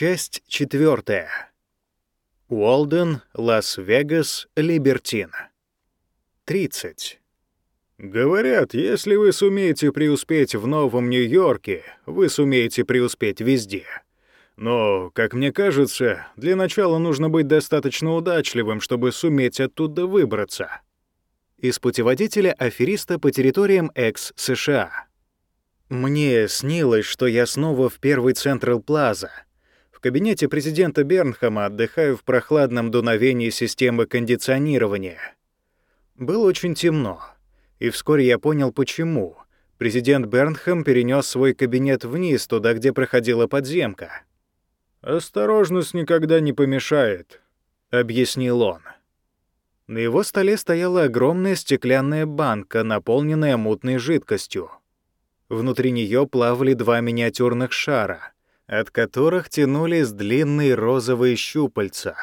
Часть четвертая. Уолден, Лас-Вегас, Либертин. 30. Говорят, если вы сумеете преуспеть в Новом Нью-Йорке, вы сумеете преуспеть везде. Но, как мне кажется, для начала нужно быть достаточно удачливым, чтобы суметь оттуда выбраться. Из путеводителя афериста по территориям экс-США. Мне снилось, что я снова в первый Централ Плаза. В кабинете президента Бернхама отдыхаю в прохладном дуновении системы кондиционирования. Было очень темно, и вскоре я понял, почему. Президент Бернхам перенес свой кабинет вниз, туда, где проходила подземка. «Осторожность никогда не помешает», — объяснил он. На его столе стояла огромная стеклянная банка, наполненная мутной жидкостью. Внутри нее плавали два миниатюрных шара, от которых тянулись длинные розовые щупальца.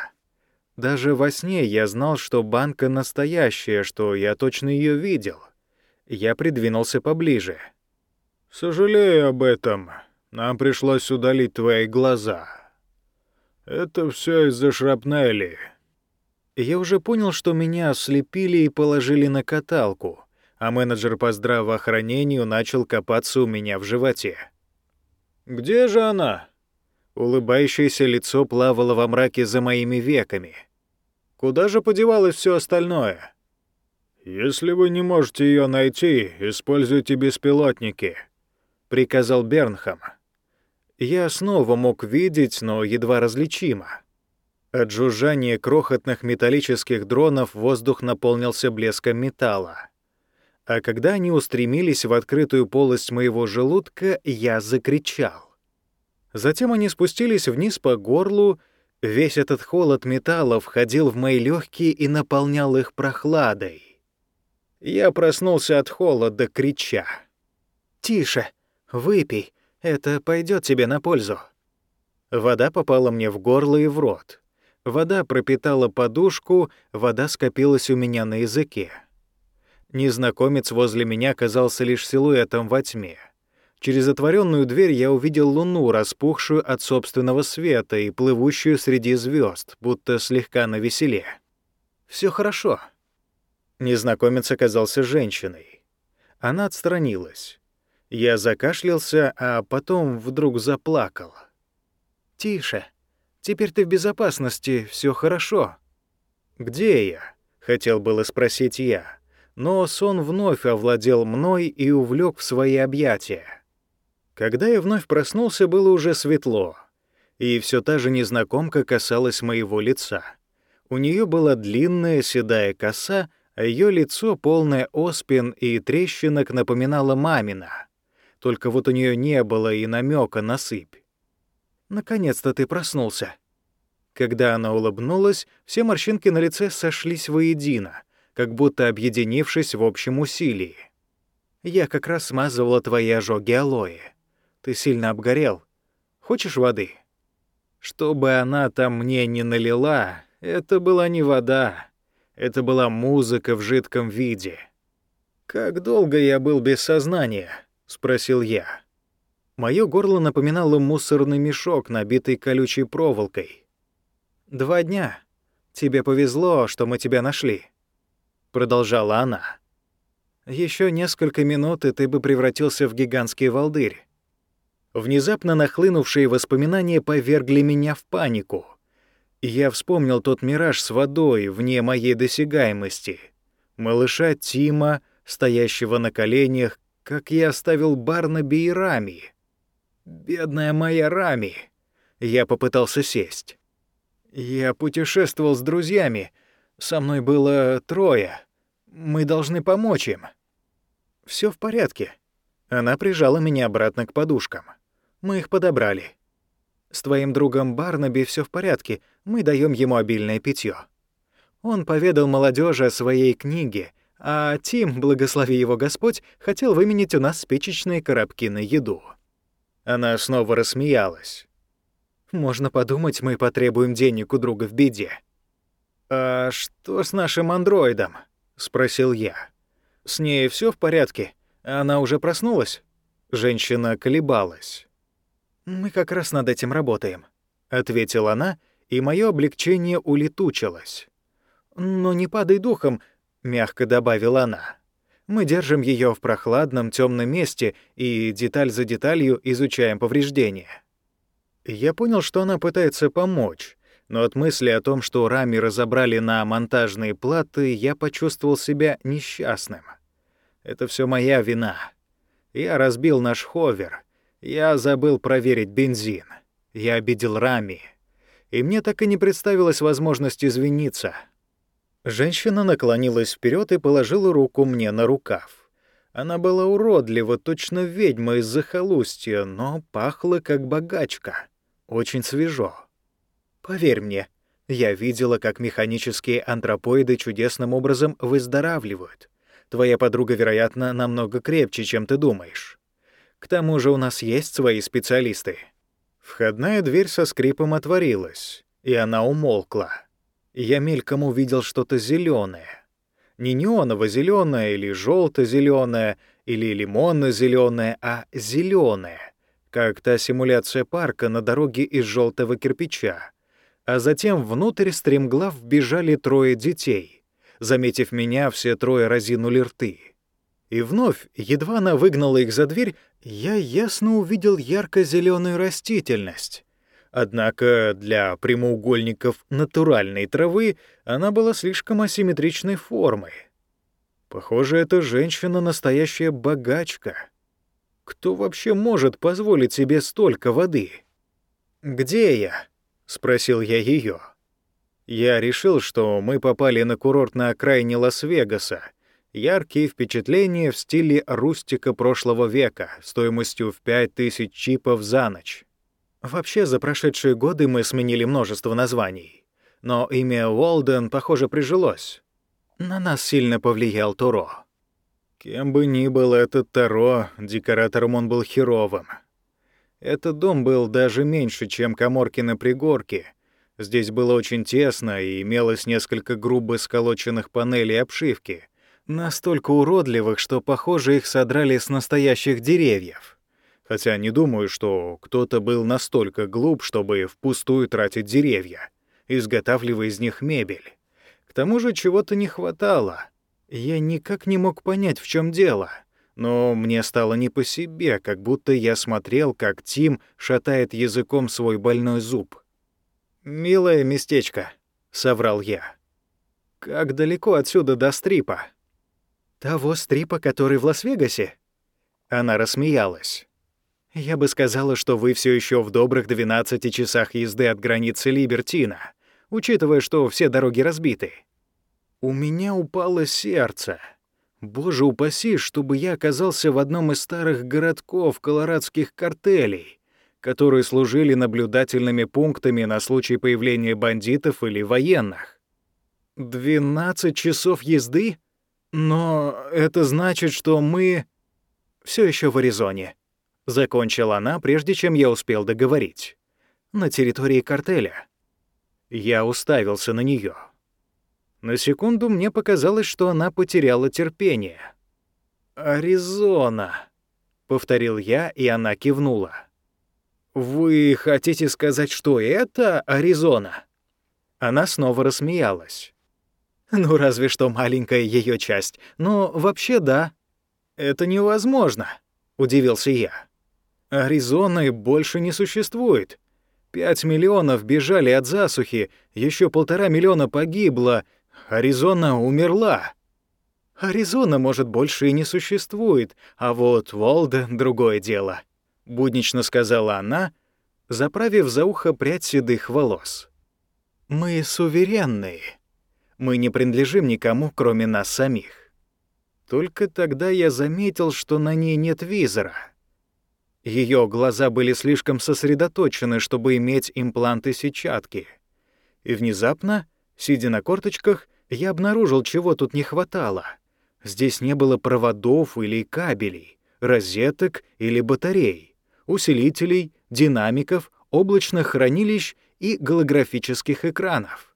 Даже во сне я знал, что банка настоящая, что я точно ее видел. Я придвинулся поближе. «Сожалею об этом. Нам пришлось удалить твои глаза», это все из-за шрапнели. Я уже понял, что меня ослепили и положили на каталку, а менеджер по здравоохранению начал копаться у меня в животе. «Где же она?» Улыбающееся лицо плавало во мраке за моими веками. «Куда же подевалось все остальное?» «Если вы не можете ее найти, используйте беспилотники», — приказал Бернхам. Я снова мог видеть, но едва различимо. От жужжания крохотных металлических дронов воздух наполнился блеском металла. А когда они устремились в открытую полость моего желудка, я закричал. Затем они спустились вниз по горлу, весь этот холод металла входил в мои легкие и наполнял их прохладой. Я проснулся от холода, крича. «Тише, выпей, это пойдет тебе на пользу. Вода попала мне в горло и в рот. Вода пропитала подушку, вода скопилась у меня на языке. Незнакомец возле меня казался лишь силуэтом во тьме. Через отворенную дверь я увидел луну, распухшую от собственного света и плывущую среди звезд, будто слегка на веселе. Все хорошо. Незнакомец оказался женщиной. Она отстранилась. Я закашлялся, а потом вдруг заплакал. «Тише. Теперь ты в безопасности, все хорошо». «Где я?» — хотел было спросить я. Но сон вновь овладел мной и увлек в свои объятия. Когда я вновь проснулся, было уже светло, и все та же незнакомка касалась моего лица. У нее была длинная седая коса, а ее лицо, полное оспин и трещинок, напоминало мамина. Только вот у нее не было и намека на сыпь. «Наконец-то ты проснулся». Когда она улыбнулась, все морщинки на лице сошлись воедино, как будто объединившись в общем усилии. «Я как раз смазывала твои ожоги алоэ. Ты сильно обгорел. Хочешь воды?» Чтобы она там мне не налила, это была не вода. Это была музыка в жидком виде. Как долго я был без сознания? — спросил я. Моё горло напоминало мусорный мешок, набитый колючей проволокой. «Два дня. Тебе повезло, что мы тебя нашли», — продолжала она. Еще несколько минут, и ты бы превратился в гигантский волдырь». Внезапно нахлынувшие воспоминания повергли меня в панику. Я вспомнил тот мираж с водой вне моей досягаемости. Малыша Тима, стоящего на коленях, как я оставил Барнаби и Рами. Бедная моя Рами. Я попытался сесть. Я путешествовал с друзьями. Со мной было трое. Мы должны помочь им. Все в порядке. Она прижала меня обратно к подушкам. Мы их подобрали. С твоим другом Барнаби все в порядке. Мы даем ему обильное питье. Он поведал молодежи о своей книге — а Тим, благослови его Господь, хотел выменить у нас спичечные коробки на еду. Она снова рассмеялась. Можно подумать, мы потребуем денег у друга в беде. А что с нашим андроидом? Спросил я. С ней все в порядке? Она уже проснулась? Женщина колебалась. Мы как раз над этим работаем. — ответила она, и мое облегчение улетучилось. «Но не падай духом», — мягко добавила она. «Мы держим ее в прохладном темном месте и деталь за деталью изучаем повреждения». Я понял, что она пытается помочь, но от мысли о том, что Рами разобрали на монтажные платы, я почувствовал себя несчастным. Это все моя вина. Я разбил наш ховер. Я забыл проверить бензин. Я обидел Рами. И мне так и не представилась возможность извиниться. Женщина наклонилась вперед и положила руку мне на рукав. Она была уродлива, точно ведьма из захолустья, но пахла как богачка. Очень свежо. Поверь мне, я видела, как механические антропоиды чудесным образом выздоравливают. Твоя подруга, вероятно, намного крепче, чем ты думаешь. К тому же у нас есть свои специалисты. Входная дверь со скрипом отворилась, и она умолкла. Я мельком увидел что-то зеленое. Не неоново-зеленое или желто-зеленое или лимонно-зеленое, а зеленое как та симуляция парка на дороге из желтого кирпича. А затем внутрь стремглав вбежали трое детей. Заметив меня, все трое разинули рты. И вновь, едва она выгнала их за дверь, я ясно увидел ярко зеленую растительность. Однако для прямоугольников натуральной травы она была слишком асимметричной формы. Похоже, эта женщина настоящая богачка — кто вообще может позволить себе столько воды? «Где я?» — спросил я ее. Я решил, что мы попали на курорт на окраине Лас-Вегаса. Яркие впечатления в стиле рустика прошлого века, стоимостью в 5000 чипов за ночь. Вообще, за прошедшие годы мы сменили множество названий. Но имя Уолден, похоже, прижилось. На нас сильно повлиял Туро. Кем бы ни был этот Таро, декоратором он был херовым. Этот дом был даже меньше, чем коморки на пригорке. Здесь было очень тесно и имелось несколько грубо сколоченных панелей обшивки, настолько уродливых, что, похоже, их содрали с настоящих деревьев. Хотя не думаю, что кто-то был настолько глуп, чтобы впустую тратить деревья, изготавливая из них мебель. К тому же чего-то не хватало — я никак не мог понять, в чем дело. Но мне стало не по себе, как будто я смотрел, как Тим шатает языком свой больной зуб. «Милое местечко», — соврал я. «Как далеко отсюда до стрипа?» «Того стрипа, который в Лас-Вегасе?» Она рассмеялась. «Я бы сказала, что вы все еще в добрых 12 часах езды от границы Либертина, учитывая, что все дороги разбиты. У меня упало сердце. Боже упаси, чтобы я оказался в одном из старых городков колорадских картелей, которые служили наблюдательными пунктами на случай появления бандитов или военных. 12 часов езды? Но это значит, что мы все еще в Аризоне. Закончила она, прежде чем я успел договорить. На территории картеля. Я уставился на нее. На секунду мне показалось, что она потеряла терпение. «Аризона», — повторил я, и она кивнула. «Вы хотите сказать, что это Аризона?» Она снова рассмеялась. «Ну, разве что маленькая ее часть. Но вообще да. Это невозможно», — удивился я. «Аризоны больше не существует. Пять миллионов бежали от засухи, еще полтора миллиона погибло, Аризона умерла. Аризона, может, больше и не существует, а вот Волда — другое дело», — буднично сказала она, заправив за ухо прядь седых волос. «Мы суверенные. Мы не принадлежим никому, кроме нас самих». Только тогда я заметил, что на ней нет визора. Ее глаза были слишком сосредоточены, чтобы иметь импланты сетчатки. И внезапно, сидя на корточках, я обнаружил, чего тут не хватало. Здесь не было проводов или кабелей, розеток или батарей, усилителей, динамиков, облачных хранилищ и голографических экранов.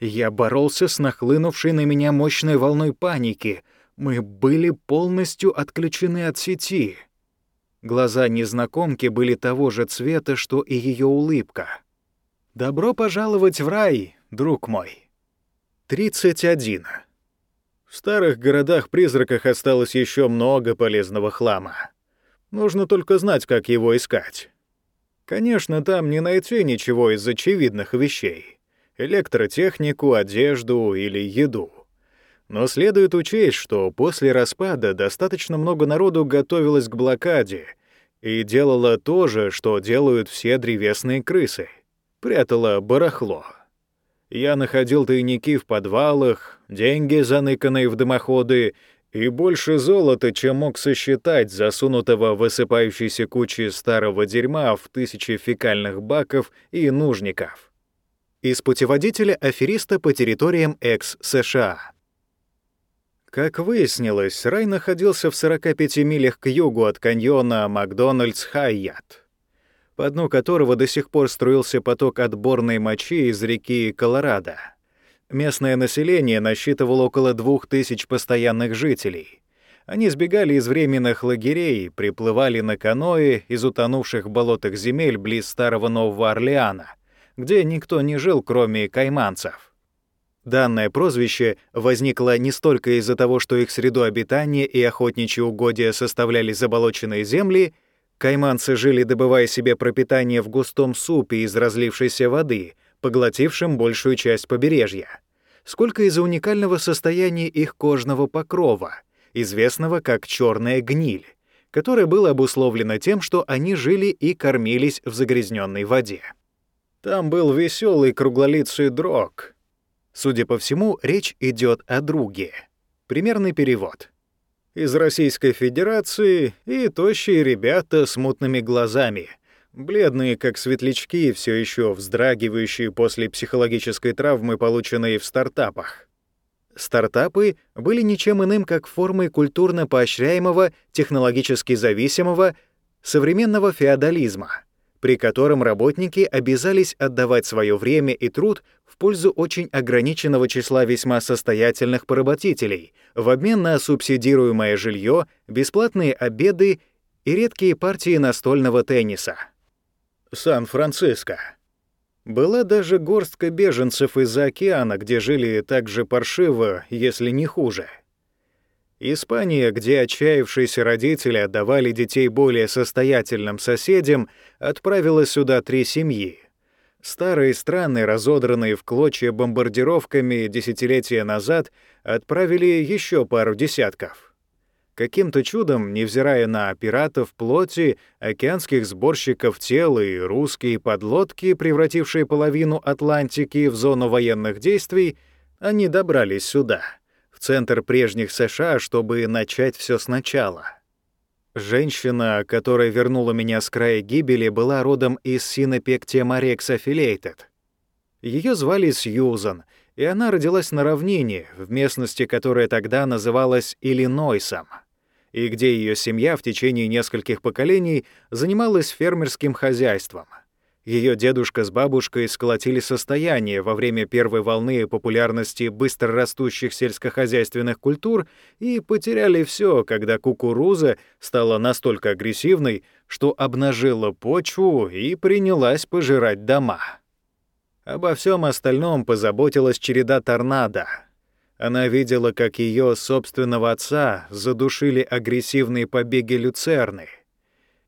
Я боролся с нахлынувшей на меня мощной волной паники. Мы были полностью отключены от сети. Глаза незнакомки были того же цвета, что и ее улыбка. Добро пожаловать в рай, друг мой. 31. В старых городах-призраках осталось еще много полезного хлама. Нужно только знать, как его искать. Конечно, там не найти ничего из очевидных вещей. Электротехнику, одежду или еду. Но следует учесть, что после распада достаточно много народу готовилось к блокаде и делало то же, что делают все древесные крысы — прятала барахло. Я находил тайники в подвалах, деньги, заныканные в дымоходы, и больше золота, чем мог сосчитать, засунутого в высыпающейся кучи старого дерьма в тысячи фекальных баков и нужников. Из путеводителя афериста по территориям экс-США. Как выяснилось, рай находился в 45 милях к югу от каньона Макдональдс-Хайят по дну которого до сих пор струился поток отборной мочи из реки Колорадо. Местное население насчитывало около двух тысяч постоянных жителей. Они сбегали из временных лагерей, приплывали на каноэ из утонувших в болотах земель близ Старого Нового Орлеана, где никто не жил, кроме кайманцев. Данное прозвище возникло не столько из-за того, что их среду обитания и охотничьи угодья составляли заболоченные земли, Кайманцы жили, добывая себе пропитание в густом супе из разлившейся воды, поглотившем большую часть побережья. Сколько из-за уникального состояния их кожного покрова, известного как черная гниль, которое было обусловлено тем, что они жили и кормились в загрязненной воде. Там был веселый круглолицый дрог. Судя по всему, речь идет о друге. Примерный перевод из Российской Федерации и тощие ребята с мутными глазами, бледные как светлячки, все еще вздрагивающие после психологической травмы, полученной в стартапах. Стартапы были ничем иным, как формой культурно поощряемого, технологически зависимого, современного феодализма — при котором работники обязались отдавать свое время и труд в пользу очень ограниченного числа весьма состоятельных поработителей в обмен на субсидируемое жилье, бесплатные обеды и редкие партии настольного тенниса. Сан-Франциско. Была даже горстка беженцев из-за океана, где жили так же паршиво, если не хуже — Испания, где отчаявшиеся родители отдавали детей более состоятельным соседям, отправила сюда три семьи. Старые страны, разодранные в клочья бомбардировками десятилетия назад, отправили еще пару десятков. Каким-то чудом, невзирая на пиратов плоти, океанских сборщиков тел и русские подлодки, превратившие половину Атлантики в зону военных действий, они добрались сюда — центр прежних США, чтобы начать все сначала. Женщина, которая вернула меня с края гибели, была родом из Синопектемарекс Affiliated. Ее звали Сьюзан, и она родилась на равнине, в местности, которая тогда называлась Иллинойсом, и где ее семья в течение нескольких поколений занималась фермерским хозяйством — ее дедушка с бабушкой сколотили состояние во время первой волны популярности быстро растущих сельскохозяйственных культур и потеряли все, когда кукуруза стала настолько агрессивной, что обнажила почву и принялась пожирать дома. Обо всем остальном позаботилась череда торнадо. Она видела, как ее собственного отца задушили агрессивные побеги люцерны,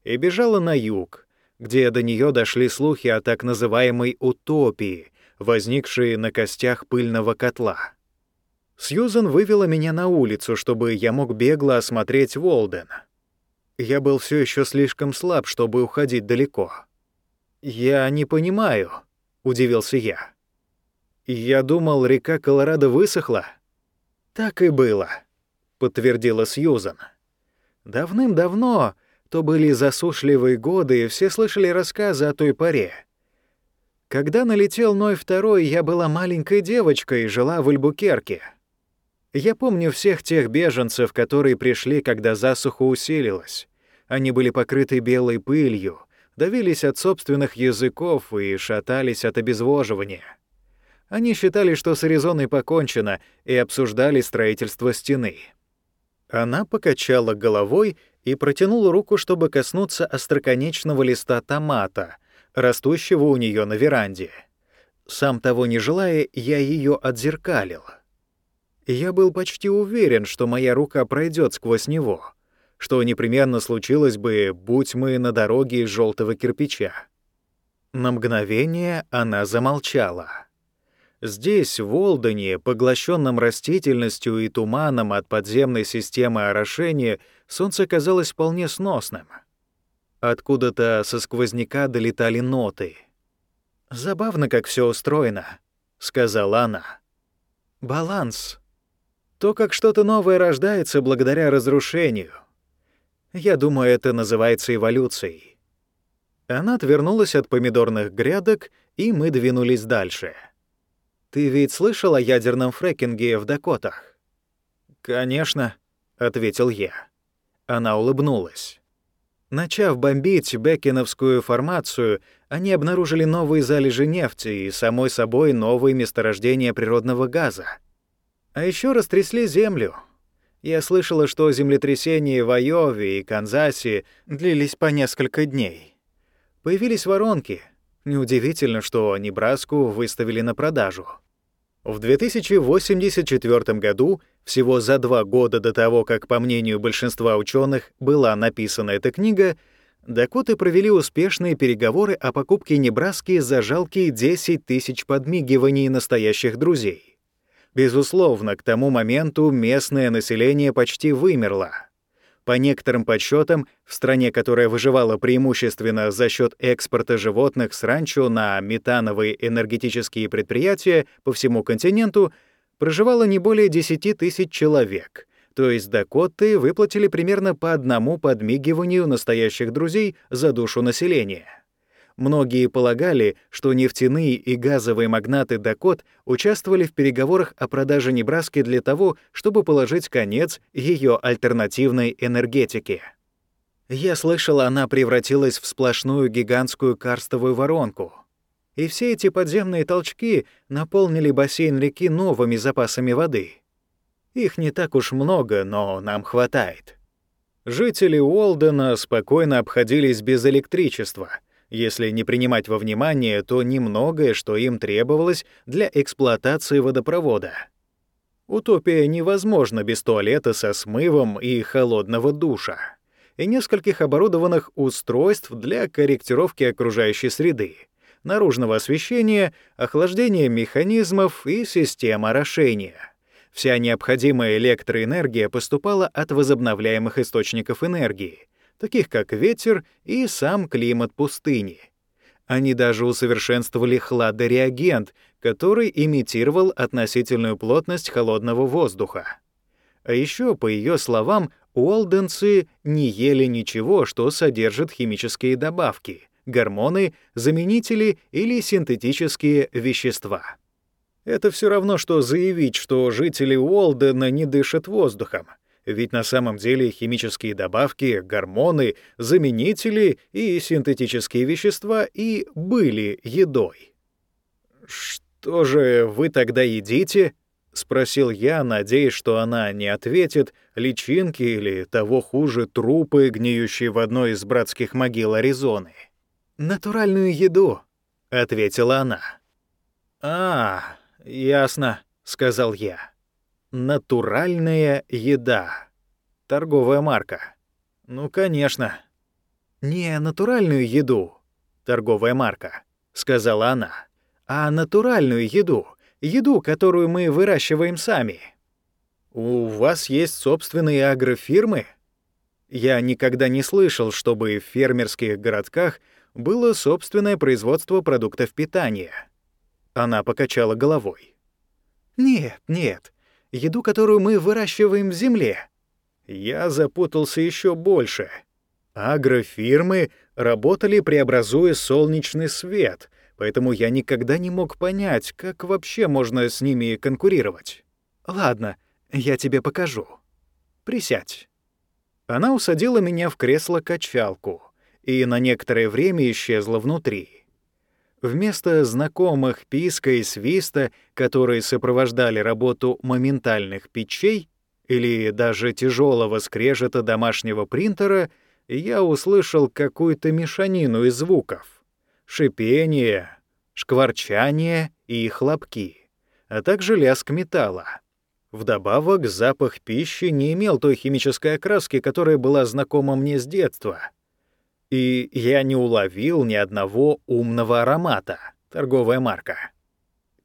и бежала на юг, где до нее дошли слухи о так называемой утопии, возникшей на костях пыльного котла. Сьюзан вывела меня на улицу, чтобы я мог бегло осмотреть Волден. Я был все еще слишком слаб, чтобы уходить далеко. «Я не понимаю», — удивился я. «Я думал, река Колорадо высохла». «Так и было», — подтвердила Сьюзан. «Давным-давно то были засушливые годы, и все слышали рассказы о той поре. Когда налетел Ной второй, я была маленькой девочкой и жила в Альбукерке. Я помню всех тех беженцев, которые пришли, когда засуха усилилась. Они были покрыты белой пылью, давились от собственных языков и шатались от обезвоживания. Они считали, что с Аризоной покончено, и обсуждали строительство стены. Она покачала головой и протянул руку, чтобы коснуться остроконечного листа томата, растущего у нее на веранде. Сам того не желая, я ее отзеркалил. Я был почти уверен, что моя рука пройдет сквозь него, что непременно случилось бы, будь мы на дороге из желтого кирпича. На мгновение она замолчала. Здесь, в Олдоне, поглощенном растительностью и туманом от подземной системы орошения, солнце казалось вполне сносным. Откуда-то со сквозняка долетали ноты. «Забавно, как все устроено», — сказала она. «Баланс. То, как что-то новое рождается благодаря разрушению. Я думаю, это называется эволюцией. Она отвернулась от помидорных грядок, и мы двинулись дальше. «Ты ведь слышал о ядерном фрекинге в Дакотах?» «Конечно», — ответил я. Она улыбнулась. Начав бомбить Беккеновскую формацию, они обнаружили новые залежи нефти и, самой собой, новые месторождения природного газа. А еще растрясли землю. Я слышала, что землетрясения в Айове и Канзасе длились по несколько дней. Появились воронки. Неудивительно, что Небраску выставили на продажу. В 2084 году, всего за два года до того, как, по мнению большинства ученых, была написана эта книга, Дакоты провели успешные переговоры о покупке Небраски за жалкие 10 тысяч подмигиваний настоящих друзей. Безусловно, к тому моменту местное население почти вымерло. По некоторым подсчетам, в стране, которая выживала преимущественно за счет экспорта животных с ранчо на метановые энергетические предприятия по всему континенту, проживало не более 10 тысяч человек, то есть Дакоты выплатили примерно по одному подмигиванию настоящих друзей за душу населения. Многие полагали, что нефтяные и газовые магнаты Дакот участвовали в переговорах о продаже Небраски для того, чтобы положить конец ее альтернативной энергетике. Я слышал, она превратилась в сплошную гигантскую карстовую воронку. И все эти подземные толчки наполнили бассейн реки новыми запасами воды. Их не так уж много, но нам хватает. Жители Уолдена спокойно обходились без электричества — если не принимать во внимание то немногое, что им требовалось для эксплуатации водопровода. Утопия невозможна без туалета со смывом и холодного душа, и нескольких оборудованных устройств для корректировки окружающей среды, наружного освещения, охлаждения механизмов и систем орошения. Вся необходимая электроэнергия поступала от возобновляемых источников энергии — таких как ветер и сам климат пустыни. Они даже усовершенствовали хладореагент, который имитировал относительную плотность холодного воздуха. А еще, по ее словам, уолденцы не ели ничего, что содержит химические добавки, гормоны, заменители или синтетические вещества. Это все равно, что заявить, что жители Уолдена не дышат воздухом — ведь на самом деле химические добавки, гормоны, заменители и синтетические вещества и были едой. «Что же вы тогда едите?» — спросил я, надеясь, что она не ответит, личинки или, того хуже, трупы, гниющие в одной из братских могил Аризоны. «Натуральную еду», — ответила она. «А, ясно», — сказал я. Натуральная еда. Торговая марка. Ну, конечно. Не натуральную еду. Торговая марка, сказала она. А натуральную еду. Еду, которую мы выращиваем сами. У вас есть собственные агрофирмы? Я никогда не слышал, чтобы в фермерских городках было собственное производство продуктов питания. Она покачала головой. Нет, нет еду, которую мы выращиваем в земле. Я запутался еще больше. Агрофирмы работали, преобразуя солнечный свет, поэтому я никогда не мог понять, как вообще можно с ними конкурировать. Ладно, я тебе покажу. Присядь. Она усадила меня в кресло-качалку и на некоторое время исчезла внутри. Вместо знакомых писка и свиста, которые сопровождали работу моментальных печей, или даже тяжелого скрежета домашнего принтера, я услышал какую-то мешанину из звуков. Шипение, шкварчание и хлопки, а также лязг металла. Вдобавок, запах пищи не имел той химической окраски, которая была знакома мне с детства. И я не уловил ни одного умного аромата. Торговая марка.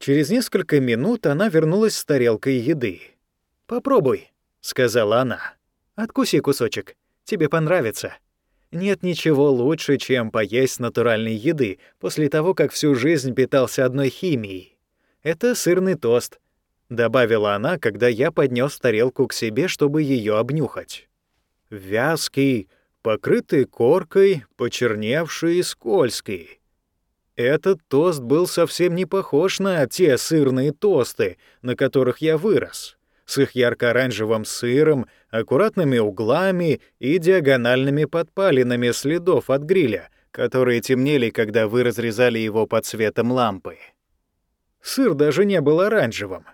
Через несколько минут она вернулась с тарелкой еды. «Попробуй», — сказала она. «Откуси кусочек, тебе понравится». Нет ничего лучше, чем поесть натуральной еды после того, как всю жизнь питался одной химией. Это сырный тост, добавила она, когда я поднес тарелку к себе, чтобы ее обнюхать. Вязкий, покрытый коркой, почерневший и скользкий. Этот тост был совсем не похож на те сырные тосты, на которых я вырос с их ярко-оранжевым сыром, аккуратными углами и диагональными подпалинами следов от гриля, которые темнели, когда вы разрезали его под светом лампы. Сыр даже не был оранжевым.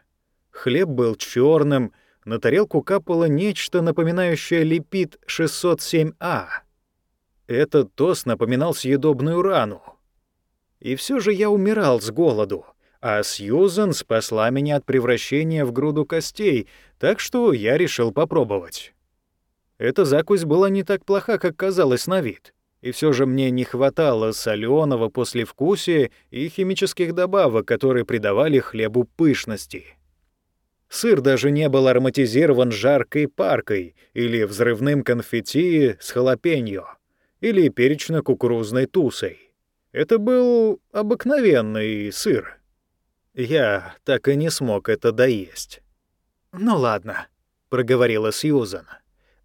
Хлеб был черным, на тарелку капало нечто напоминающее липид 607А. Этот тост напоминал съедобную рану. И все же я умирал с голоду — а Сьюзан спасла меня от превращения в груду костей, так что я решил попробовать. Эта закусь была не так плоха, как казалось на вид, и все же мне не хватало соленого послевкусия и химических добавок, которые придавали хлебу пышности. Сыр даже не был ароматизирован жаркой паркой или взрывным конфетти с халапеньо или перечно-кукурузной тусой. Это был обыкновенный сыр. Я так и не смог это доесть. «Ну ладно», — проговорила Сьюзан.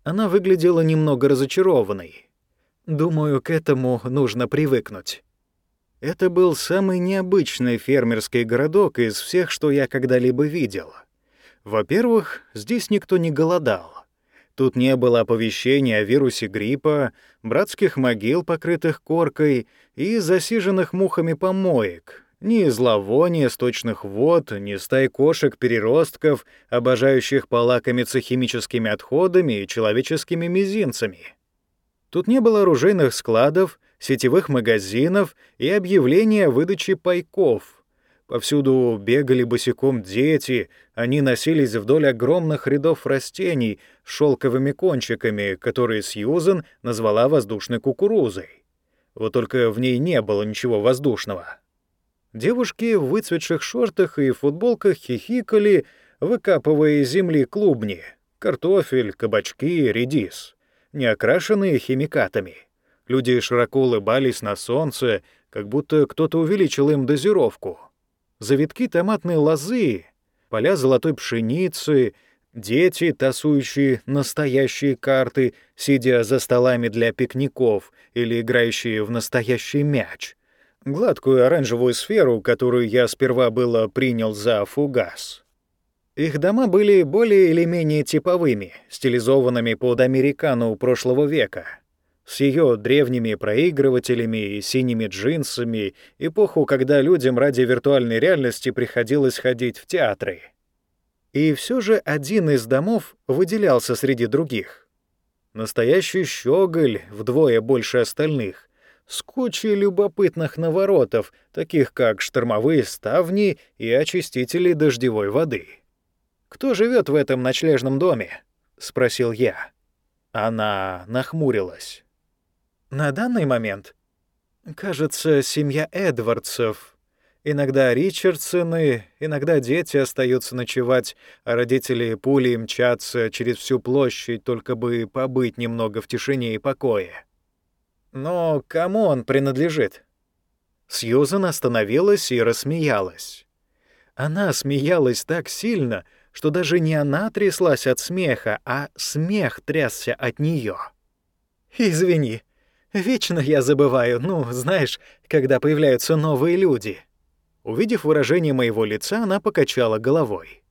Она выглядела немного разочарованной. «Думаю, к этому нужно привыкнуть». Это был самый необычный фермерский городок из всех, что я когда-либо видел. Во-первых, здесь никто не голодал. Тут не было оповещения о вирусе гриппа, братских могил, покрытых коркой, и засиженных мухами помоек, ни зловония сточных вод, ни стай кошек-переростков, обожающих полакомиться химическими отходами и человеческими мизинцами. Тут не было оружейных складов, сетевых магазинов и объявления о выдаче пайков. Повсюду бегали босиком дети, они носились вдоль огромных рядов растений с шелковыми кончиками, которые Сьюзен назвала воздушной кукурузой. Вот только в ней не было ничего воздушного. Девушки в выцветших шортах и футболках хихикали, выкапывая из земли клубни, картофель, кабачки, редис, не окрашенные химикатами. Люди широко улыбались на солнце, как будто кто-то увеличил им дозировку. Завитки томатной лозы, поля золотой пшеницы, дети, тасующие настоящие карты, сидя за столами для пикников или играющие в настоящий мяч — гладкую оранжевую сферу, которую я сперва было принял за фугас. Их дома были более или менее типовыми, стилизованными под американу прошлого века, с ее древними проигрывателями и синими джинсами, эпоху, когда людям ради виртуальной реальности приходилось ходить в театры. И все же один из домов выделялся среди других. Настоящий щеголь, вдвое больше остальных, с кучей любопытных наворотов, таких как штормовые ставни и очистители дождевой воды. «Кто живет в этом ночлежном доме?» — спросил я. Она нахмурилась. «На данный момент, кажется, семья Эдвардсов. Иногда Ричардсоны, иногда дети остаются ночевать, а родители пулей мчатся через всю площадь, только бы побыть немного в тишине и покое. Но кому он принадлежит? Сьюзан остановилась и рассмеялась. Она смеялась так сильно, что даже не она тряслась от смеха, а смех трясся от нее. «Извини, вечно я забываю, ну, знаешь, когда появляются новые люди». Увидев выражение моего лица, она покачала головой.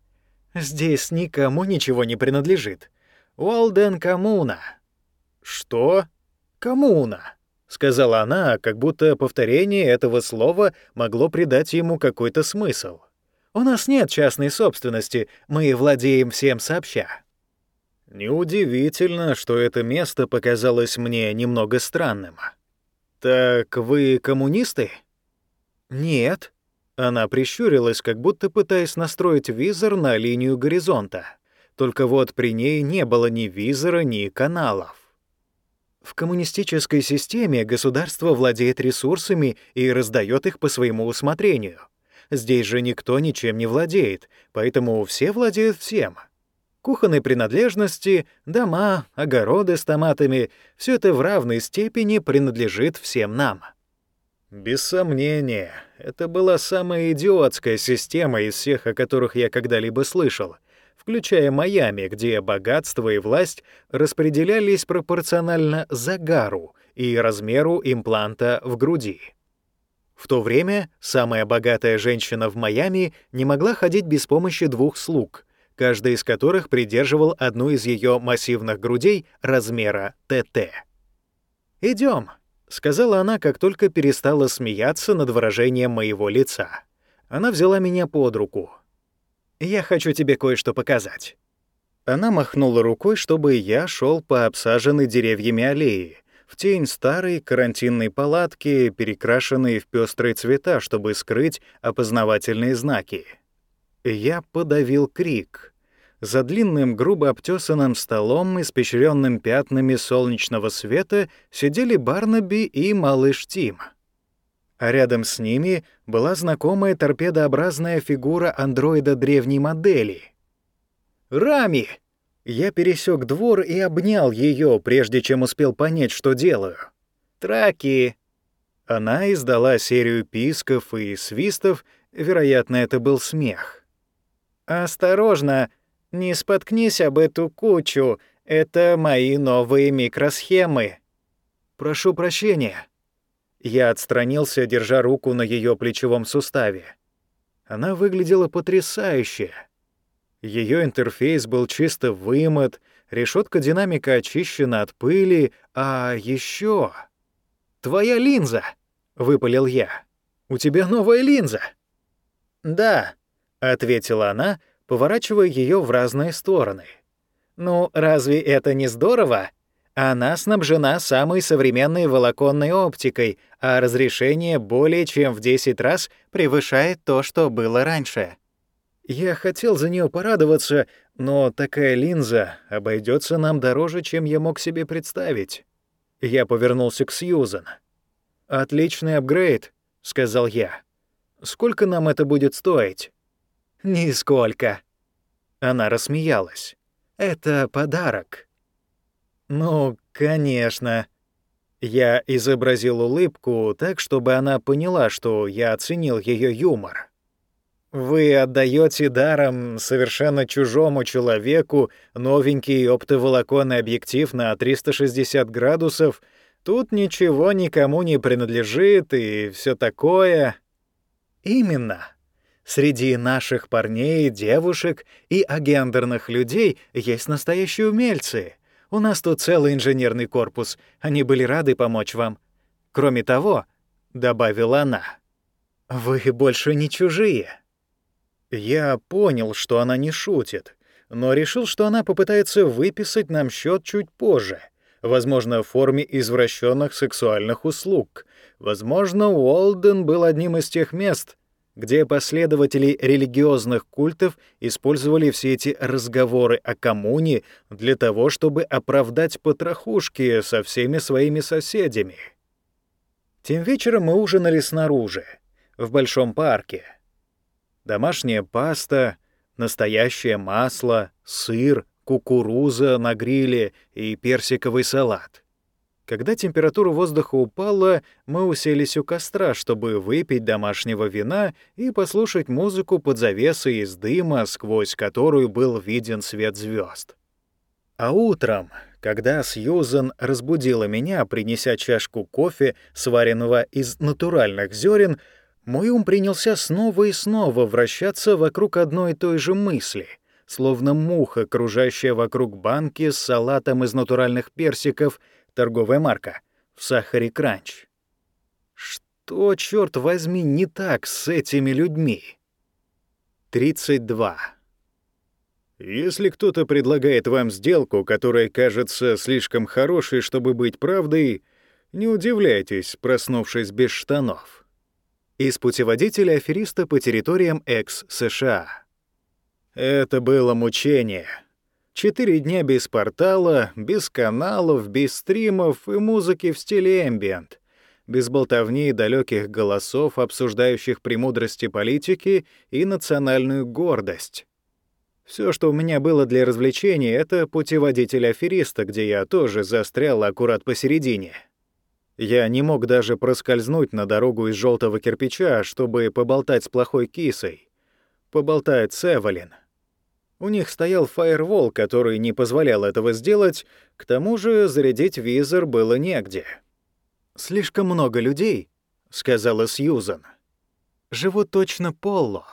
«Здесь никому ничего не принадлежит. Уолден Коммуна». «Что?» «Коммуна», — сказала она, как будто повторение этого слова могло придать ему какой-то смысл. «У нас нет частной собственности, мы владеем всем сообща». Неудивительно, что это место показалось мне немного странным. «Так вы коммунисты?» «Нет», — Она прищурилась, как будто пытаясь настроить визор на линию горизонта. Только вот при ней не было ни визора, ни каналов. В коммунистической системе государство владеет ресурсами и раздает их по своему усмотрению. Здесь же никто ничем не владеет, поэтому все владеют всем. Кухонные принадлежности, дома, огороды с томатами — все это в равной степени принадлежит всем нам. Без сомнения, это была самая идиотская система из всех, о которых я когда-либо слышал, включая Майами, где богатство и власть распределялись пропорционально загару и размеру импланта в груди. В то время самая богатая женщина в Майами не могла ходить без помощи двух слуг, каждый из которых придерживал одну из ее массивных грудей размера ТТ. Идем, сказала она, как только перестала смеяться над выражением моего лица. Она взяла меня под руку. «Я хочу тебе кое-что показать». Она махнула рукой, чтобы я шел по обсаженной деревьями аллее, в тень старой карантинной палатки, перекрашенной в пестрые цвета, чтобы скрыть опознавательные знаки. Я подавил крик — за длинным, грубо обтесанным столом, испещренным пятнами солнечного света, сидели Барнаби и малыш Тим. А рядом с ними была знакомая торпедообразная фигура андроида древней модели. «Рами!» Я пересек двор и обнял ее, прежде чем успел понять, что делаю. «Траки!» Она издала серию писков и свистов, вероятно, это был смех. «Осторожно!» Не споткнись об эту кучу, это мои новые микросхемы. Прошу прощения. Я отстранился, держа руку на ее плечевом суставе. Она выглядела потрясающе. Ее интерфейс был чисто вымыт, решетка динамика очищена от пыли, а еще «Твоя линза!» — выпалил я. «У тебя новая линза!» «Да», — ответила она, поворачивая ее в разные стороны. «Ну, разве это не здорово? Она снабжена самой современной волоконной оптикой, а разрешение более чем в 10 раз превышает то, что было раньше». Я хотел за нее порадоваться, но такая линза обойдется нам дороже, чем я мог себе представить. Я повернулся к Сьюзан. «Отличный апгрейд», — сказал я. «Сколько нам это будет стоить?» «Нисколько». Она рассмеялась. «Это подарок». «Ну, конечно». Я изобразил улыбку так, чтобы она поняла, что я оценил ее юмор. «Вы отдаете даром совершенно чужому человеку новенький оптоволоконный объектив на 360 градусов, тут ничего никому не принадлежит и все такое». «Именно», Среди наших парней, девушек и агендерных людей есть настоящие умельцы. У нас тут целый инженерный корпус. Они были рады помочь вам. Кроме того, — добавила она, — вы больше не чужие. Я понял, что она не шутит, но решил, что она попытается выписать нам счет чуть позже, возможно, в форме извращенных сексуальных услуг. Возможно, Уолден был одним из тех мест, где последователи религиозных культов использовали все эти разговоры о коммуне для того, чтобы оправдать потрохушки со всеми своими соседями. Тем вечером мы ужинали снаружи, в большом парке. Домашняя паста, настоящее масло, сыр, кукуруза на гриле и персиковый салат. Когда температура воздуха упала, мы уселись у костра, чтобы выпить домашнего вина и послушать музыку под завесой из дыма, сквозь которую был виден свет звезд. А утром, когда Сьюзен разбудила меня, принеся чашку кофе, сваренного из натуральных зерен, мой ум принялся снова и снова вращаться вокруг одной и той же мысли, словно муха, кружащая вокруг банки с салатом из натуральных персиков — торговая марка, в сахаре кранч. Что, черт возьми, не так с этими людьми? 32. Если кто-то предлагает вам сделку, которая кажется слишком хорошей, чтобы быть правдой, не удивляйтесь, проснувшись без штанов. из путеводителя афериста по территориям экс-США. Это было мучение. Четыре дня без портала, без каналов, без стримов и музыки в стиле эмбиент, без болтовни далеких голосов, обсуждающих премудрости политики и национальную гордость. Все, что у меня было для развлечения, это путеводитель афериста, где я тоже застрял аккурат посередине. Я не мог даже проскользнуть на дорогу из желтого кирпича, чтобы поболтать с плохой кисой. Поболтать с Эвелин. У них стоял фаервол, который не позволял этого сделать, к тому же зарядить визор было негде. «Слишком много людей», — сказала Сьюзан. «Живут точно Полло».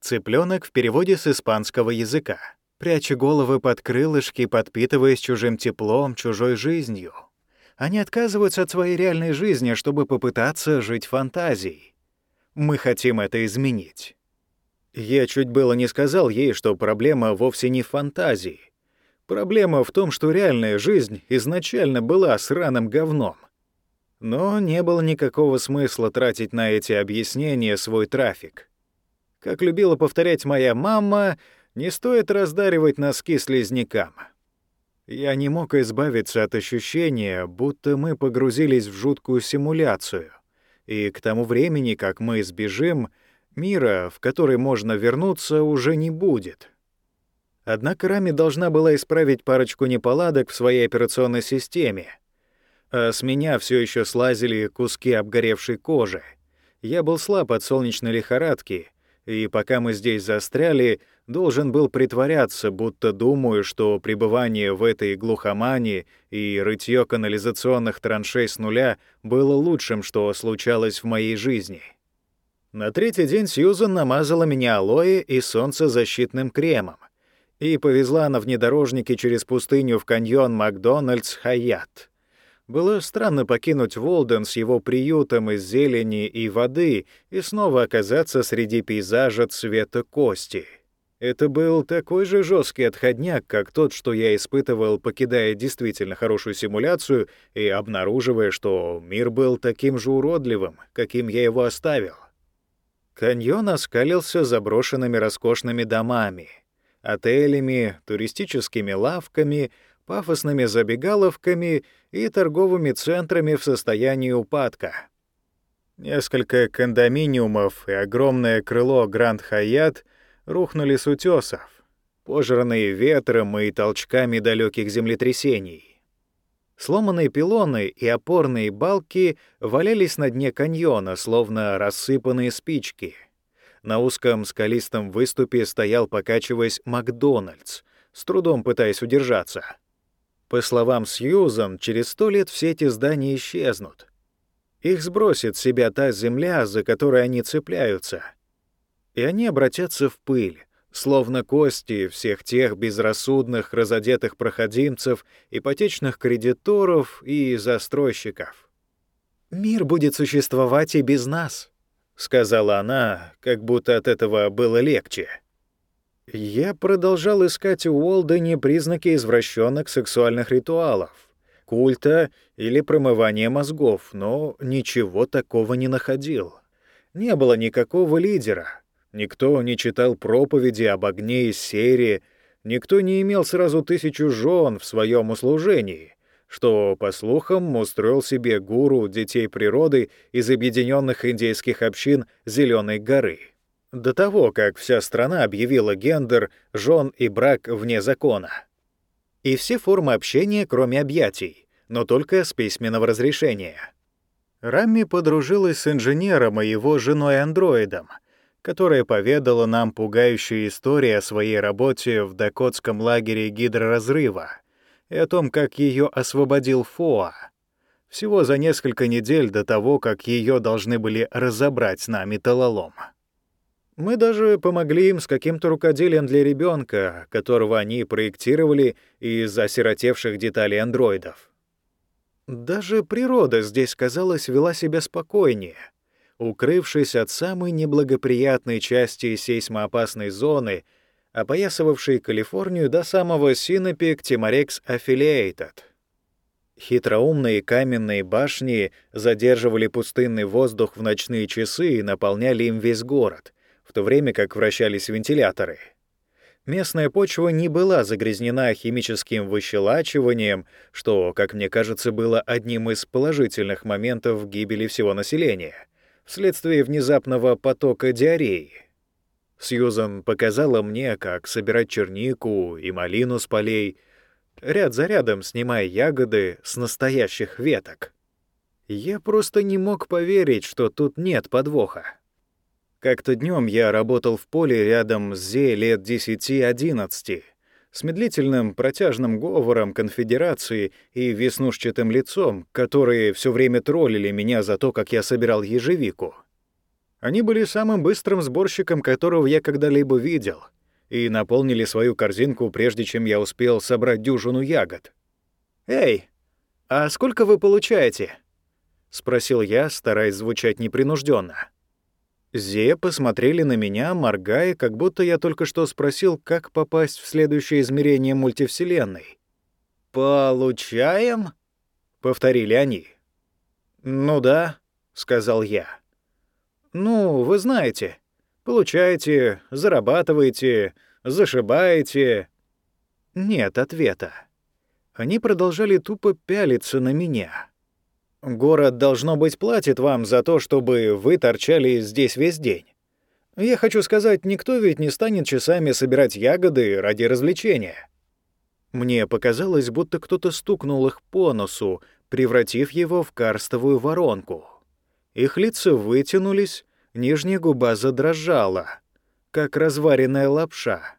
Цыпленок в переводе с испанского языка, пряча головы под крылышки, подпитываясь чужим теплом, чужой жизнью. Они отказываются от своей реальной жизни, чтобы попытаться жить фантазией. Мы хотим это изменить. Я чуть было не сказал ей, что проблема вовсе не в фантазии. Проблема в том, что реальная жизнь изначально была сраным говном. Но не было никакого смысла тратить на эти объяснения свой трафик. Как любила повторять моя мама, не стоит раздаривать носки слизнякам. Я не мог избавиться от ощущения, будто мы погрузились в жуткую симуляцию, и к тому времени, как мы сбежим, мира, в который можно вернуться, уже не будет. Однако Рами должна была исправить парочку неполадок в своей операционной системе, а с меня все еще слазили куски обгоревшей кожи. Я был слаб от солнечной лихорадки, и пока мы здесь застряли, должен был притворяться, будто думаю, что пребывание в этой глухомане и рытье канализационных траншей с нуля было лучшим, что случалось в моей жизни. На третий день Сьюзан намазала меня алоэ и солнцезащитным кремом и повезла на внедорожнике через пустыню в каньон Макдональдс Хаят — было странно покинуть Волден с его приютом из зелени и воды и снова оказаться среди пейзажа цвета кости. Это был такой же жесткий отходняк, как тот, что я испытывал, покидая действительно хорошую симуляцию и обнаруживая, что мир был таким же уродливым, каким я его оставил. Каньон оскалился заброшенными роскошными домами, отелями, туристическими лавками, пафосными забегаловками и торговыми центрами в состоянии упадка. Несколько кондоминиумов и огромное крыло Гранд Хаят рухнули с утесов, пожранные ветром и толчками далеких землетрясений. Сломанные пилоны и опорные балки валялись на дне каньона, словно рассыпанные спички. На узком скалистом выступе стоял, покачиваясь, Макдональдс, с трудом пытаясь удержаться — по словам Сьюзан, через сто лет все эти здания исчезнут. Их сбросит с себя та земля, за которой они цепляются. И они обратятся в пыль, словно кости всех тех безрассудных, разодетых проходимцев, ипотечных кредиторов и застройщиков. «Мир будет существовать и без нас», — сказала она, как будто от этого было легче. Я продолжал искать у Уолдене признаки извращенных сексуальных ритуалов, культа или промывания мозгов, но ничего такого не находил. Не было никакого лидера. Никто не читал проповеди об огне из серии, никто не имел сразу тысячу жен в своем услужении, что, по слухам, устроил себе гуру детей природы из объединенных индейских общин Зеленой горы до того, как вся страна объявила гендер, жен и брак вне закона. И все формы общения, кроме объятий, но только с письменного разрешения. Рамми подружилась с инженером и его женой-андроидом, которая поведала нам пугающую историю о своей работе в дакотском лагере гидроразрыва и о том, как ее освободил Фоа, всего за несколько недель до того, как ее должны были разобрать на металлолом. Мы даже помогли им с каким-то рукоделием для ребенка, которого они проектировали из осиротевших деталей андроидов. Даже природа здесь, казалось, вела себя спокойнее, укрывшись от самой неблагоприятной части сейсмоопасной зоны, опоясывавшей Калифорнию до самого Синопик Тиморекс Affiliated. Хитроумные каменные башни задерживали пустынный воздух в ночные часы и наполняли им весь город, в то время как вращались вентиляторы. Местная почва не была загрязнена химическим выщелачиванием, что, как мне кажется, было одним из положительных моментов гибели всего населения, вследствие внезапного потока диареи. Сьюзан показала мне, как собирать чернику и малину с полей, ряд за рядом снимая ягоды с настоящих веток. Я просто не мог поверить, что тут нет подвоха. Как-то днем я работал в поле рядом с Зе лет 10-11, с медлительным протяжным говором конфедерации и веснушчатым лицом, которые все время троллили меня за то, как я собирал ежевику. Они были самым быстрым сборщиком, которого я когда-либо видел, и наполнили свою корзинку, прежде чем я успел собрать дюжину ягод. «Эй, а сколько вы получаете?» — спросил я, стараясь звучать непринужденно. Зе посмотрели на меня, моргая, как будто я только что спросил, как попасть в следующее измерение мультивселенной. «Получаем?» — повторили они. «Ну да», — сказал я. «Ну, вы знаете, получаете, зарабатываете, зашибаете». Нет ответа. Они продолжали тупо пялиться на меня. Город, должно быть, платит вам за то, чтобы вы торчали здесь весь день. Я хочу сказать, никто ведь не станет часами собирать ягоды ради развлечения. Мне показалось, будто кто-то стукнул их по носу, превратив его в карстовую воронку. Их лица вытянулись, нижняя губа задрожала, как разваренная лапша.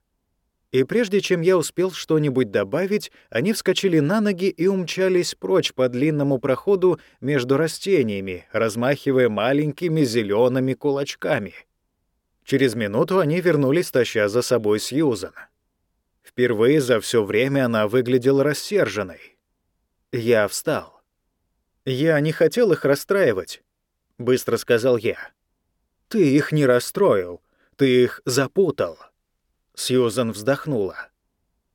И прежде чем я успел что-нибудь добавить, они вскочили на ноги и умчались прочь по длинному проходу между растениями, размахивая маленькими зелеными кулачками. Через минуту они вернулись, таща за собой Сьюзан. Впервые за все время она выглядела рассерженной. Я встал. «Я не хотел их расстраивать», — быстро сказал я. «Ты их не расстроил, ты их запутал». Сьюзан вздохнула.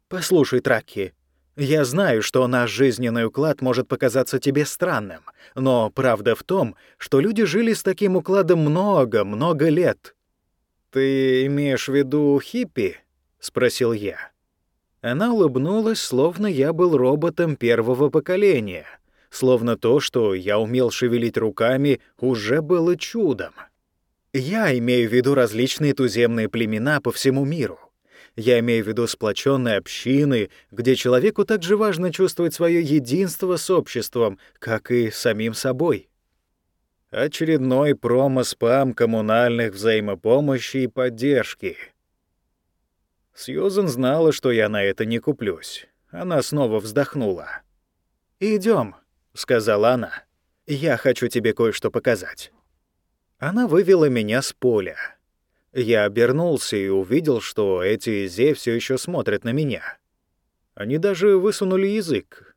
«Послушай, Тракки, я знаю, что наш жизненный уклад может показаться тебе странным, но правда в том, что люди жили с таким укладом много-много лет». «Ты имеешь в виду хиппи?» — спросил я. Она улыбнулась, словно я был роботом первого поколения, словно то, что я умел шевелить руками, уже было чудом. Я имею в виду различные туземные племена по всему миру. Я имею в виду сплоченные общины, где человеку так же важно чувствовать свое единство с обществом, как и самим собой. Очередной промо-спам коммунальных взаимопомощи и поддержки — Сьюзен знала, что я на это не куплюсь. Она снова вздохнула. Идем, сказала она. «Я хочу тебе кое-что показать». Она вывела меня с поля. Я обернулся и увидел, что эти зе все еще смотрят на меня. Они даже высунули язык.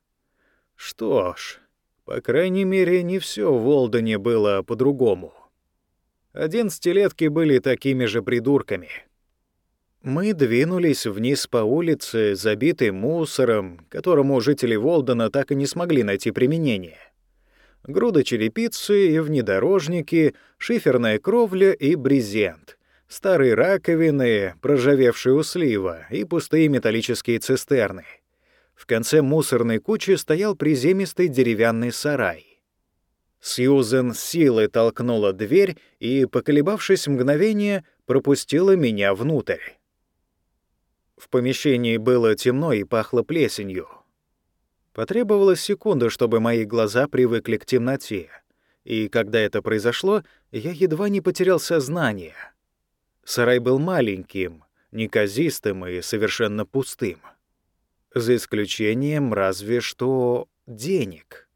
Что ж, по крайней мере, не все в Волдоне было по-другому. Одиннадцатилетки были такими же придурками — мы двинулись вниз по улице, забитой мусором, которому жители Волдена так и не смогли найти применение. Груда черепицы и внедорожники, шиферная кровля и брезент, старые раковины, проржавевшие у слива и пустые металлические цистерны. В конце мусорной кучи стоял приземистый деревянный сарай. Сьюзен силой толкнула дверь и, поколебавшись мгновение, пропустила меня внутрь. В помещении было темно и пахло плесенью. Потребовалась секунда, чтобы мои глаза привыкли к темноте. И когда это произошло, я едва не потерял сознание. Сарай был маленьким, неказистым и совершенно пустым. За исключением разве что денег.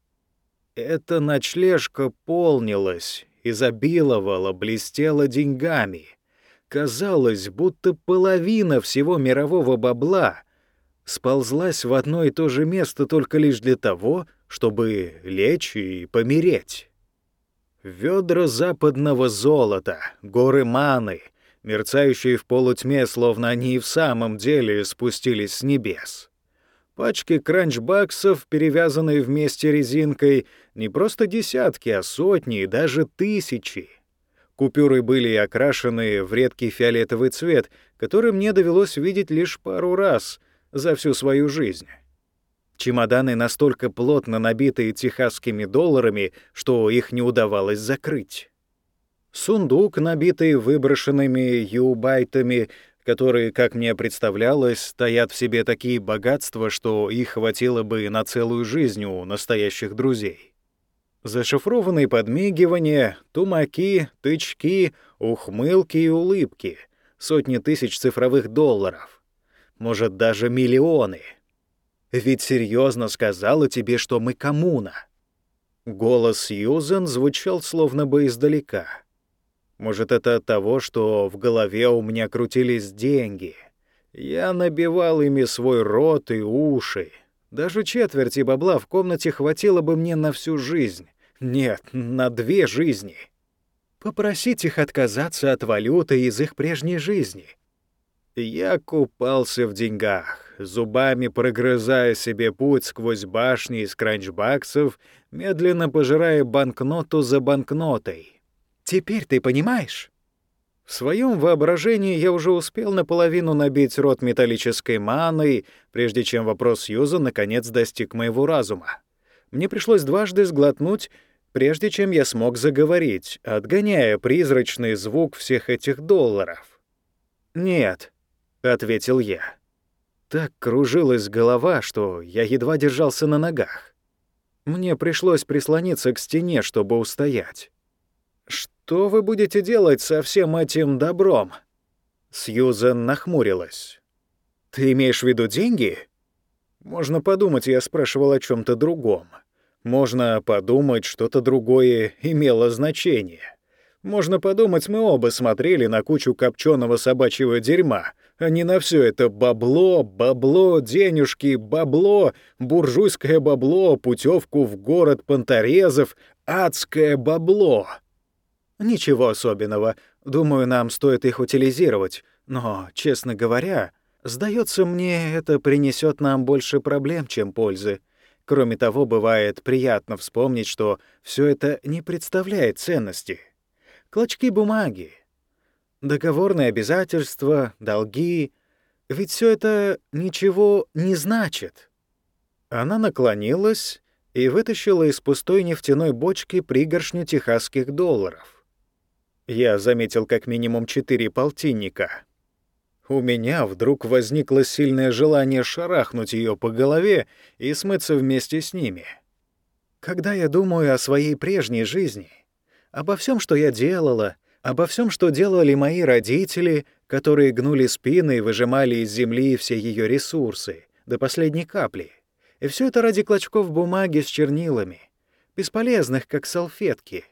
Эта ночлежка полнилась, изобиловала, блестела деньгами — Казалось, будто половина всего мирового бабла сползлась в одно и то же место только лишь для того, чтобы лечь и помереть. Ведра западного золота, горы маны, мерцающие в полутьме, словно они и в самом деле спустились с небес. Пачки кранчбаксов, перевязанные вместе резинкой, не просто десятки, а сотни и даже тысячи. Купюры были окрашены в редкий фиолетовый цвет, который мне довелось видеть лишь пару раз за всю свою жизнь. Чемоданы настолько плотно набитые техасскими долларами, что их не удавалось закрыть. Сундук, набитый выброшенными юбайтами, которые, как мне представлялось, стоят в себе такие богатства, что их хватило бы на целую жизнь у настоящих друзей. Зашифрованные подмигивания, тумаки, тычки, ухмылки и улыбки, сотни тысяч цифровых долларов, может, даже миллионы. Ведь серьезно сказала тебе, что мы коммуна. Голос Сьюзен звучал словно бы издалека — может, это от того, что в голове у меня крутились деньги. Я набивал ими свой рот и уши. Даже четверти бабла в комнате хватило бы мне на всю жизнь. Нет, на две жизни. Попросить их отказаться от валюты из их прежней жизни. Я купался в деньгах, зубами прогрызая себе путь сквозь башни из кранчбаксов, медленно пожирая банкноту за банкнотой. Теперь ты понимаешь? В своем воображении я уже успел наполовину набить рот металлической маной, прежде чем вопрос Юза наконец достиг моего разума. Мне пришлось дважды сглотнуть, прежде чем я смог заговорить, отгоняя призрачный звук всех этих долларов. «Нет», — ответил я. Так кружилась голова, что я едва держался на ногах. Мне пришлось прислониться к стене, чтобы устоять. «Что вы будете делать со всем этим добром?» Сьюзен нахмурилась. «Ты имеешь в виду деньги?» «Можно подумать, я спрашивал о чем то другом. Можно подумать, что-то другое имело значение. Можно подумать, мы оба смотрели на кучу копченого собачьего дерьма, а не на все это бабло, бабло, денежки, бабло, буржуйское бабло, путевку в город Понторезов, адское бабло». Ничего особенного. Думаю, нам стоит их утилизировать. Но, честно говоря, сдается мне, это принесет нам больше проблем, чем пользы. Кроме того, бывает приятно вспомнить, что все это не представляет ценности. Клочки бумаги, договорные обязательства, долги. Ведь все это ничего не значит. Она наклонилась и вытащила из пустой нефтяной бочки пригоршню техасских долларов. Я заметил как минимум четыре полтинника. У меня вдруг возникло сильное желание шарахнуть ее по голове и смыться вместе с ними. Когда я думаю о своей прежней жизни, обо всем, что я делала, обо всем, что делали мои родители, которые гнули спины и выжимали из земли все ее ресурсы до последней капли, и все это ради клочков бумаги с чернилами, бесполезных, как салфетки —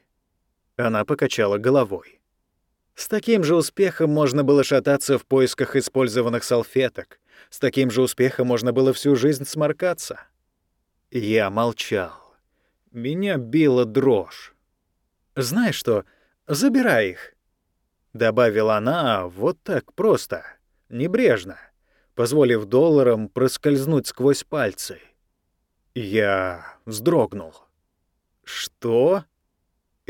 она покачала головой. С таким же успехом можно было шататься в поисках использованных салфеток. С таким же успехом можно было всю жизнь сморкаться. Я молчал. Меня била дрожь. «Знаешь что, забирай их», — добавила она вот так просто, небрежно, позволив долларам проскользнуть сквозь пальцы. Я вздрогнул. «Что?»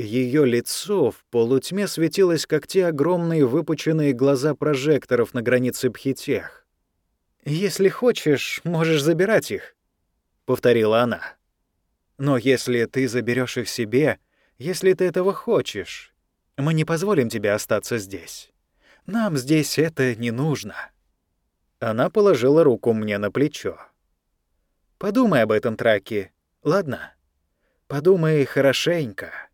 Ее лицо в полутьме светилось, как те огромные выпученные глаза прожекторов на границе пхитех. «Если хочешь, можешь забирать их», — повторила она. «Но если ты заберешь их себе, если ты этого хочешь, мы не позволим тебе остаться здесь. Нам здесь это не нужно». Она положила руку мне на плечо. «Подумай об этом, Траки, ладно? Подумай хорошенько».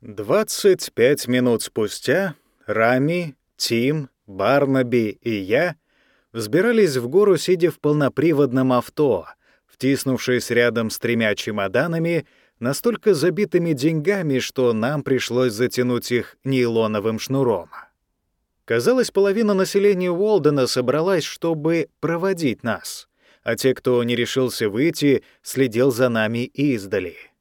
25 минут спустя Рами, Тим, Барнаби и я взбирались в гору, сидя в полноприводном авто, втиснувшись рядом с тремя чемоданами, настолько забитыми деньгами, что нам пришлось затянуть их нейлоновым шнуром. Казалось, половина населения Уолдена собралась, чтобы проводить нас, а те, кто не решился выйти, следил за нами издали —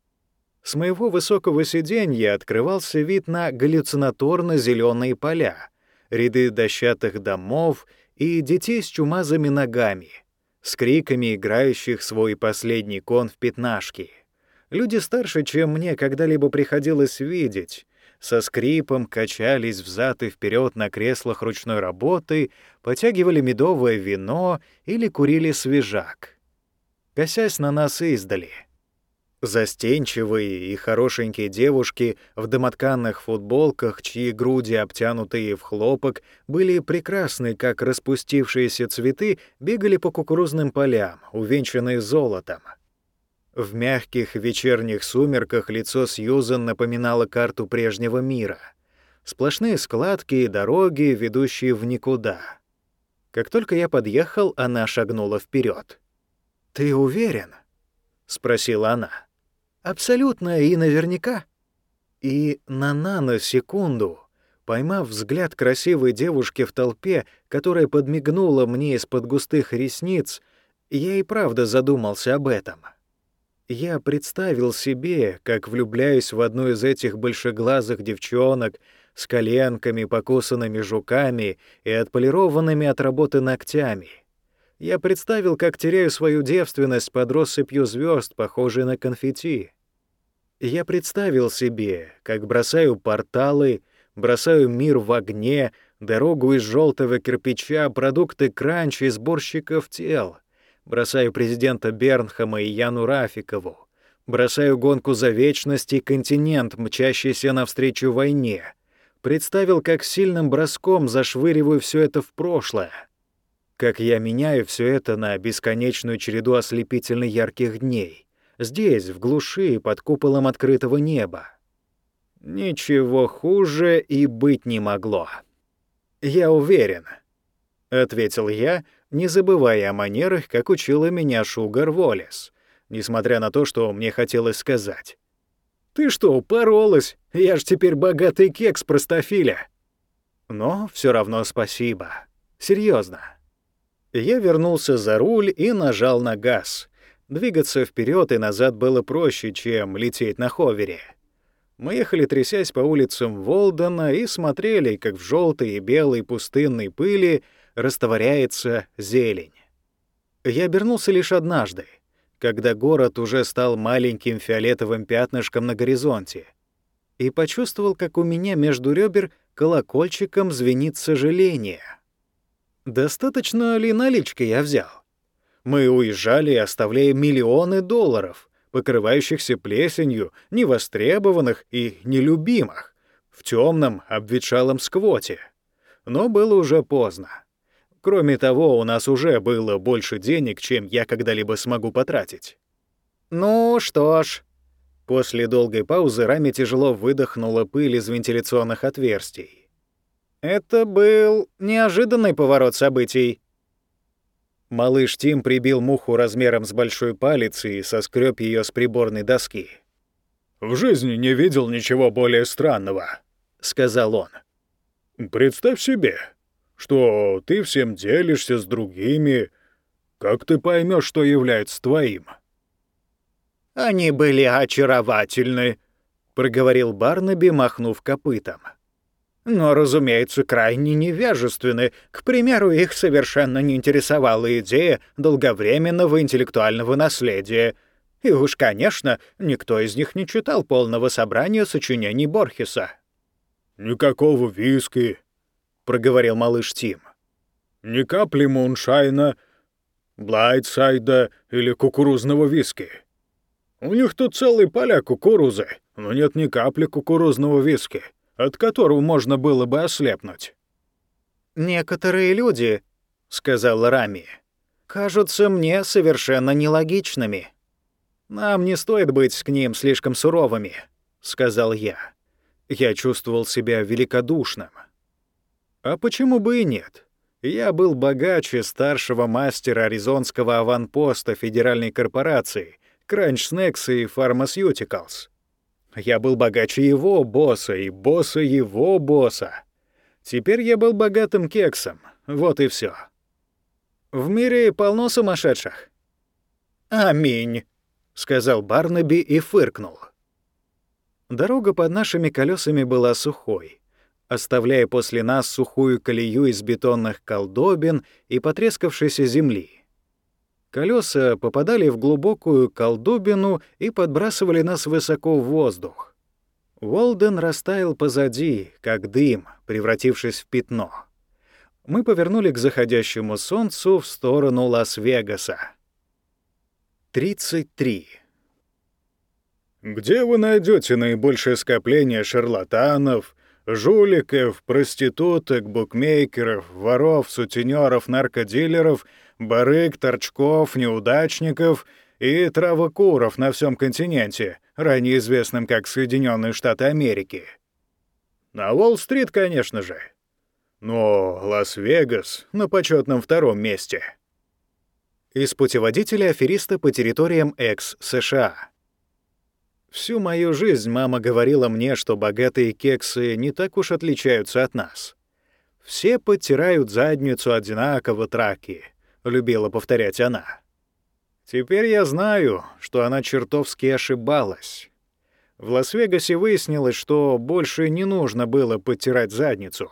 с моего высокого сиденья открывался вид на галлюцинаторно зеленые поля, ряды дощатых домов и детей с чумазыми ногами, с криками играющих свой последний кон в пятнашки. Люди старше, чем мне когда-либо приходилось видеть, со скрипом качались взад и вперед на креслах ручной работы, потягивали медовое вино или курили свежак. Косясь на нас издали — Застенчивые и хорошенькие девушки в домотканных футболках, чьи груди, обтянутые в хлопок, были прекрасны, как распустившиеся цветы, бегали по кукурузным полям, увенчанные золотом. В мягких вечерних сумерках лицо Сьюзан напоминало карту прежнего мира. Сплошные складки и дороги, ведущие в никуда. Как только я подъехал, она шагнула вперед. «Ты уверен?» — спросила она. Абсолютно и наверняка. И на наносекунду, поймав взгляд красивой девушки в толпе, которая подмигнула мне из-под густых ресниц, я и правда задумался об этом. Я представил себе, как влюбляюсь в одну из этих большеглазых девчонок с коленками, покусанными жуками и отполированными от работы ногтями. Я представил, как теряю свою девственность под россыпью звезд, похожей на конфетти. Я представил себе, как бросаю порталы, бросаю мир в огне, дорогу из желтого кирпича, продукты кранча и сборщиков тел. Бросаю президента Бернхама и Яну Рафикову. Бросаю гонку за вечность и континент, мчащийся навстречу войне. Представил, как сильным броском зашвыриваю все это в прошлое. Как я меняю все это на бесконечную череду ослепительно ярких дней здесь, в глуши, под куполом открытого неба. Ничего хуже и быть не могло. «Я уверен», — ответил я, не забывая о манерах, как учила меня Шугар Воллес, несмотря на то, что мне хотелось сказать. «Ты что, поролась? Я ж теперь богатый кекс простофиля». Но все равно спасибо. Серьезно. Я вернулся за руль и нажал на газ — Двигаться вперед и назад было проще, чем лететь на ховере. Мы ехали, трясясь по улицам Волдена, и смотрели, как в желтой и белой пустынной пыли растворяется зелень. Я обернулся лишь однажды, когда город уже стал маленьким фиолетовым пятнышком на горизонте, и почувствовал, как у меня между ребер колокольчиком звенит сожаление. Достаточно ли налички я взял? Мы уезжали, оставляя миллионы долларов, покрывающихся плесенью, невостребованных и нелюбимых, в темном обветшалом сквоте. Но было уже поздно. Кроме того, у нас уже было больше денег, чем я когда-либо смогу потратить. «Ну что ж...» После долгой паузы Рами тяжело выдохнула пыль из вентиляционных отверстий. «Это был неожиданный поворот событий. Малыш Тим прибил муху размером с большой палец и соскреб ее с приборной доски. «В жизни не видел ничего более странного», — сказал он. «Представь себе, что ты всем делишься с другими. Как ты поймешь, что является твоим?» «Они были очаровательны», — проговорил Барнаби, махнув копытом но, разумеется, крайне невежественны. К примеру, их совершенно не интересовала идея долговременного интеллектуального наследия. И уж, конечно, никто из них не читал полного собрания сочинений Борхеса. «Никакого виски», — проговорил малыш Тим. «Ни капли муншайна, блайтсайда или кукурузного виски. У них тут целые поля кукурузы, но нет ни капли кукурузного виски от которого можно было бы ослепнуть. «Некоторые люди», — сказал Рами, — «кажутся мне совершенно нелогичными». «Нам не стоит быть к ним слишком суровыми», — сказал я. Я чувствовал себя великодушным. А почему бы и нет? Я был богаче старшего мастера аризонского аванпоста федеральной корпорации Crunch Snacks и Pharmaceuticals. Я был богаче его босса и босса его босса. Теперь я был богатым кексом. Вот и все. В мире полно сумасшедших. «Аминь», — сказал Барнаби и фыркнул. Дорога под нашими колесами была сухой, оставляя после нас сухую колею из бетонных колдобин и потрескавшейся земли. Колеса попадали в глубокую колдобину и подбрасывали нас высоко в воздух. Уолден растаял позади, как дым, превратившись в пятно. Мы повернули к заходящему солнцу в сторону Лас-Вегаса. 33. Где вы найдете наибольшее скопление шарлатанов, жуликов, проституток, букмекеров, воров, сутенеров, наркодилеров, барыг, торчков, неудачников и травокуров на всем континенте, ранее известном как Соединенные Штаты Америки. На Уолл-стрит, конечно же. Но Лас-Вегас на почетном втором месте. Из путеводителя афериста по территориям экс-США. Всю мою жизнь мама говорила мне, что богатые кексы не так уж отличаются от нас. Все подтирают задницу одинаково траки, любила повторять она. Теперь я знаю, что она чертовски ошибалась. В Лас-Вегасе выяснилось, что больше не нужно было подтирать задницу.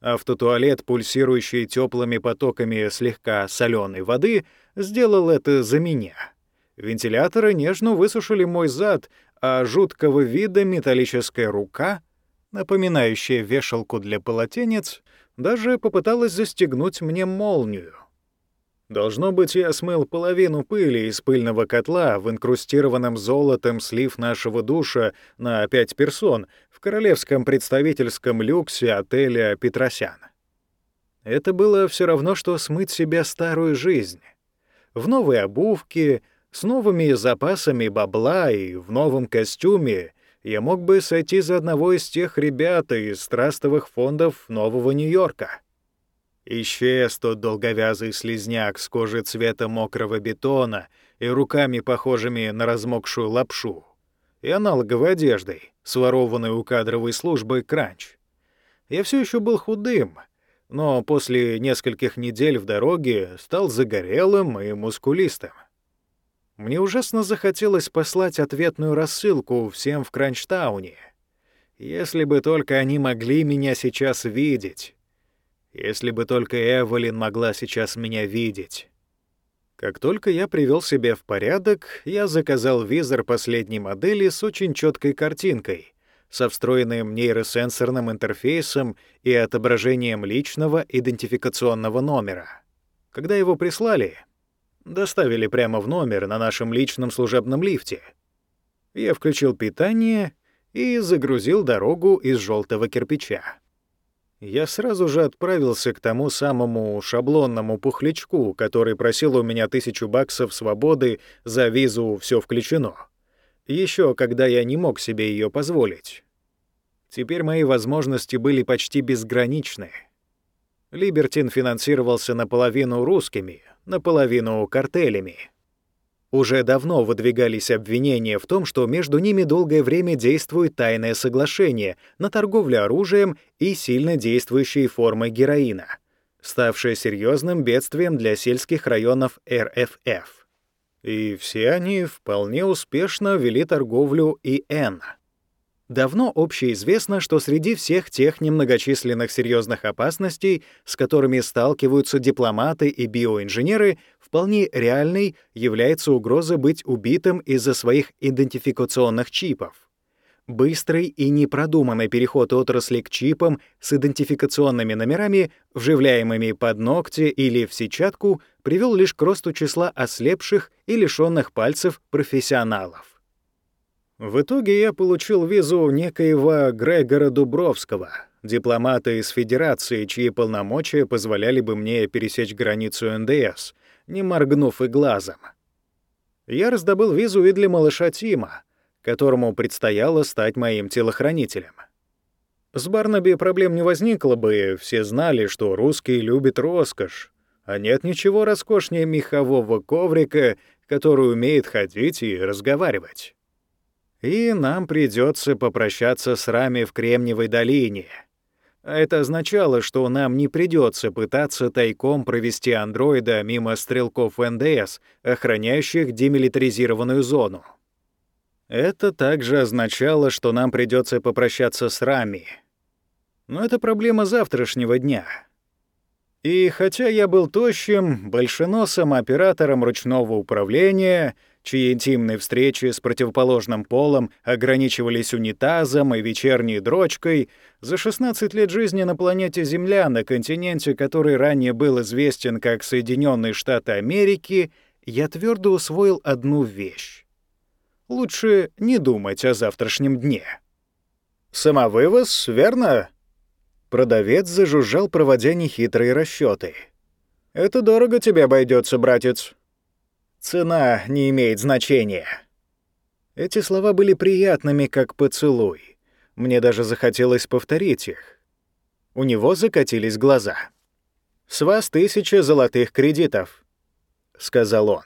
Автотуалет, пульсирующий теплыми потоками слегка соленой воды, сделал это за меня — Вентиляторы нежно высушили мой зад, а жуткого вида металлическая рука, напоминающая вешалку для полотенец, даже попыталась застегнуть мне молнию. Должно быть, я смыл половину пыли из пыльного котла в инкрустированном золотом слив нашего душа на пять персон в королевском представительском люксе отеля «Петросян». Это было все равно, что смыть себе старую жизнь. В новой обувке, с новыми запасами бабла и в новом костюме я мог бы сойти за одного из тех ребят из трастовых фондов Нового Нью-Йорка. Исчез тот долговязый слизняк с кожей цвета мокрого бетона и руками, похожими на размокшую лапшу, и аналоговой одеждой, сворованной у кадровой службы «Кранч». Я все еще был худым, но после нескольких недель в дороге стал загорелым и мускулистым. Мне ужасно захотелось послать ответную рассылку всем в Кранчтауне. Если бы только они могли меня сейчас видеть. Если бы только Эвелин могла сейчас меня видеть. Как только я привел себя в порядок, я заказал визор последней модели с очень четкой картинкой, со встроенным нейросенсорным интерфейсом и отображением личного идентификационного номера. Когда его прислали, Доставили прямо в номер на нашем личном служебном лифте. Я включил питание и загрузил дорогу из желтого кирпича. Я сразу же отправился к тому самому шаблонному пухлячку, который просил у меня тысячу баксов свободы за визу «все включено». Еще когда я не мог себе ее позволить. Теперь мои возможности были почти безграничны. Либертин финансировался наполовину русскими, наполовину картелями. Уже давно выдвигались обвинения в том, что между ними долгое время действует тайное соглашение на торговлю оружием и сильно действующей формой героина, ставшее серьезным бедствием для сельских районов РФФ. И все они вполне успешно вели торговлю ИН. Давно общеизвестно, что среди всех тех немногочисленных серьезных опасностей, с которыми сталкиваются дипломаты и биоинженеры, вполне реальной является угроза быть убитым из-за своих идентификационных чипов. Быстрый и непродуманный переход отрасли к чипам с идентификационными номерами, вживляемыми под ногти или в сетчатку, привел лишь к росту числа ослепших и лишенных пальцев профессионалов. В итоге я получил визу некоего Грегора Дубровского, дипломата из Федерации, чьи полномочия позволяли бы мне пересечь границу НДС, не моргнув и глазом. Я раздобыл визу и для малыша Тима, которому предстояло стать моим телохранителем. С Барнаби проблем не возникло бы, все знали, что русские любят роскошь, а нет ничего роскошнее мехового коврика, который умеет ходить и разговаривать и нам придется попрощаться с Рами в Кремниевой долине. Это означало, что нам не придется пытаться тайком провести андроида мимо стрелков НДС, охраняющих демилитаризированную зону. Это также означало, что нам придется попрощаться с Рами. Но это проблема завтрашнего дня. И хотя я был тощим, большеносым оператором ручного управления, чьи интимные встречи с противоположным полом ограничивались унитазом и вечерней дрочкой, за 16 лет жизни на планете Земля, на континенте, который ранее был известен как Соединенные Штаты Америки, я твердо усвоил одну вещь. Лучше не думать о завтрашнем дне. «Самовывоз, верно?» Продавец зажужжал, проводя нехитрые расчеты. «Это дорого тебе обойдется, братец». «Цена не имеет значения». Эти слова были приятными, как поцелуй. Мне даже захотелось повторить их. У него закатились глаза. «С вас тысяча золотых кредитов», — сказал он.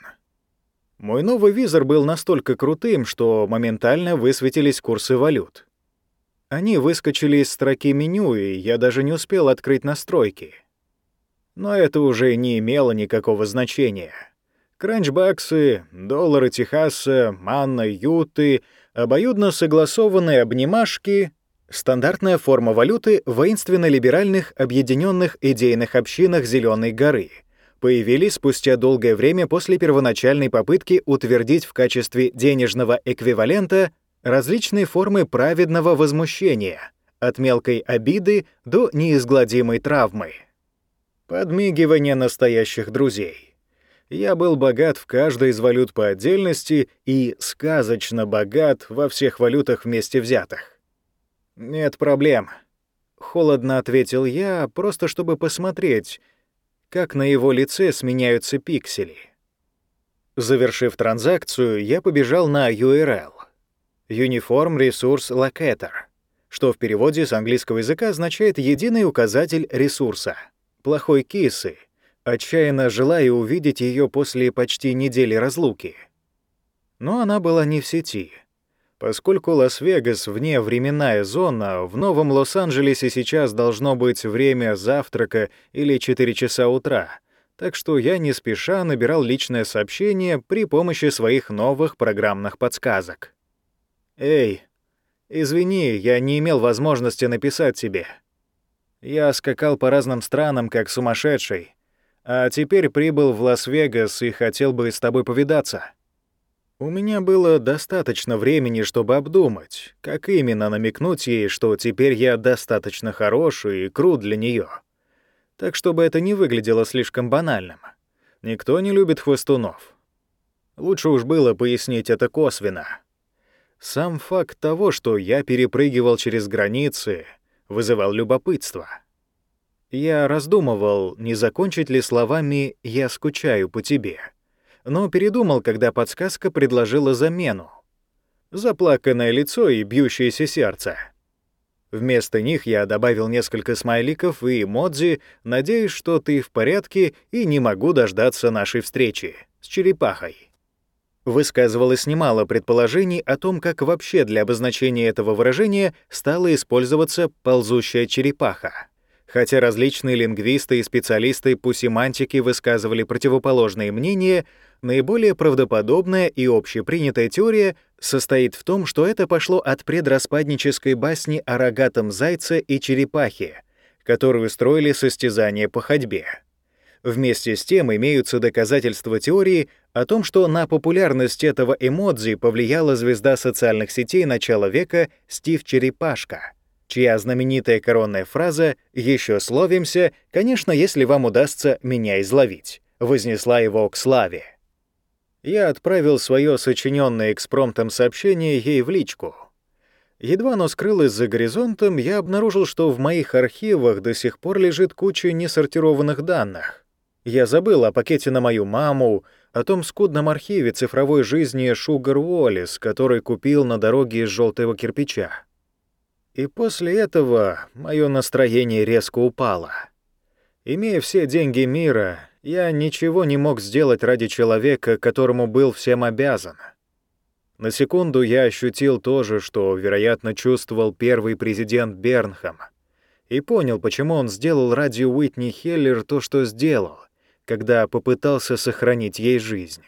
Мой новый визор был настолько крутым, что моментально высветились курсы валют. Они выскочили из строки меню, и я даже не успел открыть настройки. Но это уже не имело никакого значения. Кранчбаксы, доллары Техаса, манна, юты, обоюдно согласованные обнимашки — стандартная форма валюты в воинственно-либеральных объединенных идейных общинах Зеленой горы — появились спустя долгое время после первоначальной попытки утвердить в качестве денежного эквивалента различные формы праведного возмущения, от мелкой обиды до неизгладимой травмы. Подмигивание настоящих друзей. Я был богат в каждой из валют по отдельности и сказочно богат во всех валютах вместе взятых. «Нет проблем», — холодно ответил я, просто чтобы посмотреть, как на его лице сменяются пиксели. Завершив транзакцию, я побежал на URL. Uniform Resource Locator, что в переводе с английского языка означает «единый указатель ресурса». Плохой кисы, отчаянно желая увидеть ее после почти недели разлуки. Но она была не в сети. Поскольку Лас-Вегас вне временная зона, в Новом Лос-Анджелесе сейчас должно быть время завтрака или 4 часа утра, так что я не спеша набирал личное сообщение при помощи своих новых программных подсказок. «Эй, извини, я не имел возможности написать тебе. Я скакал по разным странам, как сумасшедший, а теперь прибыл в Лас-Вегас и хотел бы с тобой повидаться. У меня было достаточно времени, чтобы обдумать, как именно намекнуть ей, что теперь я достаточно хороший и крут для нее, так чтобы это не выглядело слишком банальным. Никто не любит хвостунов. Лучше уж было пояснить это косвенно. Сам факт того, что я перепрыгивал через границы, вызывал любопытство. Я раздумывал, не закончить ли словами «я скучаю по тебе», но передумал, когда подсказка предложила замену. Заплаканное лицо и бьющееся сердце. Вместо них я добавил несколько смайликов и эмодзи, надеясь, что ты в порядке и не могу дождаться нашей встречи с черепахой. Высказывалось немало предположений о том, как вообще для обозначения этого выражения стала использоваться ползущая черепаха. Хотя различные лингвисты и специалисты по семантике высказывали противоположные мнения, наиболее правдоподобная и общепринятая теория состоит в том, что это пошло от предраспаднической басни о рогатом зайце и черепахе, которую строили состязания по ходьбе. Вместе с тем имеются доказательства теории о том, что на популярность этого эмодзи повлияла звезда социальных сетей начала века Стив Черепашка, чья знаменитая коронная фраза «Еще словимся, конечно, если вам удастся меня изловить», вознесла его к славе. Я отправил свое сочиненное экспромтом сообщение ей в личку. Едва оно скрылось за горизонтом, я обнаружил, что в моих архивах до сих пор лежит куча несортированных данных. Я забыл о пакете на мою маму, о том скудном архиве цифровой жизни Шугар Уоллес, который купил на дороге из желтого кирпича. И после этого мое настроение резко упало. Имея все деньги мира, я ничего не мог сделать ради человека, которому был всем обязан. На секунду я ощутил то же, что, вероятно, чувствовал первый президент Бернхам, и понял, почему он сделал ради Уитни Хеллер то, что сделал когда попытался сохранить ей жизнь.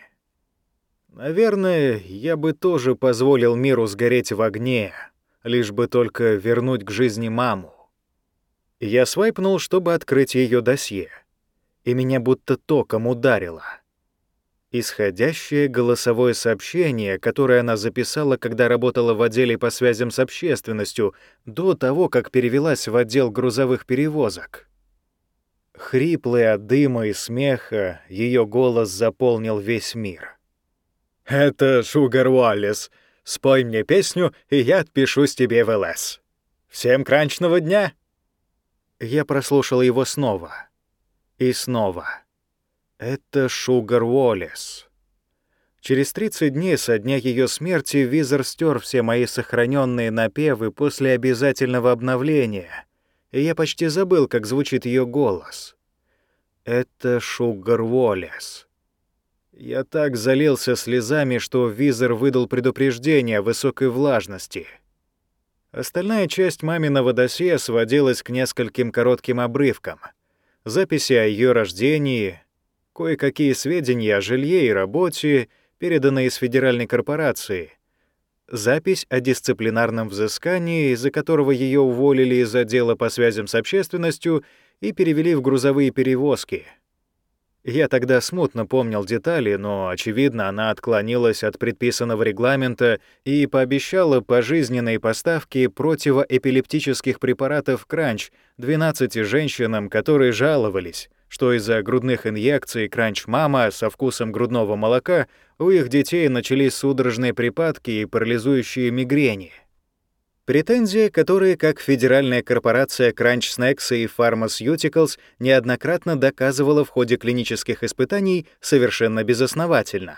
Наверное, я бы тоже позволил миру сгореть в огне, лишь бы только вернуть к жизни маму. Я свайпнул, чтобы открыть ее досье. и меня будто током ударило. Исходящее голосовое сообщение, которое она записала, когда работала в отделе по связям с общественностью, до того, как перевелась в отдел грузовых перевозок. Хриплый от дыма и смеха, ее голос заполнил весь мир. «Это Шугар Уоллес. Спой мне песню, и я отпишусь тебе в ЛС. Всем кранчного дня!» Я прослушал его снова. И снова. Это Шугар Уоллес. Через 30 дней со дня ее смерти Визор стер все мои сохраненные напевы после обязательного обновления, и я почти забыл, как звучит ее голос. Это Шугар Уоллес. Я так залился слезами, что Визор выдал предупреждение о высокой влажности. Остальная часть маминого досье сводилась к нескольким коротким обрывкам. Записи о ее рождении, кое-какие сведения о жилье и работе, переданные из федеральной корпорации, запись о дисциплинарном взыскании, из-за которого ее уволили из отдела по связям с общественностью и перевели в грузовые перевозки — я тогда смутно помнил детали, но, очевидно, она отклонилась от предписанного регламента и пообещала пожизненные поставки противоэпилептических препаратов «Кранч» 12 женщинам, которые жаловались, что из-за грудных инъекций «Кранч-мама» со вкусом грудного молока у их детей начались судорожные припадки и парализующие мигрени. Претензии, которые, как федеральная корпорация Crunch Snacks и Pharmaceuticals неоднократно доказывала в ходе клинических испытаний, совершенно безосновательно.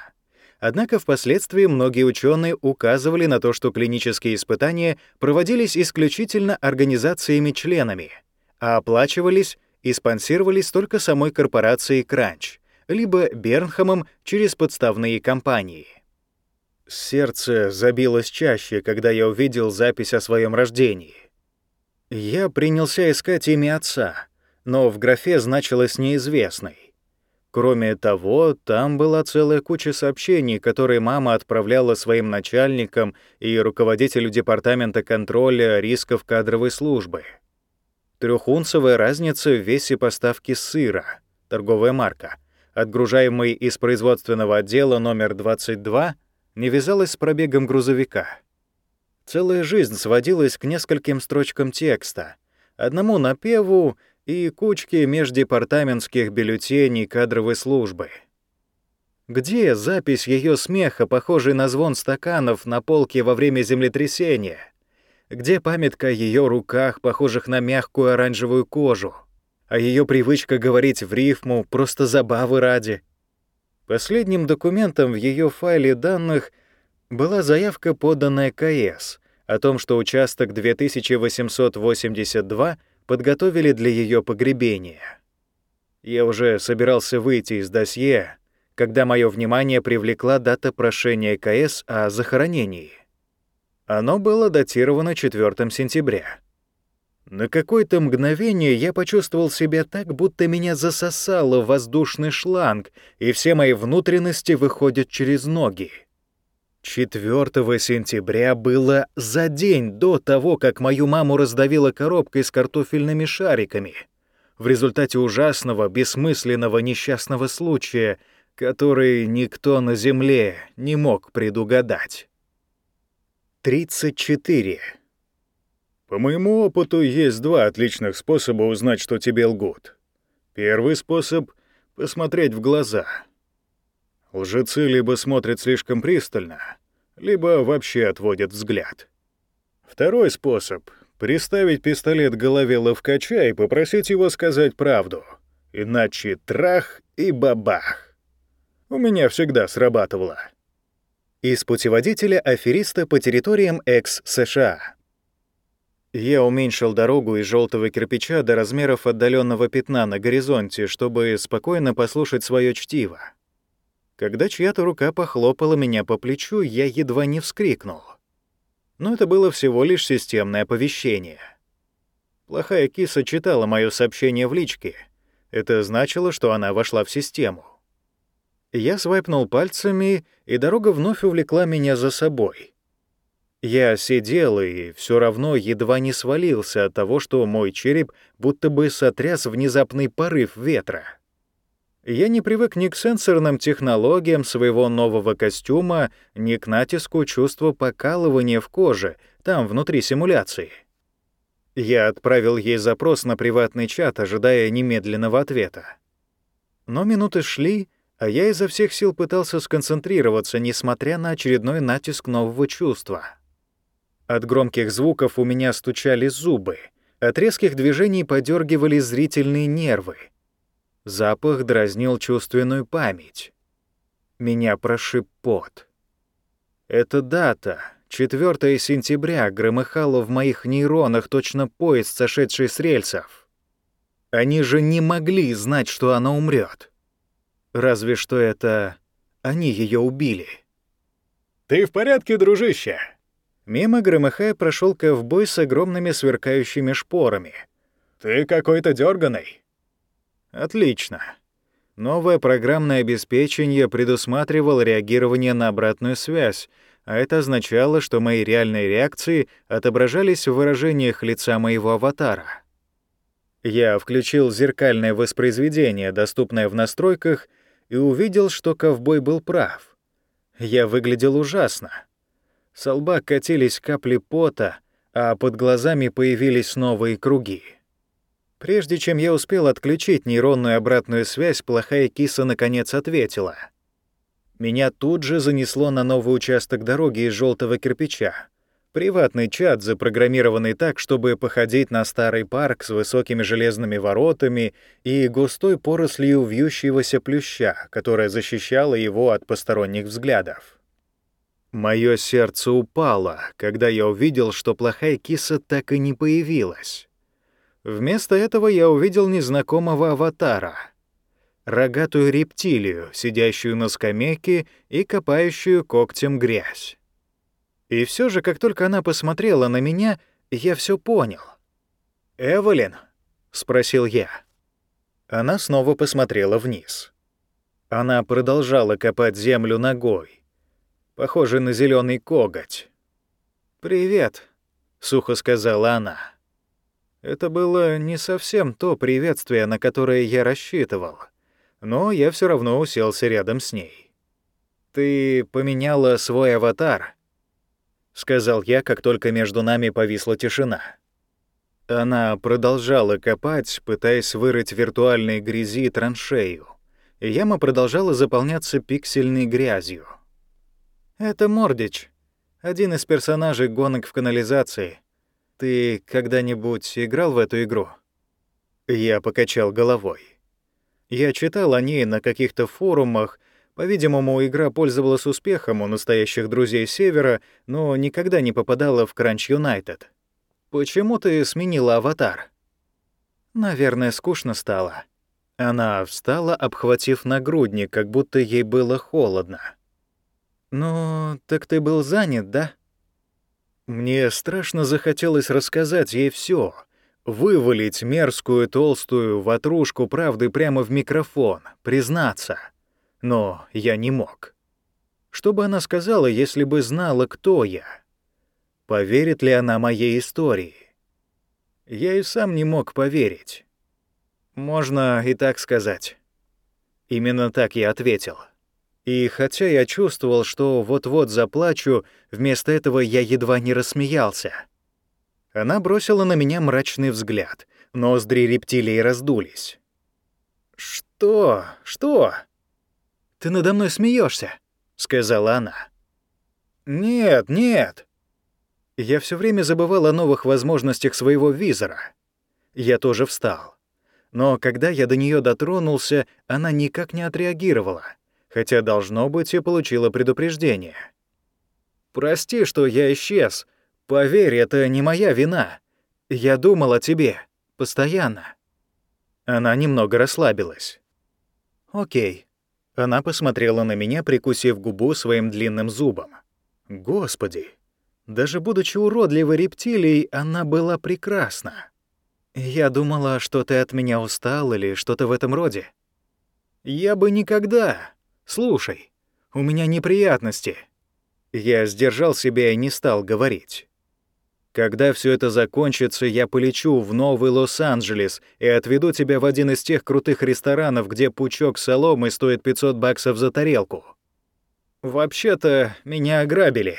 Однако впоследствии многие ученые указывали на то, что клинические испытания проводились исключительно организациями-членами, а оплачивались и спонсировались только самой корпорацией Crunch, либо Бернхамом через подставные компании. Сердце забилось чаще, когда я увидел запись о своем рождении. Я принялся искать имя отца, но в графе значилось «неизвестный». Кроме того, там была целая куча сообщений, которые мама отправляла своим начальникам и руководителю департамента контроля рисков кадровой службы. Трехунцевая разница в весе поставки сыра, торговая марка, отгружаемый из производственного отдела номер 22 — не вязалась с пробегом грузовика. Целая жизнь сводилась к нескольким строчкам текста, одному напеву и кучке междепартаментских бюллетеней кадровой службы. Где запись ее смеха, похожей на звон стаканов на полке во время землетрясения? Где памятка о ее руках, похожих на мягкую оранжевую кожу? А ее привычка говорить в рифму просто забавы ради — Последним документом в ее файле данных была заявка, поданная КС, о том, что участок 2882 подготовили для ее погребения. Я уже собирался выйти из досье, когда мое внимание привлекла дата прошения КС о захоронении. Оно было датировано 4 сентября. На какое-то мгновение я почувствовал себя так, будто меня засосало в воздушный шланг, и все мои внутренности выходят через ноги. 4 сентября было за день до того, как мою маму раздавила коробкой с картофельными шариками. В результате ужасного, бессмысленного несчастного случая, который никто на Земле не мог предугадать. 34. По моему опыту есть два отличных способа узнать, что тебе лгут. Первый способ — посмотреть в глаза. Лжецы либо смотрят слишком пристально, либо вообще отводят взгляд. Второй способ — приставить пистолет голове ловкача и попросить его сказать правду. Иначе трах и бабах. У меня всегда срабатывало. Из путеводителя афериста по территориям экс-США. Я уменьшил дорогу из желтого кирпича до размеров отдаленного пятна на горизонте, чтобы спокойно послушать свое чтиво. Когда чья-то рука похлопала меня по плечу, я едва не вскрикнул. Но это было всего лишь системное оповещение. Плохая киса читала мое сообщение в личке. Это значило, что она вошла в систему. Я свайпнул пальцами, и дорога вновь увлекла меня за собой. Я сидел и все равно едва не свалился от того, что мой череп будто бы сотряс внезапный порыв ветра. Я не привык ни к сенсорным технологиям своего нового костюма, ни к натиску чувства покалывания в коже, там, внутри симуляции. Я отправил ей запрос на приватный чат, ожидая немедленного ответа. Но минуты шли, а я изо всех сил пытался сконцентрироваться, несмотря на очередной натиск нового чувства. От громких звуков у меня стучали зубы, от резких движений подергивали зрительные нервы. Запах дразнил чувственную память. Меня прошиб пот. Эта дата, 4 сентября, громыхала в моих нейронах точно поезд, сошедший с рельсов. Они же не могли знать, что она умрет. Разве что это они ее убили. «Ты в порядке, дружище?» Мимо громыхая прошел ковбой с огромными сверкающими шпорами. «Ты какой-то дерганый. «Отлично. Новое программное обеспечение предусматривало реагирование на обратную связь, а это означало, что мои реальные реакции отображались в выражениях лица моего аватара. Я включил зеркальное воспроизведение, доступное в настройках, и увидел, что ковбой был прав. Я выглядел ужасно. С лба катились капли пота, а под глазами появились новые круги. Прежде чем я успел отключить нейронную обратную связь, плохая киса наконец ответила. Меня тут же занесло на новый участок дороги из желтого кирпича. Приватный чат, запрограммированный так, чтобы походить на старый парк с высокими железными воротами и густой порослью вьющегося плюща, которая защищала его от посторонних взглядов. Моё сердце упало, когда я увидел, что плохая киса так и не появилась. Вместо этого я увидел незнакомого аватара — рогатую рептилию, сидящую на скамейке и копающую когтем грязь. И все же, как только она посмотрела на меня, я все понял. «Эвелин?» — спросил я. Она снова посмотрела вниз. Она продолжала копать землю ногой, похоже на зеленый коготь. «Привет», — сухо сказала она. Это было не совсем то приветствие, на которое я рассчитывал, но я все равно уселся рядом с ней. «Ты поменяла свой аватар», — сказал я, как только между нами повисла тишина. Она продолжала копать, пытаясь вырыть виртуальной грязи траншею. И яма продолжала заполняться пиксельной грязью. «Это Мордич, один из персонажей гонок в канализации. Ты когда-нибудь играл в эту игру?» Я покачал головой. Я читал о ней на каких-то форумах, по-видимому, игра пользовалась успехом у настоящих друзей Севера, но никогда не попадала в Кранч Юнайтед. Почему ты сменила аватар? Наверное, скучно стало. Она встала, обхватив нагрудник, как будто ей было холодно. «Ну, так ты был занят, да?» Мне страшно захотелось рассказать ей все, вывалить мерзкую толстую ватрушку правды прямо в микрофон, признаться — но я не мог. Что бы она сказала, если бы знала, кто я? Поверит ли она моей истории? Я и сам не мог поверить. Можно и так сказать. Именно так я ответил. И хотя я чувствовал, что вот-вот заплачу, вместо этого я едва не рассмеялся. Она бросила на меня мрачный взгляд. Ноздри рептилии раздулись. «Что? Что?» Ты надо мной смеешься, сказала она. Нет, нет. Я все время забывал о новых возможностях своего визора. Я тоже встал. Но когда я до нее дотронулся, она никак не отреагировала, хотя, должно быть, и получила предупреждение. «Прости, что я исчез. Поверь, это не моя вина. Я думал о тебе. Постоянно». Она немного расслабилась. «Окей. Она посмотрела на меня, прикусив губу своим длинным зубом. Господи, даже будучи уродливой рептилией, она была прекрасна. Я думала, что ты от меня устал или что-то в этом роде. Я бы никогда. Слушай, у меня неприятности. Я сдержал себя и не стал говорить. Когда все это закончится, я полечу в Новый Лос-Анджелес и отведу тебя в один из тех крутых ресторанов, где пучок соломы стоит 500 баксов за тарелку. Вообще-то, меня ограбили.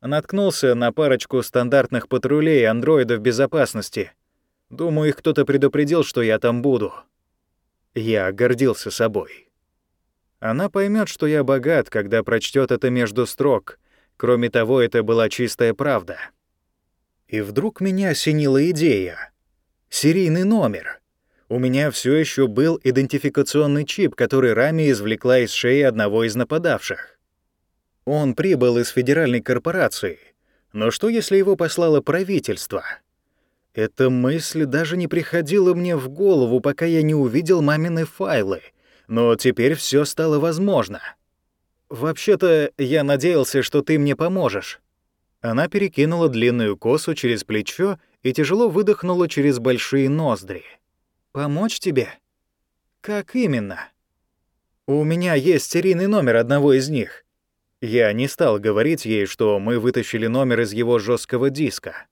Наткнулся на парочку стандартных патрулей андроидов безопасности. Думаю, их кто-то предупредил, что я там буду. Я гордился собой. Она поймет, что я богат, когда прочтет это между строк. Кроме того, это была чистая правда. И вдруг меня осенила идея. Серийный номер. У меня все еще был идентификационный чип, который Рами извлекла из шеи одного из нападавших. Он прибыл из федеральной корпорации. Но что, если его послало правительство? Эта мысль даже не приходила мне в голову, пока я не увидел мамины файлы. Но теперь все стало возможно. «Вообще-то, я надеялся, что ты мне поможешь». Она перекинула длинную косу через плечо и тяжело выдохнула через большие ноздри. «Помочь тебе? Как именно?» «У меня есть серийный номер одного из них». Я не стал говорить ей, что мы вытащили номер из его жесткого диска.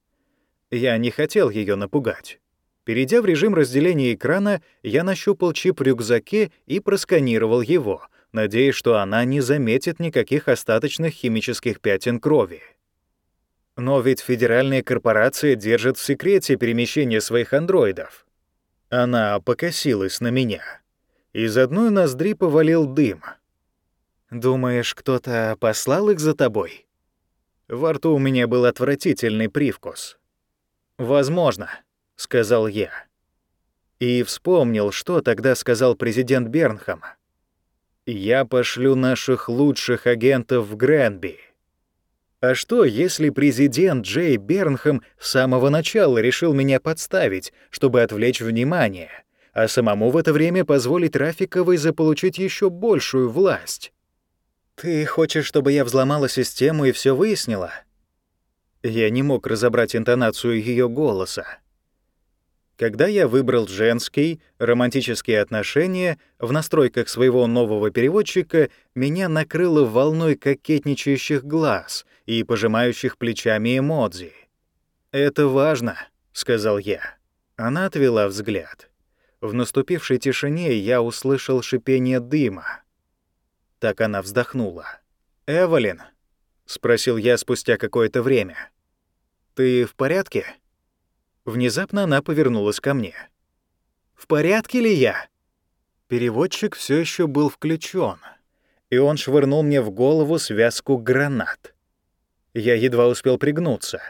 Я не хотел ее напугать. Перейдя в режим разделения экрана, я нащупал чип в рюкзаке и просканировал его, надеясь, что она не заметит никаких остаточных химических пятен крови. Но ведь федеральная корпорация держит в секрете перемещение своих андроидов. Она покосилась на меня. Из одной ноздри повалил дым. «Думаешь, кто-то послал их за тобой?» Во рту у меня был отвратительный привкус. «Возможно», — сказал я. И вспомнил, что тогда сказал президент Бернхам. «Я пошлю наших лучших агентов в Гренби». А что, если президент Джей Бернхэм с самого начала решил меня подставить, чтобы отвлечь внимание, а самому в это время позволить Рафиковой заполучить еще большую власть? Ты хочешь, чтобы я взломала систему и все выяснила? Я не мог разобрать интонацию ее голоса. Когда я выбрал женский, романтические отношения, в настройках своего нового переводчика меня накрыло волной кокетничающих глаз и пожимающих плечами эмодзи. «Это важно», — сказал я. Она отвела взгляд. В наступившей тишине я услышал шипение дыма. Так она вздохнула. «Эвелин?» — спросил я спустя какое-то время. «Ты в порядке?» Внезапно она повернулась ко мне. «В порядке ли я?» Переводчик все еще был включен, и он швырнул мне в голову связку гранат. Я едва успел пригнуться.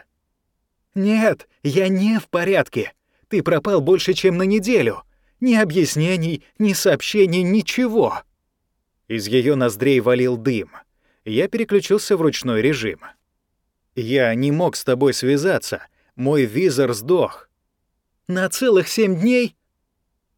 «Нет, я не в порядке. Ты пропал больше, чем на неделю. Ни объяснений, ни сообщений, ничего». Из ее ноздрей валил дым. Я переключился в ручной режим. «Я не мог с тобой связаться», мой визор сдох. На целых семь дней?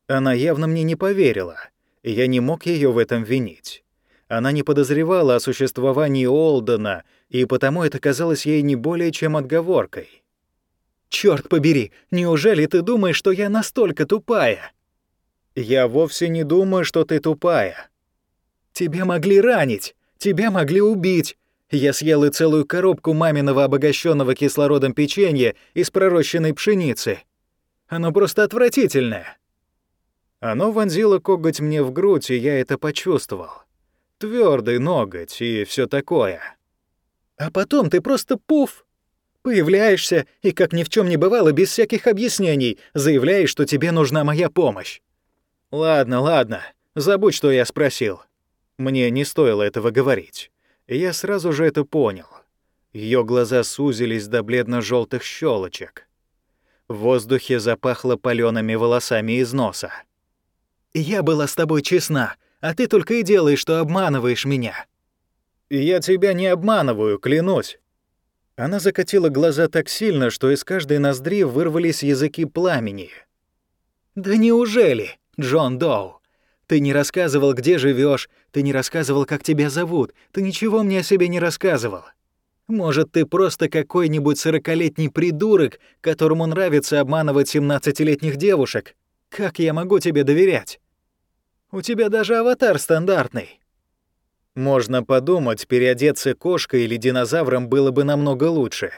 Она явно мне не поверила, и я не мог ее в этом винить. Она не подозревала о существовании Олдена, и потому это казалось ей не более чем отговоркой. «Чёрт побери, неужели ты думаешь, что я настолько тупая?» «Я вовсе не думаю, что ты тупая». «Тебя могли ранить, тебя могли убить, я съел и целую коробку маминого обогащенного кислородом печенья из пророщенной пшеницы. Оно просто отвратительное. Оно вонзило коготь мне в грудь, и я это почувствовал. Твердый ноготь и все такое. А потом ты просто пуф. Появляешься и, как ни в чем не бывало, без всяких объяснений, заявляешь, что тебе нужна моя помощь. Ладно, ладно, забудь, что я спросил. Мне не стоило этого говорить я сразу же это понял. Ее глаза сузились до бледно желтых щелочек. В воздухе запахло палеными волосами из носа. «Я была с тобой честна, а ты только и делаешь, что обманываешь меня». «Я тебя не обманываю, клянусь». Она закатила глаза так сильно, что из каждой ноздри вырвались языки пламени. «Да неужели, Джон Доу? Ты не рассказывал, где живешь, ты не рассказывал, как тебя зовут, ты ничего мне о себе не рассказывал. Может, ты просто какой-нибудь сорокалетний придурок, которому нравится обманывать семнадцатилетних девушек? Как я могу тебе доверять? У тебя даже аватар стандартный. Можно подумать, переодеться кошкой или динозавром было бы намного лучше.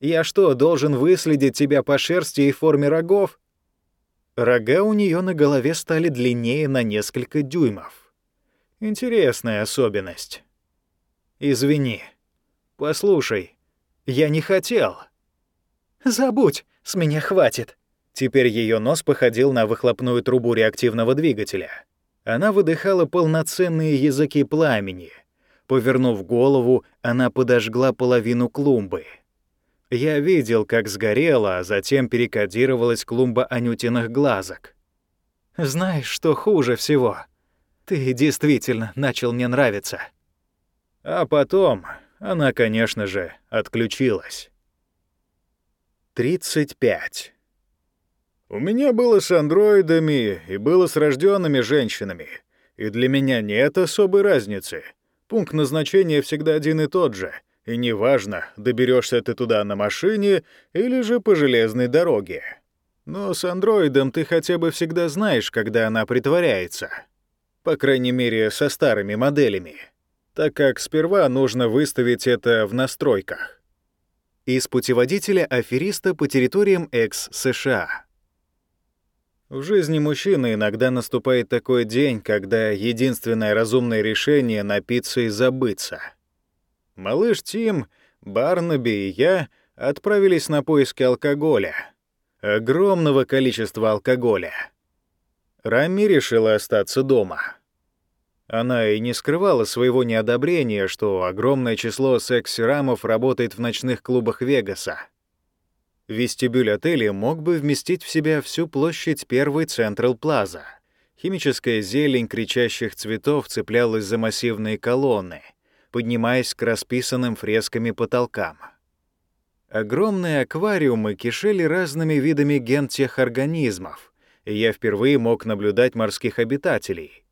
Я что, должен выследить тебя по шерсти и форме рогов? Рога у нее на голове стали длиннее на несколько дюймов. Интересная особенность. Извини. Послушай, я не хотел. Забудь, с меня хватит. Теперь ее нос походил на выхлопную трубу реактивного двигателя. Она выдыхала полноценные языки пламени. Повернув голову, она подожгла половину клумбы. Я видел, как сгорела, а затем перекодировалась клумба анютиных глазок. Знаешь, что хуже всего? Ты действительно начал мне нравиться. А потом она, конечно же, отключилась. 35. У меня было с андроидами и было с рожденными женщинами, и для меня нет особой разницы. Пункт назначения всегда один и тот же, и неважно, доберешься ты туда на машине или же по железной дороге. Но с андроидом ты хотя бы всегда знаешь, когда она притворяется. По крайней мере, со старыми моделями. Так как сперва нужно выставить это в настройках. Из путеводителя афериста по территориям экс-США. В жизни мужчины иногда наступает такой день, когда единственное разумное решение — напиться и забыться. Малыш Тим, Барнаби и я отправились на поиски алкоголя. Огромного количества алкоголя. Рами решила остаться дома. Она и не скрывала своего неодобрения, что огромное число секс-рамов работает в ночных клубах Вегаса. Вестибюль отеля мог бы вместить в себя всю площадь первой Централ Плаза. Химическая зелень кричащих цветов цеплялась за массивные колонны, поднимаясь к расписанным фресками потолкам. Огромные аквариумы кишели разными видами гентехорганизмов, и я впервые мог наблюдать морских обитателей.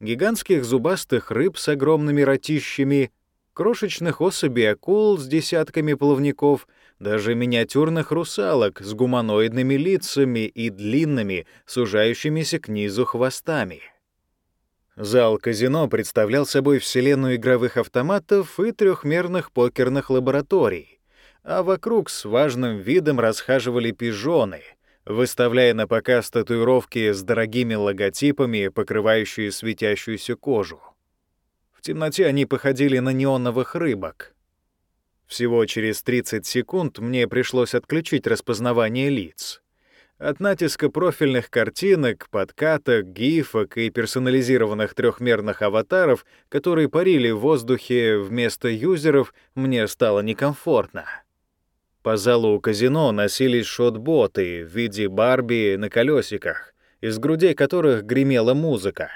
Гигантских зубастых рыб с огромными ротищами, крошечных особей акул с десятками плавников — даже миниатюрных русалок с гуманоидными лицами и длинными, сужающимися к низу хвостами. Зал казино представлял собой вселенную игровых автоматов и трехмерных покерных лабораторий, а вокруг с важным видом расхаживали пижоны, выставляя на показ татуировки с дорогими логотипами, покрывающие светящуюся кожу. В темноте они походили на неоновых рыбок — всего через 30 секунд мне пришлось отключить распознавание лиц. От натиска профильных картинок, подкаток, гифок и персонализированных трехмерных аватаров, которые парили в воздухе вместо юзеров, мне стало некомфортно. По залу казино носились шот-боты в виде Барби на колесиках, из грудей которых гремела музыка.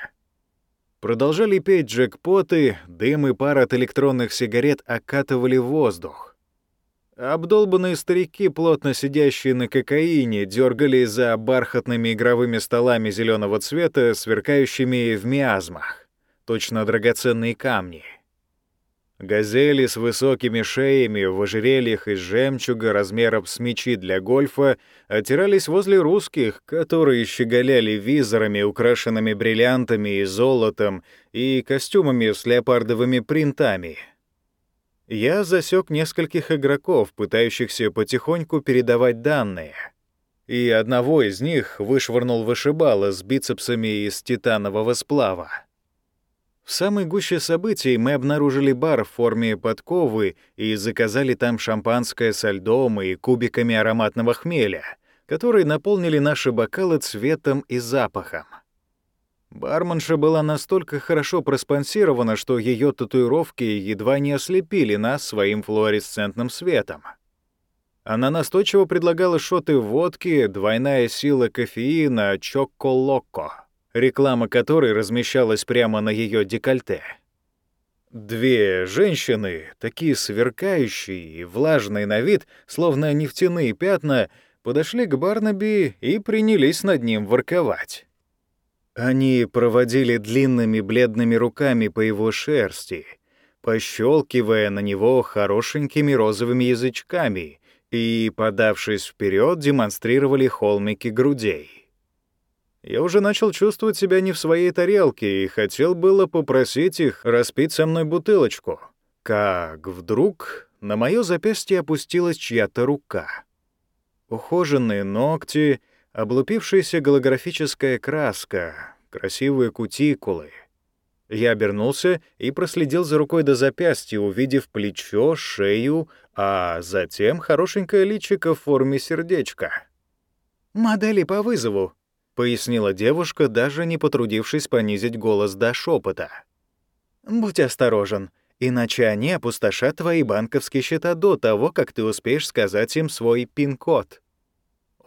Продолжали петь джекпоты, дым и пар от электронных сигарет окатывали воздух. Обдолбанные старики, плотно сидящие на кокаине, дергали за бархатными игровыми столами зеленого цвета, сверкающими в миазмах, точно драгоценные камни — Газели с высокими шеями в ожерельях из жемчуга размером с мечи для гольфа отирались возле русских, которые щеголяли визорами, украшенными бриллиантами и золотом, и костюмами с леопардовыми принтами. Я засек нескольких игроков, пытающихся потихоньку передавать данные. И одного из них вышвырнул вышибала с бицепсами из титанового сплава. В самой гуще событий мы обнаружили бар в форме подковы и заказали там шампанское со льдом и кубиками ароматного хмеля, которые наполнили наши бокалы цветом и запахом. Барменша была настолько хорошо проспонсирована, что ее татуировки едва не ослепили нас своим флуоресцентным светом. Она настойчиво предлагала шоты водки, двойная сила кофеина, чокко-локко реклама которой размещалась прямо на ее декольте. Две женщины, такие сверкающие и влажные на вид, словно нефтяные пятна, подошли к Барнаби и принялись над ним ворковать. Они проводили длинными бледными руками по его шерсти, пощелкивая на него хорошенькими розовыми язычками и, подавшись вперед, демонстрировали холмики грудей. Я уже начал чувствовать себя не в своей тарелке и хотел было попросить их распить со мной бутылочку. Как вдруг на моё запястье опустилась чья-то рука. Ухоженные ногти, облупившаяся голографическая краска, красивые кутикулы. Я обернулся и проследил за рукой до запястья, увидев плечо, шею, а затем хорошенькое личико в форме сердечка. «Модели по вызову», — пояснила девушка, даже не потрудившись понизить голос до шепота. «Будь осторожен, иначе они опустошат твои банковские счета до того, как ты успеешь сказать им свой пин-код».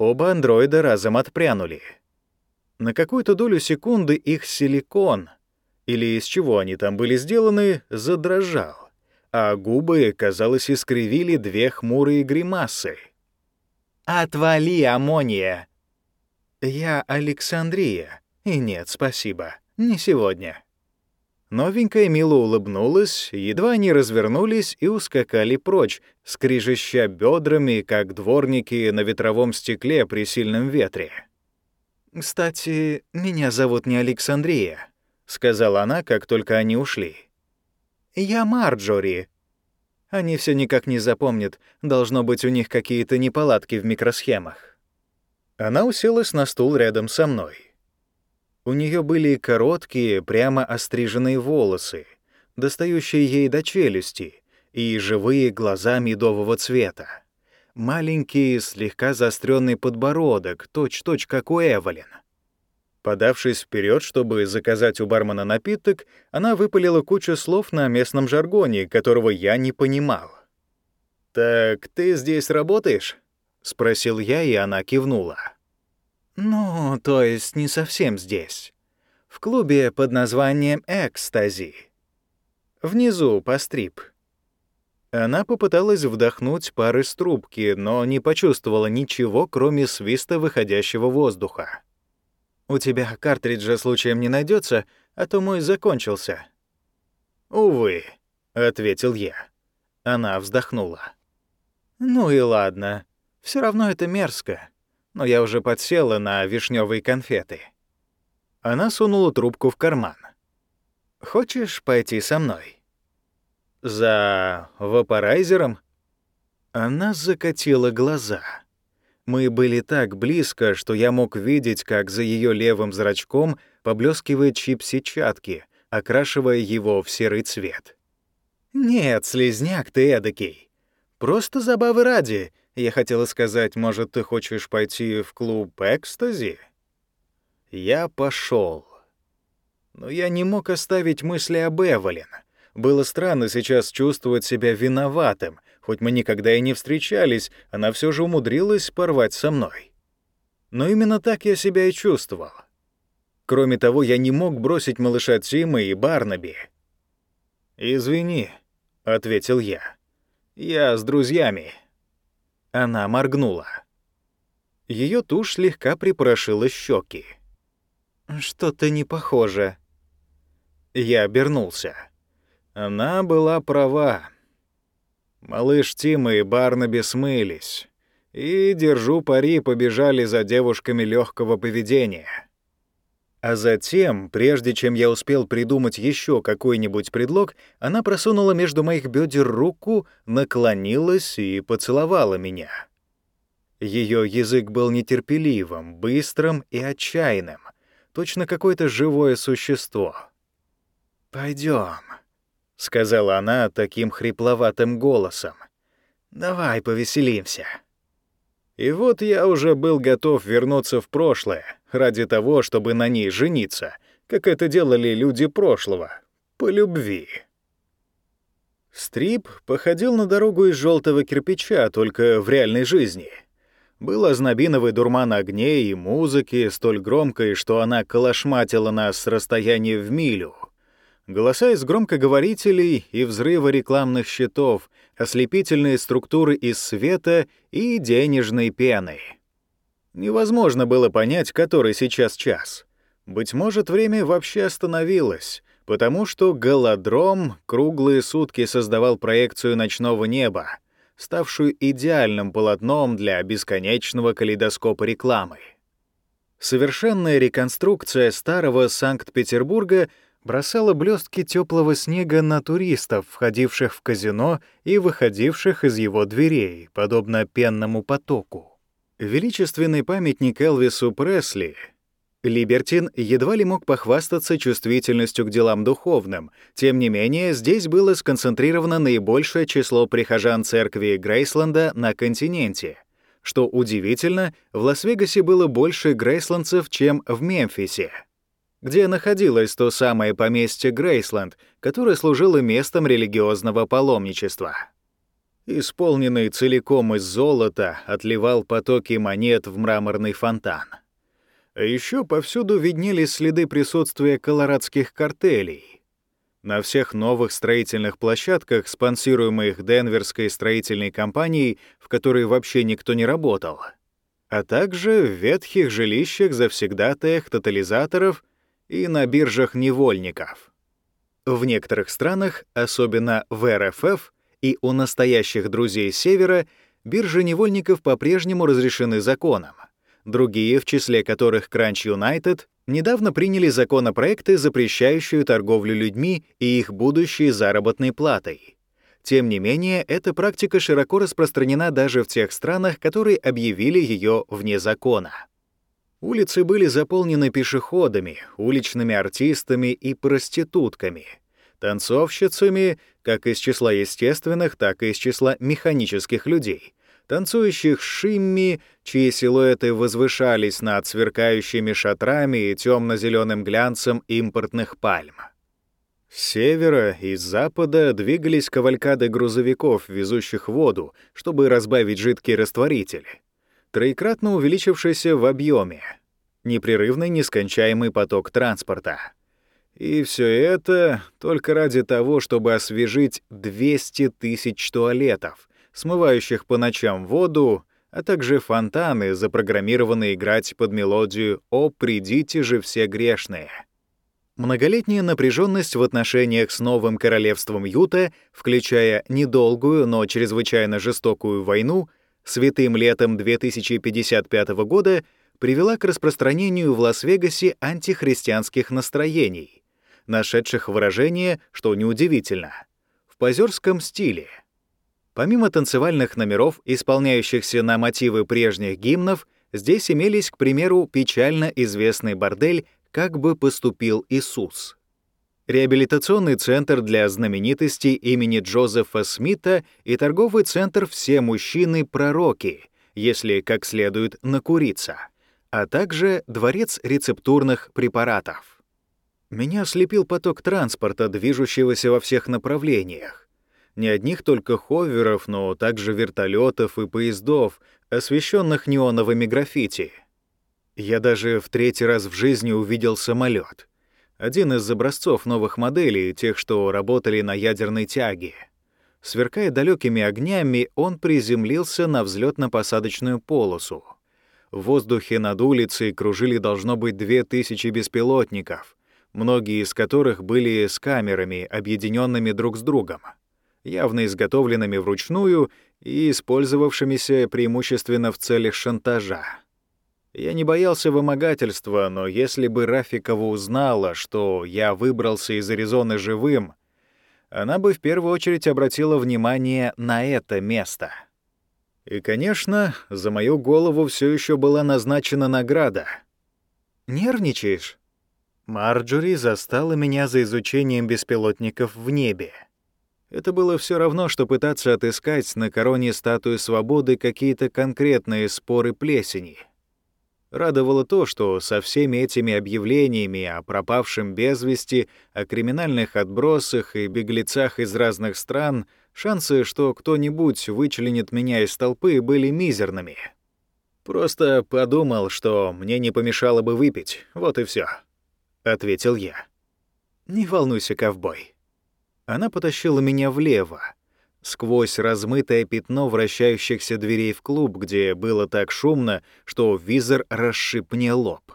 Оба андроида разом отпрянули. На какую-то долю секунды их силикон, или из чего они там были сделаны, задрожал, а губы, казалось, искривили две хмурые гримасы. «Отвали, Амония!» «Я Александрия. И нет, спасибо. Не сегодня». Новенькая мило улыбнулась, едва они развернулись и ускакали прочь, скрижища бедрами, как дворники на ветровом стекле при сильном ветре. «Кстати, меня зовут не Александрия», — сказала она, как только они ушли. «Я Марджори». Они все никак не запомнят, должно быть у них какие-то неполадки в микросхемах. Она уселась на стул рядом со мной. У нее были короткие, прямо остриженные волосы, достающие ей до челюсти, и живые глаза медового цвета. Маленький, слегка заостренный подбородок, точь-точь, как у Эвелин. Подавшись вперед, чтобы заказать у бармена напиток, она выпалила кучу слов на местном жаргоне, которого я не понимал. «Так ты здесь работаешь?» — спросил я, и она кивнула. Ну, то есть не совсем здесь. В клубе под названием «Экстази». Внизу, по стрип. Она попыталась вдохнуть пар из трубки, но не почувствовала ничего, кроме свиста выходящего воздуха. «У тебя картриджа случаем не найдется, а то мой закончился». «Увы», — ответил я. Она вздохнула. «Ну и ладно. Все равно это мерзко но я уже подсела на вишневые конфеты. Она сунула трубку в карман. «Хочешь пойти со мной?» «За вапорайзером?» Она закатила глаза. Мы были так близко, что я мог видеть, как за ее левым зрачком поблескивает чип сетчатки, окрашивая его в серый цвет. «Нет, слезняк ты эдакий. Просто забавы ради, я хотела сказать, может, ты хочешь пойти в клуб экстази? Я пошел. Но я не мог оставить мысли об Эвелин. Было странно сейчас чувствовать себя виноватым. Хоть мы никогда и не встречались, она все же умудрилась порвать со мной. Но именно так я себя и чувствовал. Кроме того, я не мог бросить малыша Тима и Барнаби. «Извини», — ответил я. «Я с друзьями». Она моргнула. Ее тушь слегка припорошила щеки. «Что-то не похоже». Я обернулся. Она была права. Малыш Тима и Барнаби смылись. И, держу пари, побежали за девушками легкого поведения. А затем, прежде чем я успел придумать еще какой-нибудь предлог, она просунула между моих бедер руку, наклонилась и поцеловала меня. Ее язык был нетерпеливым, быстрым и отчаянным, точно какое-то живое существо. Пойдем, сказала она таким хрипловатым голосом. «Давай повеселимся». И вот я уже был готов вернуться в прошлое, ради того, чтобы на ней жениться, как это делали люди прошлого, по любви. Стрип походил на дорогу из желтого кирпича, только в реальной жизни. Был ознобиновый дурман огней и музыки, столь громкой, что она колошматила нас с расстояния в милю. Голоса из громкоговорителей и взрывы рекламных щитов, ослепительные структуры из света и денежной пены — Невозможно было понять, который сейчас час. Быть может, время вообще остановилось, потому что голодром круглые сутки создавал проекцию ночного неба, ставшую идеальным полотном для бесконечного калейдоскопа рекламы. Совершенная реконструкция старого Санкт-Петербурга бросала блестки теплого снега на туристов, входивших в казино и выходивших из его дверей, подобно пенному потоку. Величественный памятник Элвису Пресли Либертин едва ли мог похвастаться чувствительностью к делам духовным, тем не менее здесь было сконцентрировано наибольшее число прихожан церкви Грейсленда на континенте. Что удивительно, в Лас-Вегасе было больше грейсландцев, чем в Мемфисе где находилось то самое поместье Грейсленд, которое служило местом религиозного паломничества. Исполненный целиком из золота, отливал потоки монет в мраморный фонтан. А еще повсюду виднелись следы присутствия колорадских картелей. На всех новых строительных площадках, спонсируемых Денверской строительной компанией, в которой вообще никто не работал, а также в ветхих жилищах завсегдатаях тотализаторов — и на биржах невольников. В некоторых странах, особенно в РФФ и у настоящих друзей Севера, биржи невольников по-прежнему разрешены законом. Другие, в числе которых Crunch United, недавно приняли законопроекты, запрещающие торговлю людьми и их будущей заработной платой. Тем не менее, эта практика широко распространена даже в тех странах, которые объявили ее вне закона. Улицы были заполнены пешеходами, уличными артистами и проститутками, танцовщицами как из числа естественных, так и из числа механических людей, танцующих шимми, чьи силуэты возвышались над сверкающими шатрами и темно-зеленым глянцем импортных пальм. С севера и с запада двигались кавалькады грузовиков, везущих воду, чтобы разбавить жидкий растворитель троекратно увеличившийся в объеме, непрерывный нескончаемый поток транспорта. И все это только ради того, чтобы освежить 200 тысяч туалетов, смывающих по ночам воду, а также фонтаны, запрограммированные играть под мелодию «О, придите же все грешные». Многолетняя напряженность в отношениях с новым королевством Юта, включая недолгую, но чрезвычайно жестокую войну — святым летом 2055 года привела к распространению в Лас-Вегасе антихристианских настроений, нашедших выражение, что неудивительно, в позерском стиле. Помимо танцевальных номеров, исполняющихся на мотивы прежних гимнов, здесь имелись, к примеру, печально известный бордель «Как бы поступил Иисус», реабилитационный центр для знаменитостей имени Джозефа Смита и торговый центр «Все мужчины-пророки», если как следует накуриться, а также дворец рецептурных препаратов. Меня слепил поток транспорта, движущегося во всех направлениях. Не одних только ховеров, но также вертолетов и поездов, освещенных неоновыми граффити. Я даже в третий раз в жизни увидел самолет — один из образцов новых моделей, тех, что работали на ядерной тяге. Сверкая далекими огнями, он приземлился на взлетно-посадочную полосу. В воздухе над улицей кружили должно быть две тысячи беспилотников, многие из которых были с камерами, объединенными друг с другом, явно изготовленными вручную и использовавшимися преимущественно в целях шантажа. Я не боялся вымогательства, но если бы Рафикова узнала, что я выбрался из Аризоны живым, она бы в первую очередь обратила внимание на это место. И, конечно, за мою голову все еще была назначена награда. «Нервничаешь?» Марджори застала меня за изучением беспилотников в небе. Это было все равно, что пытаться отыскать на короне статуи свободы какие-то конкретные споры плесени — Радовало то, что со всеми этими объявлениями о пропавшем без вести, о криминальных отбросах и беглецах из разных стран шансы, что кто-нибудь вычленит меня из толпы, были мизерными. Просто подумал, что мне не помешало бы выпить, вот и все, ответил я. «Не волнуйся, ковбой». Она потащила меня влево, сквозь размытое пятно вращающихся дверей в клуб, где было так шумно, что визор расшиб мне лоб.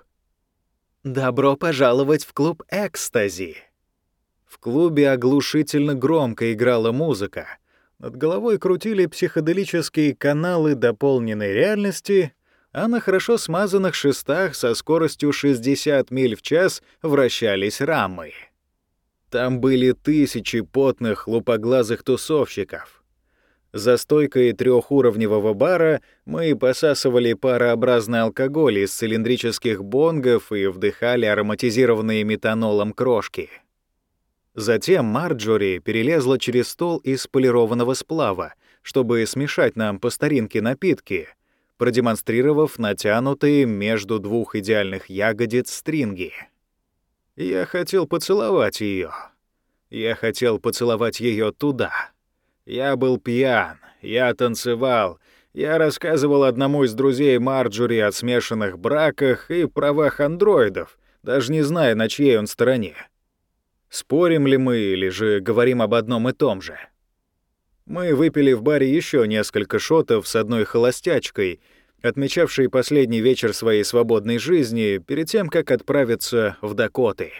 «Добро пожаловать в клуб «Экстази». В клубе оглушительно громко играла музыка. Над головой крутили психоделические каналы дополненной реальности, а на хорошо смазанных шестах со скоростью 60 миль в час вращались рамы. Там были тысячи потных, лупоглазых тусовщиков. За стойкой трехуровневого бара мы посасывали парообразный алкоголь из цилиндрических бонгов и вдыхали ароматизированные метанолом крошки. Затем Марджори перелезла через стол из полированного сплава, чтобы смешать нам по старинке напитки, продемонстрировав натянутые между двух идеальных ягодиц стринги. Я хотел поцеловать ее. Я хотел поцеловать ее туда. Я был пьян, я танцевал, я рассказывал одному из друзей Марджори о смешанных браках и правах андроидов, даже не зная, на чьей он стороне. Спорим ли мы или же говорим об одном и том же? Мы выпили в баре еще несколько шотов с одной холостячкой, отмечавшей последний вечер своей свободной жизни перед тем, как отправиться в Дакоты.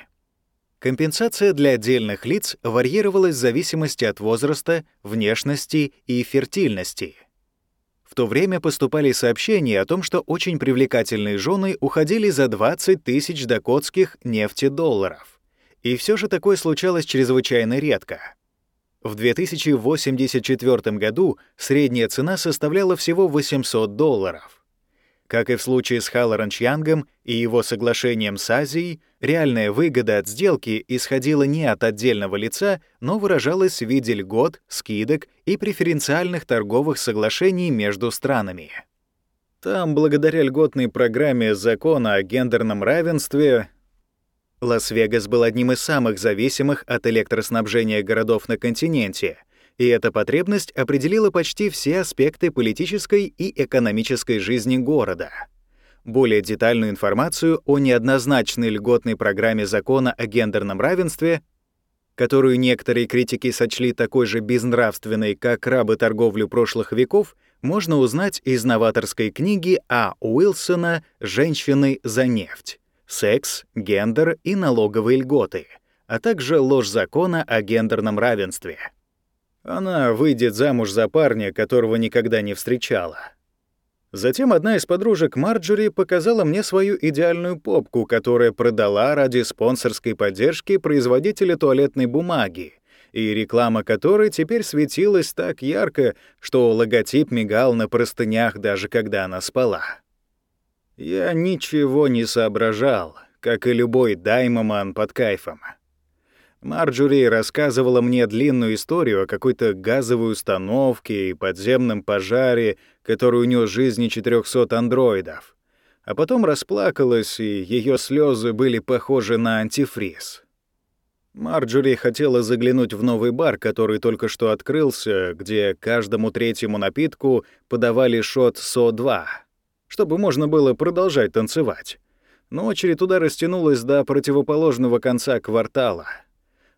Компенсация для отдельных лиц варьировалась в зависимости от возраста, внешности и фертильности. В то время поступали сообщения о том, что очень привлекательные жены уходили за 20 тысяч дакотских нефтедолларов. И все же такое случалось чрезвычайно редко. В 2084 году средняя цена составляла всего 800 долларов. Как и в случае с Халлоран Чьянгом и его соглашением с Азией, реальная выгода от сделки исходила не от отдельного лица, но выражалась в виде льгот, скидок и преференциальных торговых соглашений между странами. Там, благодаря льготной программе закона о гендерном равенстве, Лас-Вегас был одним из самых зависимых от электроснабжения городов на континенте, и эта потребность определила почти все аспекты политической и экономической жизни города. Более детальную информацию о неоднозначной льготной программе закона о гендерном равенстве, которую некоторые критики сочли такой же безнравственной, как рабы торговлю прошлых веков, можно узнать из новаторской книги А. Уилсона «Женщины за нефть» секс, гендер и налоговые льготы, а также ложь закона о гендерном равенстве. Она выйдет замуж за парня, которого никогда не встречала. Затем одна из подружек Марджори показала мне свою идеальную попку, которая продала ради спонсорской поддержки производителя туалетной бумаги, и реклама которой теперь светилась так ярко, что логотип мигал на простынях даже когда она спала. Я ничего не соображал, как и любой даймоман под кайфом. Марджори рассказывала мне длинную историю о какой-то газовой установке и подземном пожаре, который унес жизни 400 андроидов. А потом расплакалась, и ее слезы были похожи на антифриз. Марджори хотела заглянуть в новый бар, который только что открылся, где каждому третьему напитку подавали шот СО-2 чтобы можно было продолжать танцевать. Но очередь туда растянулась до противоположного конца квартала.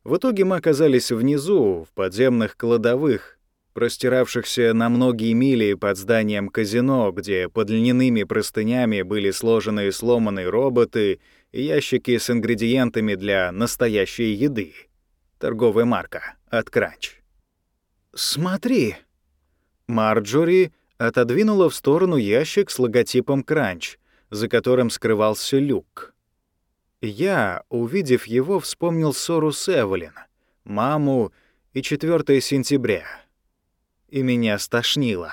В итоге мы оказались внизу, в подземных кладовых, простиравшихся на многие мили под зданием казино, где под льняными простынями были сложены сломанные роботы и ящики с ингредиентами для настоящей еды. Торговая марка от Кранч. «Смотри!» Марджори отодвинула в сторону ящик с логотипом «Кранч», за которым скрывался люк. Я, увидев его, вспомнил ссору с Эвелин, маму и 4 сентября. И меня стошнило.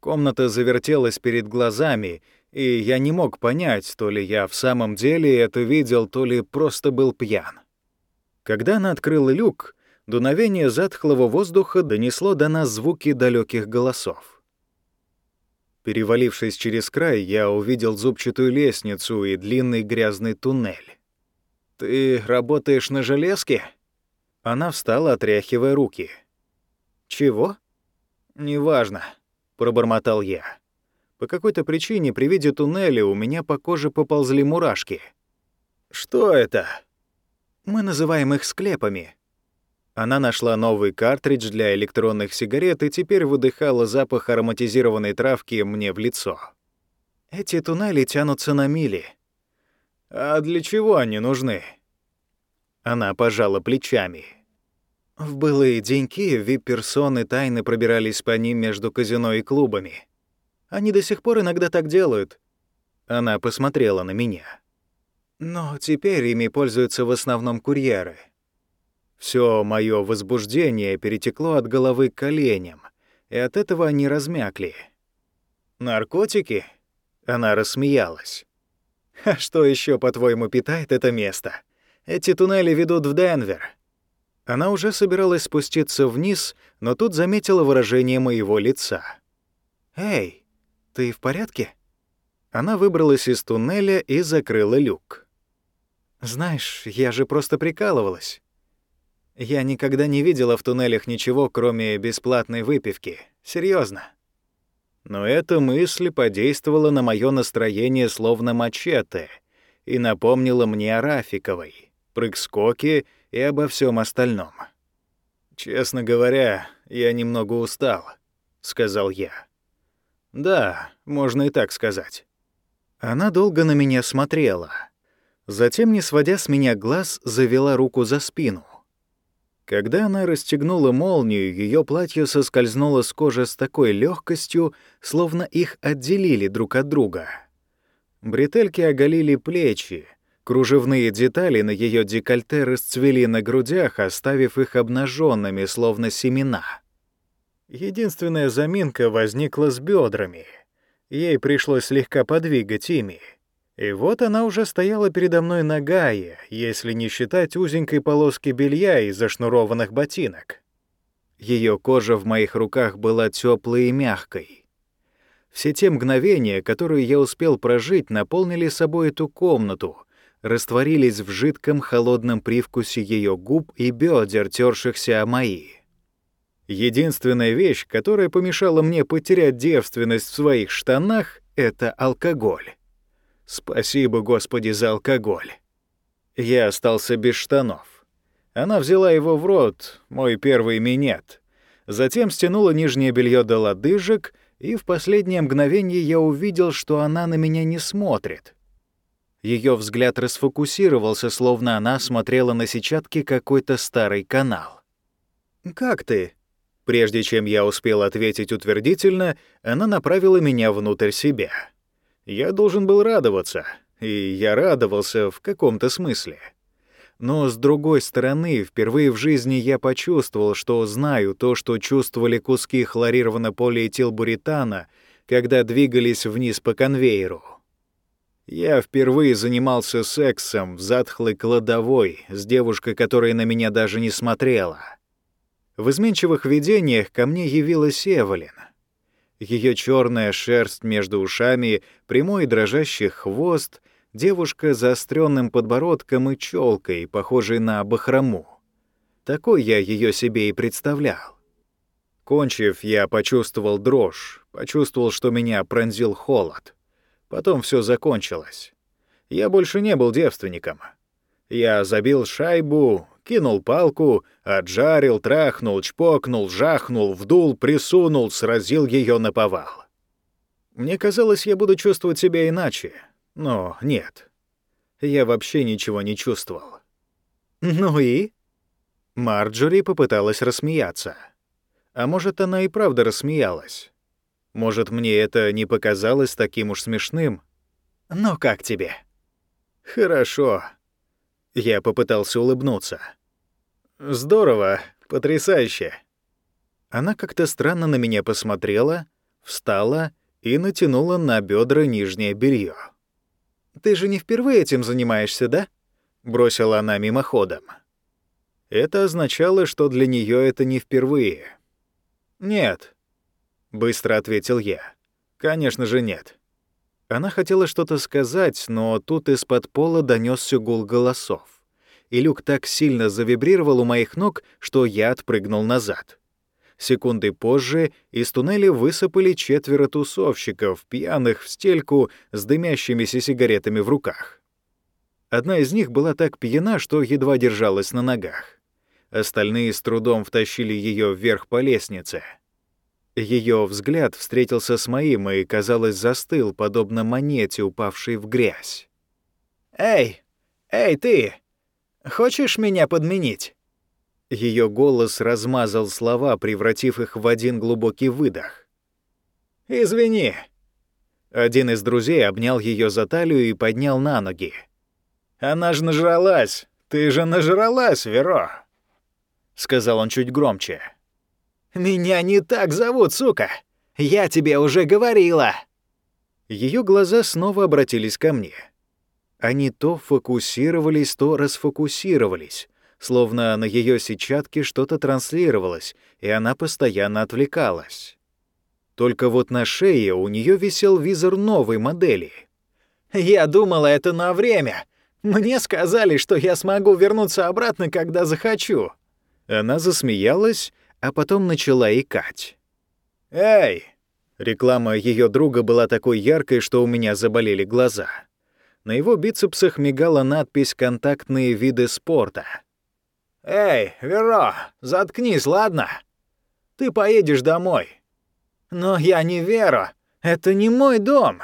Комната завертелась перед глазами, и я не мог понять, то ли я в самом деле это видел, то ли просто был пьян. Когда она открыла люк, дуновение затхлого воздуха донесло до нас звуки далеких голосов. Перевалившись через край, я увидел зубчатую лестницу и длинный грязный туннель. «Ты работаешь на железке?» Она встала, отряхивая руки. «Чего?» «Неважно», — пробормотал я. По какой-то причине при виде туннеля у меня по коже поползли мурашки. «Что это?» «Мы называем их склепами», она нашла новый картридж для электронных сигарет и теперь выдыхала запах ароматизированной травки мне в лицо. Эти туннели тянутся на мили. А для чего они нужны? Она пожала плечами. В былые деньки вип-персоны тайно пробирались по ним между казино и клубами. Они до сих пор иногда так делают. Она посмотрела на меня. Но теперь ими пользуются в основном курьеры — Все мое возбуждение перетекло от головы к коленям, и от этого они размякли. «Наркотики?» Она рассмеялась. «А что еще, по-твоему, питает это место? Эти туннели ведут в Денвер». Она уже собиралась спуститься вниз, но тут заметила выражение моего лица. «Эй, ты в порядке?» Она выбралась из туннеля и закрыла люк. «Знаешь, я же просто прикалывалась. Я никогда не видела в туннелях ничего, кроме бесплатной выпивки. Серьезно. Но эта мысль подействовала на мое настроение словно мачете и напомнила мне о Рафиковой, прыг-скоке и обо всем остальном. «Честно говоря, я немного устал», — сказал я. «Да, можно и так сказать». Она долго на меня смотрела. Затем, не сводя с меня глаз, завела руку за спину. Когда она расстегнула молнию, ее платье соскользнуло с кожи с такой легкостью, словно их отделили друг от друга. Бретельки оголили плечи, кружевные детали на ее декольте расцвели на грудях, оставив их обнаженными, словно семена. Единственная заминка возникла с бедрами. Ей пришлось слегка подвигать ими — и вот она уже стояла передо мной нагая, если не считать узенькой полоски белья и зашнурованных ботинок. Ее кожа в моих руках была теплой и мягкой. Все те мгновения, которые я успел прожить, наполнили собой эту комнату, растворились в жидком холодном привкусе ее губ и бедер, тершихся о мои. Единственная вещь, которая помешала мне потерять девственность в своих штанах, — это алкоголь. Спасибо, Господи, за алкоголь. Я остался без штанов. Она взяла его в рот, мой первый минет. Затем стянула нижнее белье до лодыжек, и в последнее мгновение я увидел, что она на меня не смотрит. Ее взгляд расфокусировался, словно она смотрела на сетчатке какой-то старый канал. «Как ты?» Прежде чем я успел ответить утвердительно, она направила меня внутрь себя. Я должен был радоваться, и я радовался в каком-то смысле. Но, с другой стороны, впервые в жизни я почувствовал, что знаю то, что чувствовали куски хлорированно-полиэтилбуритана, когда двигались вниз по конвейеру. Я впервые занимался сексом в затхлой кладовой с девушкой, которая на меня даже не смотрела. В изменчивых видениях ко мне явилась Эвелин — ее черная шерсть между ушами, прямой дрожащий хвост, девушка с заостренным подбородком и челкой, похожей на бахрому. Такой я ее себе и представлял. Кончив, я почувствовал дрожь, почувствовал, что меня пронзил холод. Потом все закончилось. Я больше не был девственником. Я забил шайбу, кинул палку, отжарил, трахнул, чпокнул, жахнул, вдул, присунул, сразил ее на повал. Мне казалось, я буду чувствовать себя иначе, но нет. Я вообще ничего не чувствовал. «Ну и?» Марджори попыталась рассмеяться. А может, она и правда рассмеялась. Может, мне это не показалось таким уж смешным. «Но как тебе?» «Хорошо», я попытался улыбнуться. «Здорово, потрясающе». Она как-то странно на меня посмотрела, встала и натянула на бедра нижнее белье. «Ты же не впервые этим занимаешься, да?» — бросила она мимоходом. Это означало, что для нее это не впервые. «Нет», — быстро ответил я. «Конечно же нет». Она хотела что-то сказать, но тут из-под пола донесся гул голосов. И люк так сильно завибрировал у моих ног, что я отпрыгнул назад. Секунды позже из туннеля высыпали четверо тусовщиков, пьяных в стельку с дымящимися сигаретами в руках. Одна из них была так пьяна, что едва держалась на ногах. Остальные с трудом втащили ее вверх по лестнице — ее взгляд встретился с моим и, казалось, застыл, подобно монете, упавшей в грязь. «Эй! Эй, ты! Хочешь меня подменить?» Ее голос размазал слова, превратив их в один глубокий выдох. «Извини». Один из друзей обнял ее за талию и поднял на ноги. «Она же нажралась! Ты же нажралась, Веро!» — сказал он чуть громче. «Меня не так зовут, сука! Я тебе уже говорила!» Ее глаза снова обратились ко мне. Они то фокусировались, то расфокусировались, словно на ее сетчатке что-то транслировалось, и она постоянно отвлекалась. Только вот на шее у нее висел визор новой модели. «Я думала, это на время. Мне сказали, что я смогу вернуться обратно, когда захочу». Она засмеялась, а потом начала икать. «Эй!» Реклама ее друга была такой яркой, что у меня заболели глаза. На его бицепсах мигала надпись «Контактные виды спорта». «Эй, Веро, заткнись, ладно? Ты поедешь домой». «Но я не Вера. Это не мой дом».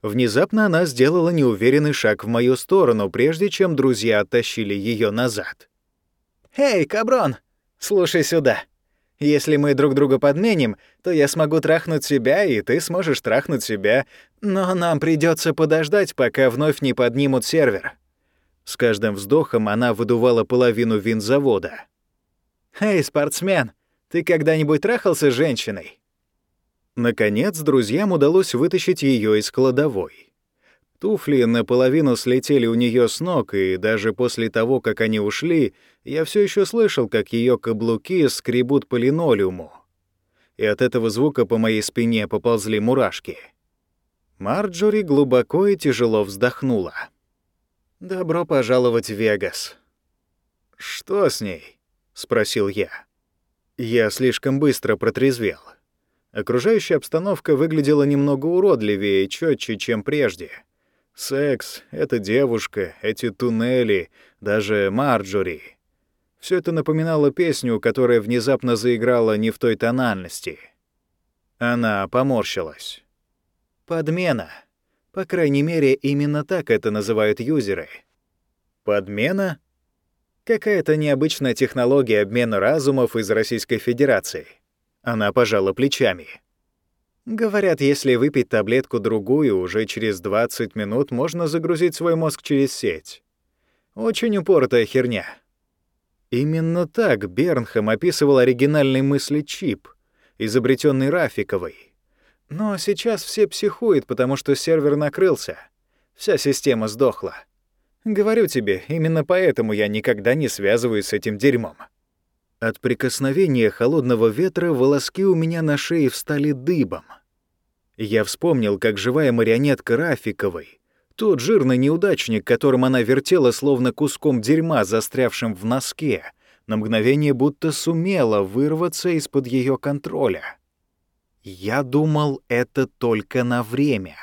Внезапно она сделала неуверенный шаг в мою сторону, прежде чем друзья оттащили ее назад. «Эй, каброн, слушай сюда. Если мы друг друга подменим, то я смогу трахнуть себя, и ты сможешь трахнуть себя, но нам придется подождать, пока вновь не поднимут сервер». С каждым вздохом она выдувала половину винзавода. «Эй, спортсмен, ты когда-нибудь трахался с женщиной?» Наконец, друзьям удалось вытащить ее из кладовой. Туфли наполовину слетели у нее с ног, и даже после того, как они ушли, я все еще слышал, как ее каблуки скребут по линолеуму. И от этого звука по моей спине поползли мурашки. Марджори глубоко и тяжело вздохнула. «Добро пожаловать в Вегас». «Что с ней?» — спросил я. Я слишком быстро протрезвел. Окружающая обстановка выглядела немного уродливее и четче, чем прежде. Секс, эта девушка, эти туннели, даже Марджори. Все это напоминало песню, которая внезапно заиграла не в той тональности. Она поморщилась. Подмена. По крайней мере, именно так это называют юзеры. Подмена? Какая-то необычная технология обмена разумов из Российской Федерации. Она пожала плечами. Говорят, если выпить таблетку-другую, уже через 20 минут можно загрузить свой мозг через сеть. Очень упоротая херня. Именно так Бернхэм описывал оригинальный мысли чип, изобретенный Рафиковой. Но сейчас все психуют, потому что сервер накрылся. Вся система сдохла. Говорю тебе, именно поэтому я никогда не связываюсь с этим дерьмом. От прикосновения холодного ветра волоски у меня на шее встали дыбом. Я вспомнил, как живая марионетка Рафиковой, тот жирный неудачник, которым она вертела словно куском дерьма, застрявшим в носке, на мгновение будто сумела вырваться из-под ее контроля. Я думал, это только на время.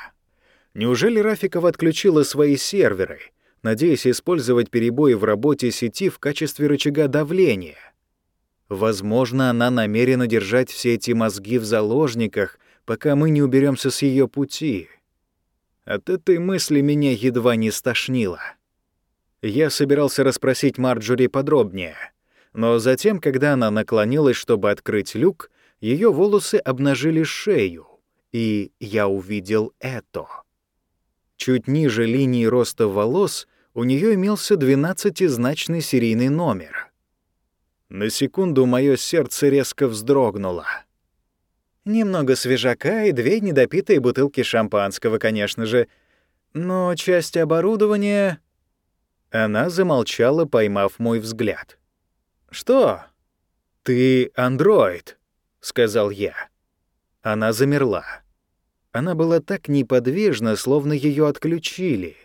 Неужели Рафикова отключила свои серверы, надеясь использовать перебои в работе сети в качестве рычага давления? Возможно, она намерена держать все эти мозги в заложниках, пока мы не уберемся с ее пути. От этой мысли меня едва не стошнило. Я собирался расспросить Марджори подробнее, но затем, когда она наклонилась, чтобы открыть люк, ее волосы обнажили шею, и я увидел это. Чуть ниже линии роста волос у нее имелся двенадцатизначный серийный номер — на секунду мое сердце резко вздрогнуло. Немного свежака и две недопитые бутылки шампанского, конечно же. Но часть оборудования... Она замолчала, поймав мой взгляд. «Что?» «Ты андроид», — сказал я. Она замерла. Она была так неподвижна, словно ее отключили,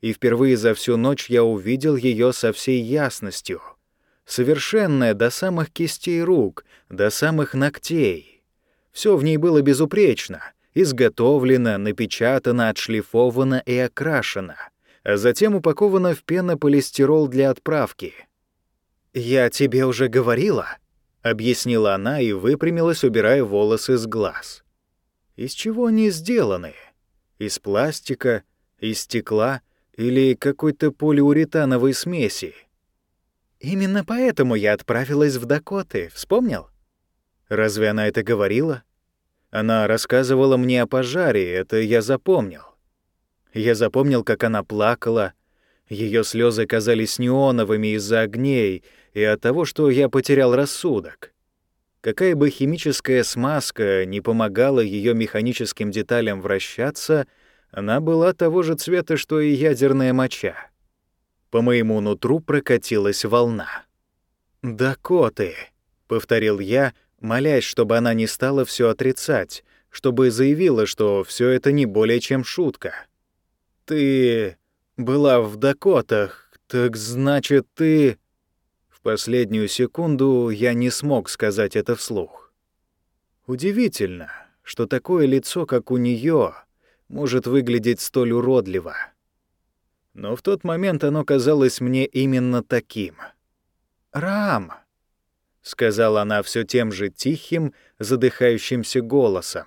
и впервые за всю ночь я увидел ее со всей ясностью — совершенная до самых кистей рук, до самых ногтей. Все в ней было безупречно, изготовлено, напечатано, отшлифовано и окрашено, а затем упаковано в пенополистирол для отправки. «Я тебе уже говорила», — объяснила она и выпрямилась, убирая волосы с глаз. «Из чего они сделаны? Из пластика, из стекла или какой-то полиуретановой смеси?» Именно поэтому я отправилась в Дакоты, вспомнил? Разве она это говорила? Она рассказывала мне о пожаре, это я запомнил. Я запомнил, как она плакала. Ее слезы казались неоновыми из-за огней, и от того, что я потерял рассудок. Какая бы химическая смазка не помогала ее механическим деталям вращаться, она была того же цвета, что и ядерная моча. По моему нутру прокатилась волна. «Дакоты», — повторил я, молясь, чтобы она не стала все отрицать, чтобы заявила, что все это не более чем шутка. «Ты была в Дакотах, так значит, ты...» В последнюю секунду я не смог сказать это вслух. Удивительно, что такое лицо, как у нее, может выглядеть столь уродливо. Но в тот момент оно казалось мне именно таким. «Рам!» — сказала она все тем же тихим, задыхающимся голосом.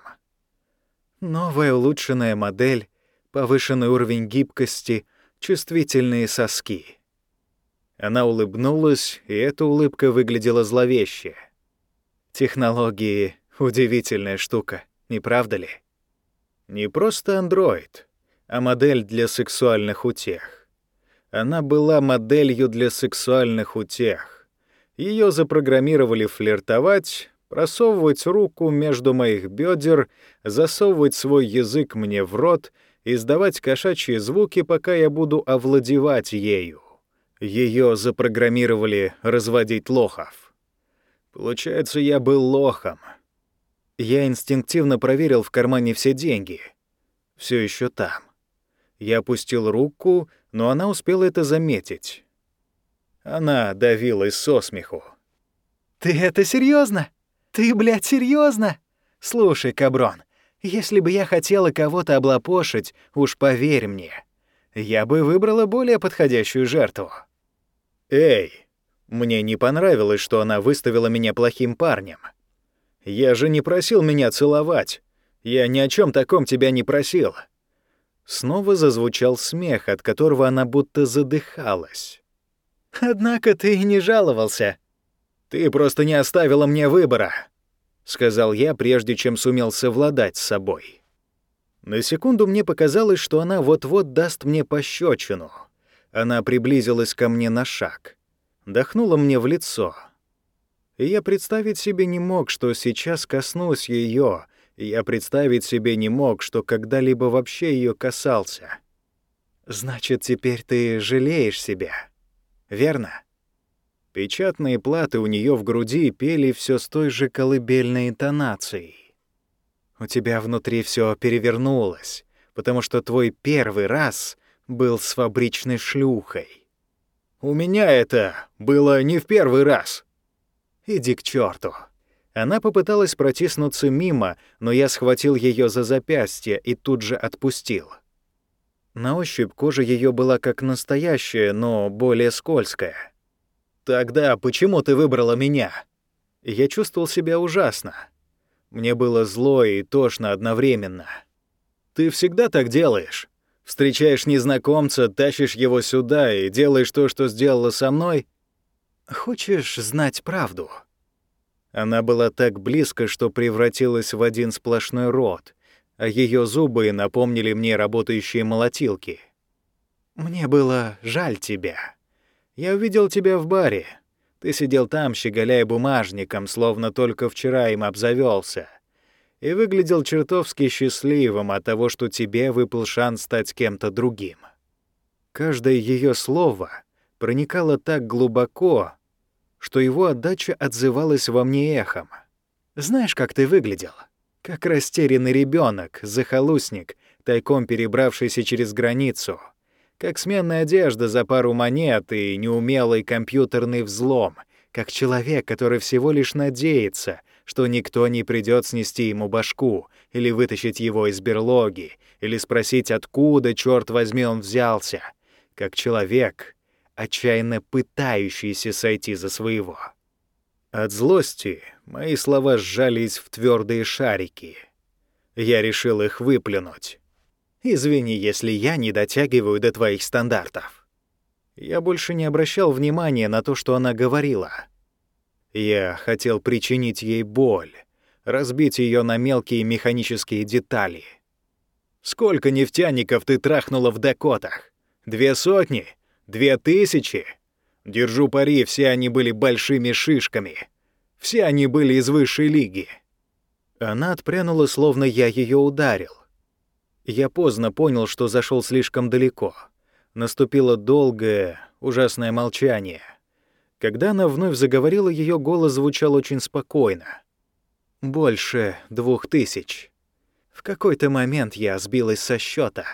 «Новая улучшенная модель, повышенный уровень гибкости, чувствительные соски». Она улыбнулась, и эта улыбка выглядела зловеще. Технологии — удивительная штука, не правда ли? Не просто андроид, а модель для сексуальных утех. Она была моделью для сексуальных утех. Ее запрограммировали флиртовать, просовывать руку между моих бедер, засовывать свой язык мне в рот, издавать кошачьи звуки, пока я буду овладевать ею. Ее запрограммировали разводить лохов. Получается, я был лохом. Я инстинктивно проверил в кармане все деньги. Все еще там. Я опустил руку, но она успела это заметить. Она давилась со смеху. «Ты это серьезно? Ты, блядь, серьезно? Слушай, каброн, если бы я хотела кого-то облапошить, уж поверь мне, я бы выбрала более подходящую жертву. «Эй!» Мне не понравилось, что она выставила меня плохим парнем. «Я же не просил меня целовать. Я ни о чем таком тебя не просил». Снова зазвучал смех, от которого она будто задыхалась. «Однако ты не жаловался. Ты просто не оставила мне выбора», — сказал я, прежде чем сумел совладать с собой. На секунду мне показалось, что она вот-вот даст мне пощечину — она приблизилась ко мне на шаг, дохнула мне в лицо. И я представить себе не мог, что сейчас коснусь ее, я представить себе не мог, что когда-либо вообще ее касался. «Значит, теперь ты жалеешь себя, верно?» Печатные платы у нее в груди пели все с той же колыбельной интонацией. «У тебя внутри все перевернулось, потому что твой первый раз был с фабричной шлюхой. У меня это было не в первый раз. Иди к черту. Она попыталась протиснуться мимо, но я схватил ее за запястье и тут же отпустил. На ощупь кожа ее была как настоящая, но более скользкая. «Тогда почему ты выбрала меня?» Я чувствовал себя ужасно. Мне было зло и тошно одновременно. «Ты всегда так делаешь?» Встречаешь незнакомца, тащишь его сюда и делаешь то, что сделала со мной? Хочешь знать правду?» Она была так близко, что превратилась в один сплошной рот, а ее зубы напомнили мне работающие молотилки. «Мне было жаль тебя. Я увидел тебя в баре. Ты сидел там, щеголяя бумажником, словно только вчера им обзавелся и выглядел чертовски счастливым от того, что тебе выпал шанс стать кем-то другим. Каждое ее слово проникало так глубоко, что его отдача отзывалась во мне эхом. «Знаешь, как ты выглядел? Как растерянный ребенок, захолустник, тайком перебравшийся через границу, как сменная одежда за пару монет и неумелый компьютерный взлом, как человек, который всего лишь надеется — что никто не придет снести ему башку, или вытащить его из берлоги, или спросить, откуда, черт возьми, он взялся, как человек, отчаянно пытающийся сойти за своего. От злости мои слова сжались в твердые шарики. Я решил их выплюнуть. «Извини, если я не дотягиваю до твоих стандартов». Я больше не обращал внимания на то, что она говорила — я хотел причинить ей боль, разбить ее на мелкие механические детали. Сколько нефтяников ты трахнула в Дакотах? Две сотни? Две тысячи? Держу пари, все они были большими шишками. Все они были из высшей лиги. Она отпрянула, словно я ее ударил. Я поздно понял, что зашел слишком далеко. Наступило долгое, ужасное молчание. Когда она вновь заговорила, ее голос звучал очень спокойно. «Больше двух тысяч». В какой-то момент я сбилась со счета.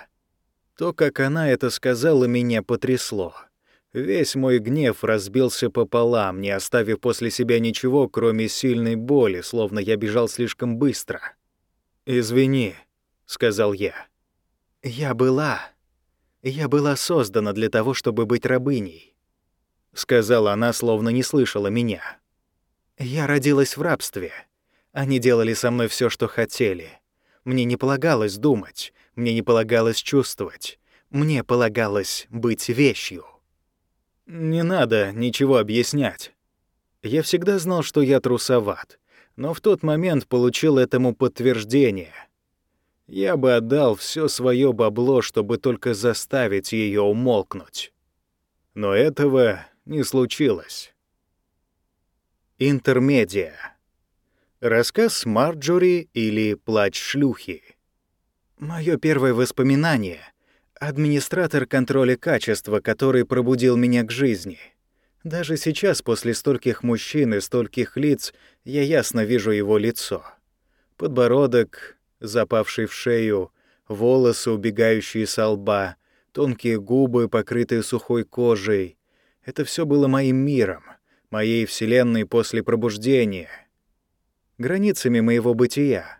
То, как она это сказала, меня потрясло. Весь мой гнев разбился пополам, не оставив после себя ничего, кроме сильной боли, словно я бежал слишком быстро. «Извини», — сказал я. «Я была. Я была создана для того, чтобы быть рабыней», — сказала она, словно не слышала меня. «Я родилась в рабстве. Они делали со мной все, что хотели. Мне не полагалось думать, мне не полагалось чувствовать, мне полагалось быть вещью. Не надо ничего объяснять. Я всегда знал, что я трусоват, но в тот момент получил этому подтверждение. Я бы отдал все свое бабло, чтобы только заставить ее умолкнуть. Но этого не случилось. Интермедиа. Рассказ Марджори или «Плач шлюхи». Моё первое воспоминание — администратор контроля качества, который пробудил меня к жизни. Даже сейчас, после стольких мужчин и стольких лиц, я ясно вижу его лицо. Подбородок, запавший в шею, волосы, убегающие со лба, тонкие губы, покрытые сухой кожей. Это все было моим миром, моей вселенной после пробуждения — границами моего бытия.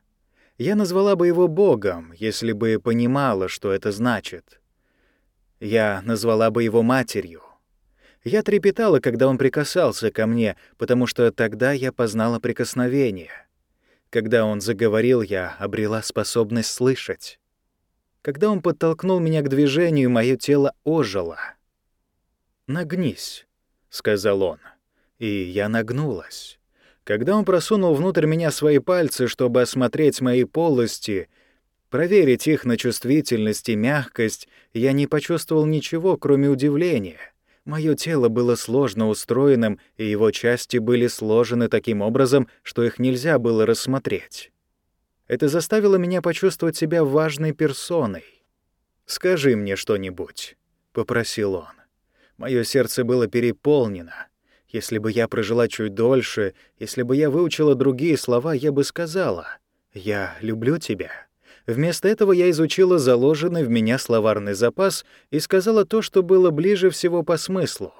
Я назвала бы его Богом, если бы понимала, что это значит. Я назвала бы его матерью. Я трепетала, когда он прикасался ко мне, потому что тогда я познала прикосновение. Когда он заговорил, я обрела способность слышать. Когда он подтолкнул меня к движению, мое тело ожило. «Нагнись», — сказал он, и я нагнулась. Когда он просунул внутрь меня свои пальцы, чтобы осмотреть мои полости, проверить их на чувствительность и мягкость, я не почувствовал ничего, кроме удивления. Мое тело было сложно устроенным, и его части были сложены таким образом, что их нельзя было рассмотреть. Это заставило меня почувствовать себя важной персоной. «Скажи мне что-нибудь», — попросил он. Мое сердце было переполнено. Если бы я прожила чуть дольше, если бы я выучила другие слова, я бы сказала «Я люблю тебя». Вместо этого я изучила заложенный в меня словарный запас и сказала то, что было ближе всего по смыслу.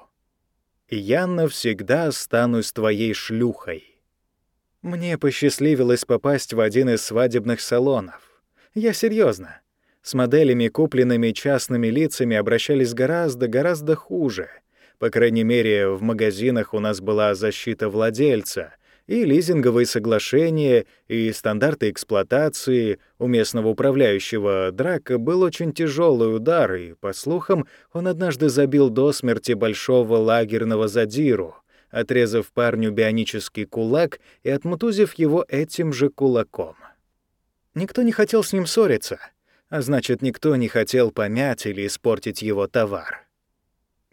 «Я навсегда останусь твоей шлюхой». Мне посчастливилось попасть в один из свадебных салонов. Я серьезно. С моделями, купленными частными лицами, обращались гораздо-гораздо хуже — по крайней мере, в магазинах у нас была защита владельца, и лизинговые соглашения, и стандарты эксплуатации у местного управляющего Драка был очень тяжелый удар, и, по слухам, он однажды забил до смерти большого лагерного задиру, отрезав парню бионический кулак и отмутузив его этим же кулаком. Никто не хотел с ним ссориться, а значит, никто не хотел помять или испортить его товар.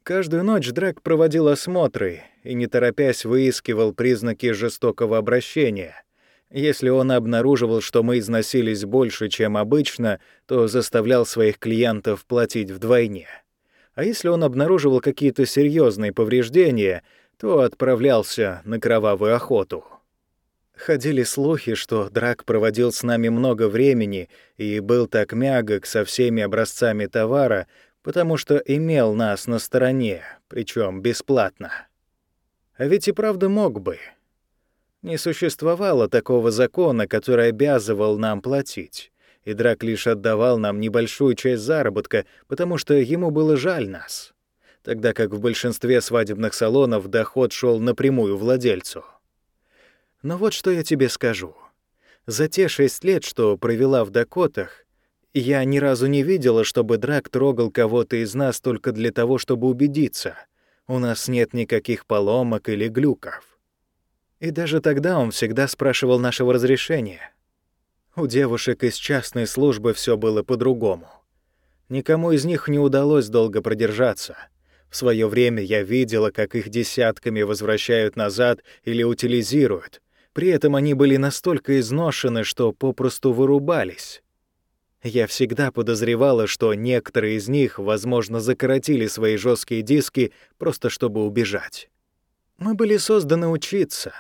Каждую ночь Драк проводил осмотры и, не торопясь, выискивал признаки жестокого обращения. Если он обнаруживал, что мы износились больше, чем обычно, то заставлял своих клиентов платить вдвойне. А если он обнаруживал какие-то серьезные повреждения, то отправлялся на кровавую охоту. Ходили слухи, что Драк проводил с нами много времени и был так мягок со всеми образцами товара, потому что имел нас на стороне, причем бесплатно. А ведь и правда мог бы. Не существовало такого закона, который обязывал нам платить, и Драк лишь отдавал нам небольшую часть заработка, потому что ему было жаль нас, тогда как в большинстве свадебных салонов доход шел напрямую владельцу. Но вот что я тебе скажу. За те шесть лет, что провела в Дакотах, я ни разу не видела, чтобы Драк трогал кого-то из нас только для того, чтобы убедиться. У нас нет никаких поломок или глюков. И даже тогда он всегда спрашивал нашего разрешения. У девушек из частной службы все было по-другому. Никому из них не удалось долго продержаться. В свое время я видела, как их десятками возвращают назад или утилизируют. При этом они были настолько изношены, что попросту вырубались. Я всегда подозревала, что некоторые из них, возможно, закоротили свои жесткие диски просто чтобы убежать. Мы были созданы учиться,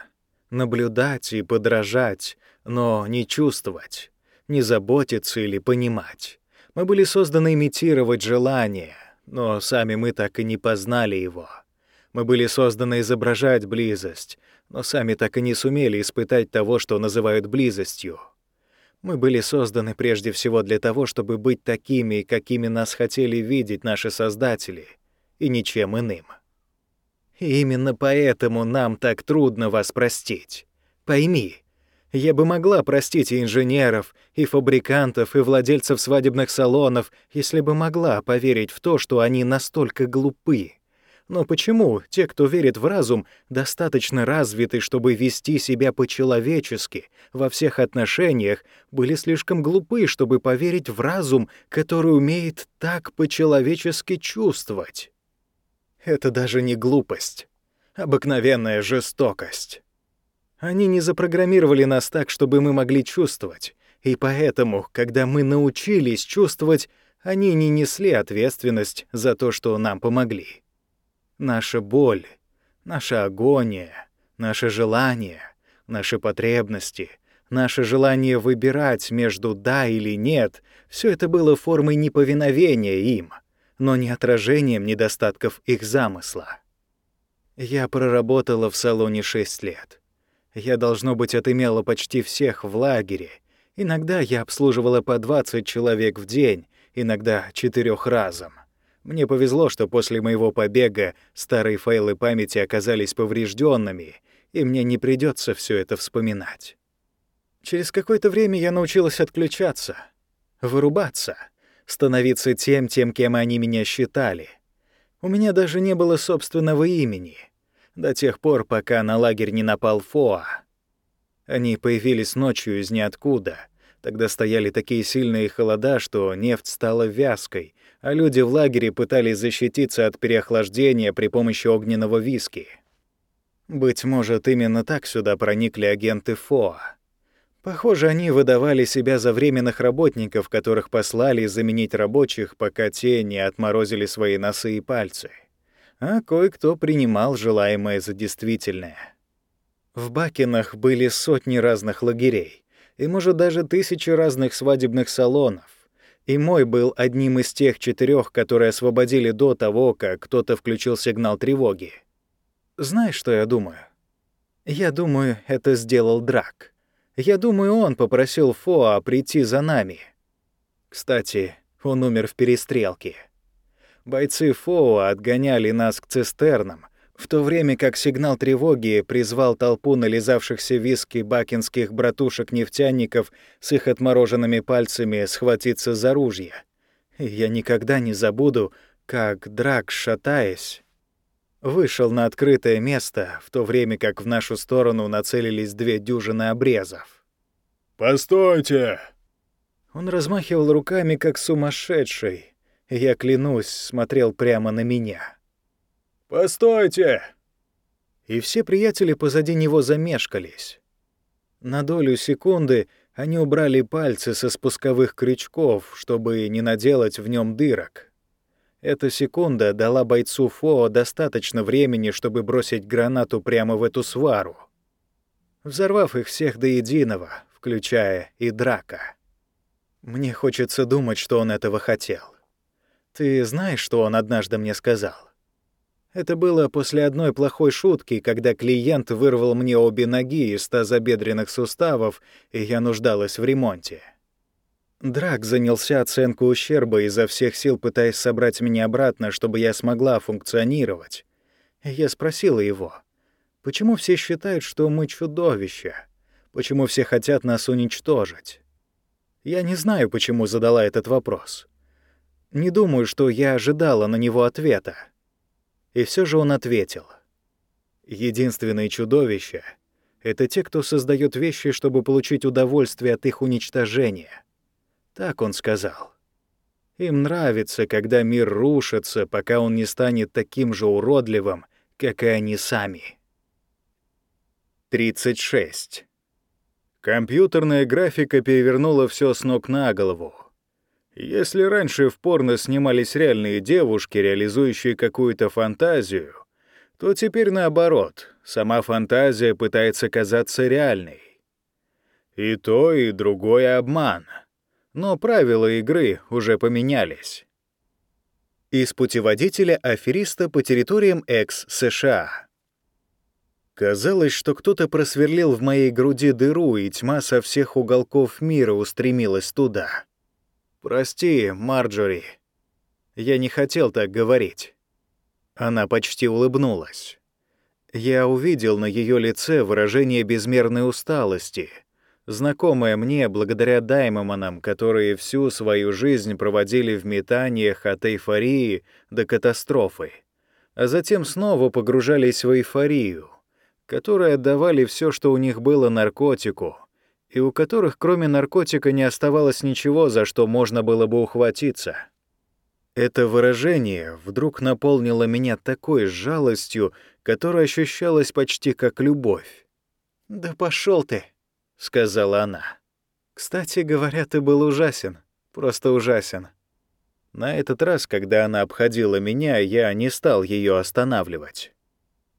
наблюдать и подражать, но не чувствовать, не заботиться или понимать. Мы были созданы имитировать желание, но сами мы так и не познали его. Мы были созданы изображать близость, но сами так и не сумели испытать того, что называют близостью. Мы были созданы прежде всего для того, чтобы быть такими, какими нас хотели видеть наши создатели, и ничем иным. И именно поэтому нам так трудно вас простить. Пойми, я бы могла простить и инженеров, и фабрикантов, и владельцев свадебных салонов, если бы могла поверить в то, что они настолько глупы. Но почему те, кто верит в разум, достаточно развиты, чтобы вести себя по-человечески во всех отношениях, были слишком глупы, чтобы поверить в разум, который умеет так по-человечески чувствовать? Это даже не глупость, обыкновенная жестокость. Они не запрограммировали нас так, чтобы мы могли чувствовать, и поэтому, когда мы научились чувствовать, они не несли ответственность за то, что нам помогли. Наша боль, наша агония, наше желание, наши потребности, наше желание выбирать между «да» или «нет» — все это было формой неповиновения им, но не отражением недостатков их замысла. Я проработала в салоне шесть лет. Я, должно быть, отымела почти всех в лагере. Иногда я обслуживала по 20 человек в день, иногда четырех разом. Мне повезло, что после моего побега старые файлы памяти оказались поврежденными, и мне не придется все это вспоминать. Через какое-то время я научилась отключаться, вырубаться, становиться тем, тем, кем они меня считали. У меня даже не было собственного имени, до тех пор, пока на лагерь не напал Фоа. Они появились ночью из ниоткуда. Тогда стояли такие сильные холода, что нефть стала вязкой, а люди в лагере пытались защититься от переохлаждения при помощи огненного виски. Быть может, именно так сюда проникли агенты ФОА. Похоже, они выдавали себя за временных работников, которых послали заменить рабочих, пока те не отморозили свои носы и пальцы. А кое-кто принимал желаемое за действительное. В Бакинах были сотни разных лагерей, и, может, даже тысячи разных свадебных салонов. И мой был одним из тех четырех, которые освободили до того, как кто-то включил сигнал тревоги. Знаешь, что я думаю? Я думаю, это сделал Драк. Я думаю, он попросил Фоа прийти за нами. Кстати, он умер в перестрелке. Бойцы Фоа отгоняли нас к цистернам, в то время как сигнал тревоги призвал толпу нализавшихся виски бакинских братушек-нефтяников с их отмороженными пальцами схватиться за ружья. Я никогда не забуду, как Драк, шатаясь, вышел на открытое место, в то время как в нашу сторону нацелились две дюжины обрезов. «Постойте!» Он размахивал руками, как сумасшедший. Я, клянусь, смотрел прямо на меня. «Постойте!» И все приятели позади него замешкались. На долю секунды они убрали пальцы со спусковых крючков, чтобы не наделать в нем дырок. Эта секунда дала бойцу Фоо достаточно времени, чтобы бросить гранату прямо в эту свару, взорвав их всех до единого, включая и драка. Мне хочется думать, что он этого хотел. Ты знаешь, что он однажды мне сказал? Это было после одной плохой шутки, когда клиент вырвал мне обе ноги из тазобедренных суставов, и я нуждалась в ремонте. Драк занялся оценкой ущерба изо всех сил, пытаясь собрать меня обратно, чтобы я смогла функционировать. Я спросила его, почему все считают, что мы чудовища? Почему все хотят нас уничтожить? Я не знаю, почему задала этот вопрос. Не думаю, что я ожидала на него ответа. И все же он ответил. Единственные чудовища — это те, кто создает вещи, чтобы получить удовольствие от их уничтожения. Так он сказал. Им нравится, когда мир рушится, пока он не станет таким же уродливым, как и они сами. 36. Компьютерная графика перевернула все с ног на голову. Если раньше в порно снимались реальные девушки, реализующие какую-то фантазию, то теперь наоборот, сама фантазия пытается казаться реальной. И то, и другое обман. Но правила игры уже поменялись. Из путеводителя афериста по территориям экс-США. Казалось, что кто-то просверлил в моей груди дыру, и тьма со всех уголков мира устремилась туда. «Прости, Марджори. Я не хотел так говорить». Она почти улыбнулась. Я увидел на ее лице выражение безмерной усталости, знакомое мне благодаря даймоманам, которые всю свою жизнь проводили в метаниях от эйфории до катастрофы, а затем снова погружались в эйфорию — которые отдавали все, что у них было наркотику, и у которых кроме наркотика не оставалось ничего, за что можно было бы ухватиться. Это выражение вдруг наполнило меня такой жалостью, которая ощущалась почти как любовь. «Да пошел ты», — сказала она. «Кстати говоря, ты был ужасен, просто ужасен». На этот раз, когда она обходила меня, я не стал ее останавливать.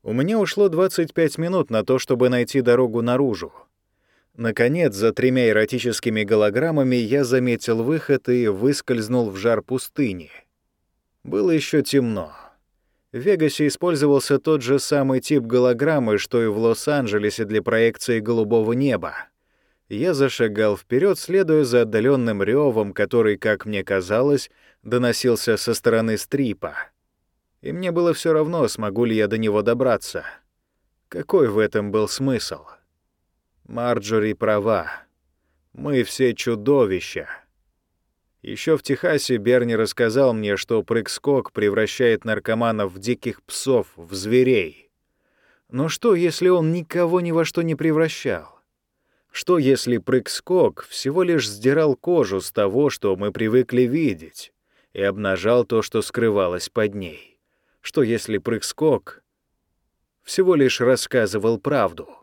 У меня ушло 25 минут на то, чтобы найти дорогу наружу. Наконец, за тремя эротическими голограммами я заметил выход и выскользнул в жар пустыни. Было еще темно. В Вегасе использовался тот же самый тип голограммы, что и в Лос-Анджелесе для проекции голубого неба. Я зашагал вперед, следуя за отдаленным ревом, который, как мне казалось, доносился со стороны стрипа и мне было все равно, смогу ли я до него добраться. Какой в этом был смысл? Марджори права. Мы все чудовища. Еще в Техасе Берни рассказал мне, что прыг-скок превращает наркоманов в диких псов, в зверей. Но что, если он никого ни во что не превращал? Что, если прыг-скок всего лишь сдирал кожу с того, что мы привыкли видеть, и обнажал то, что скрывалось под ней? что если прыг-скок всего лишь рассказывал правду.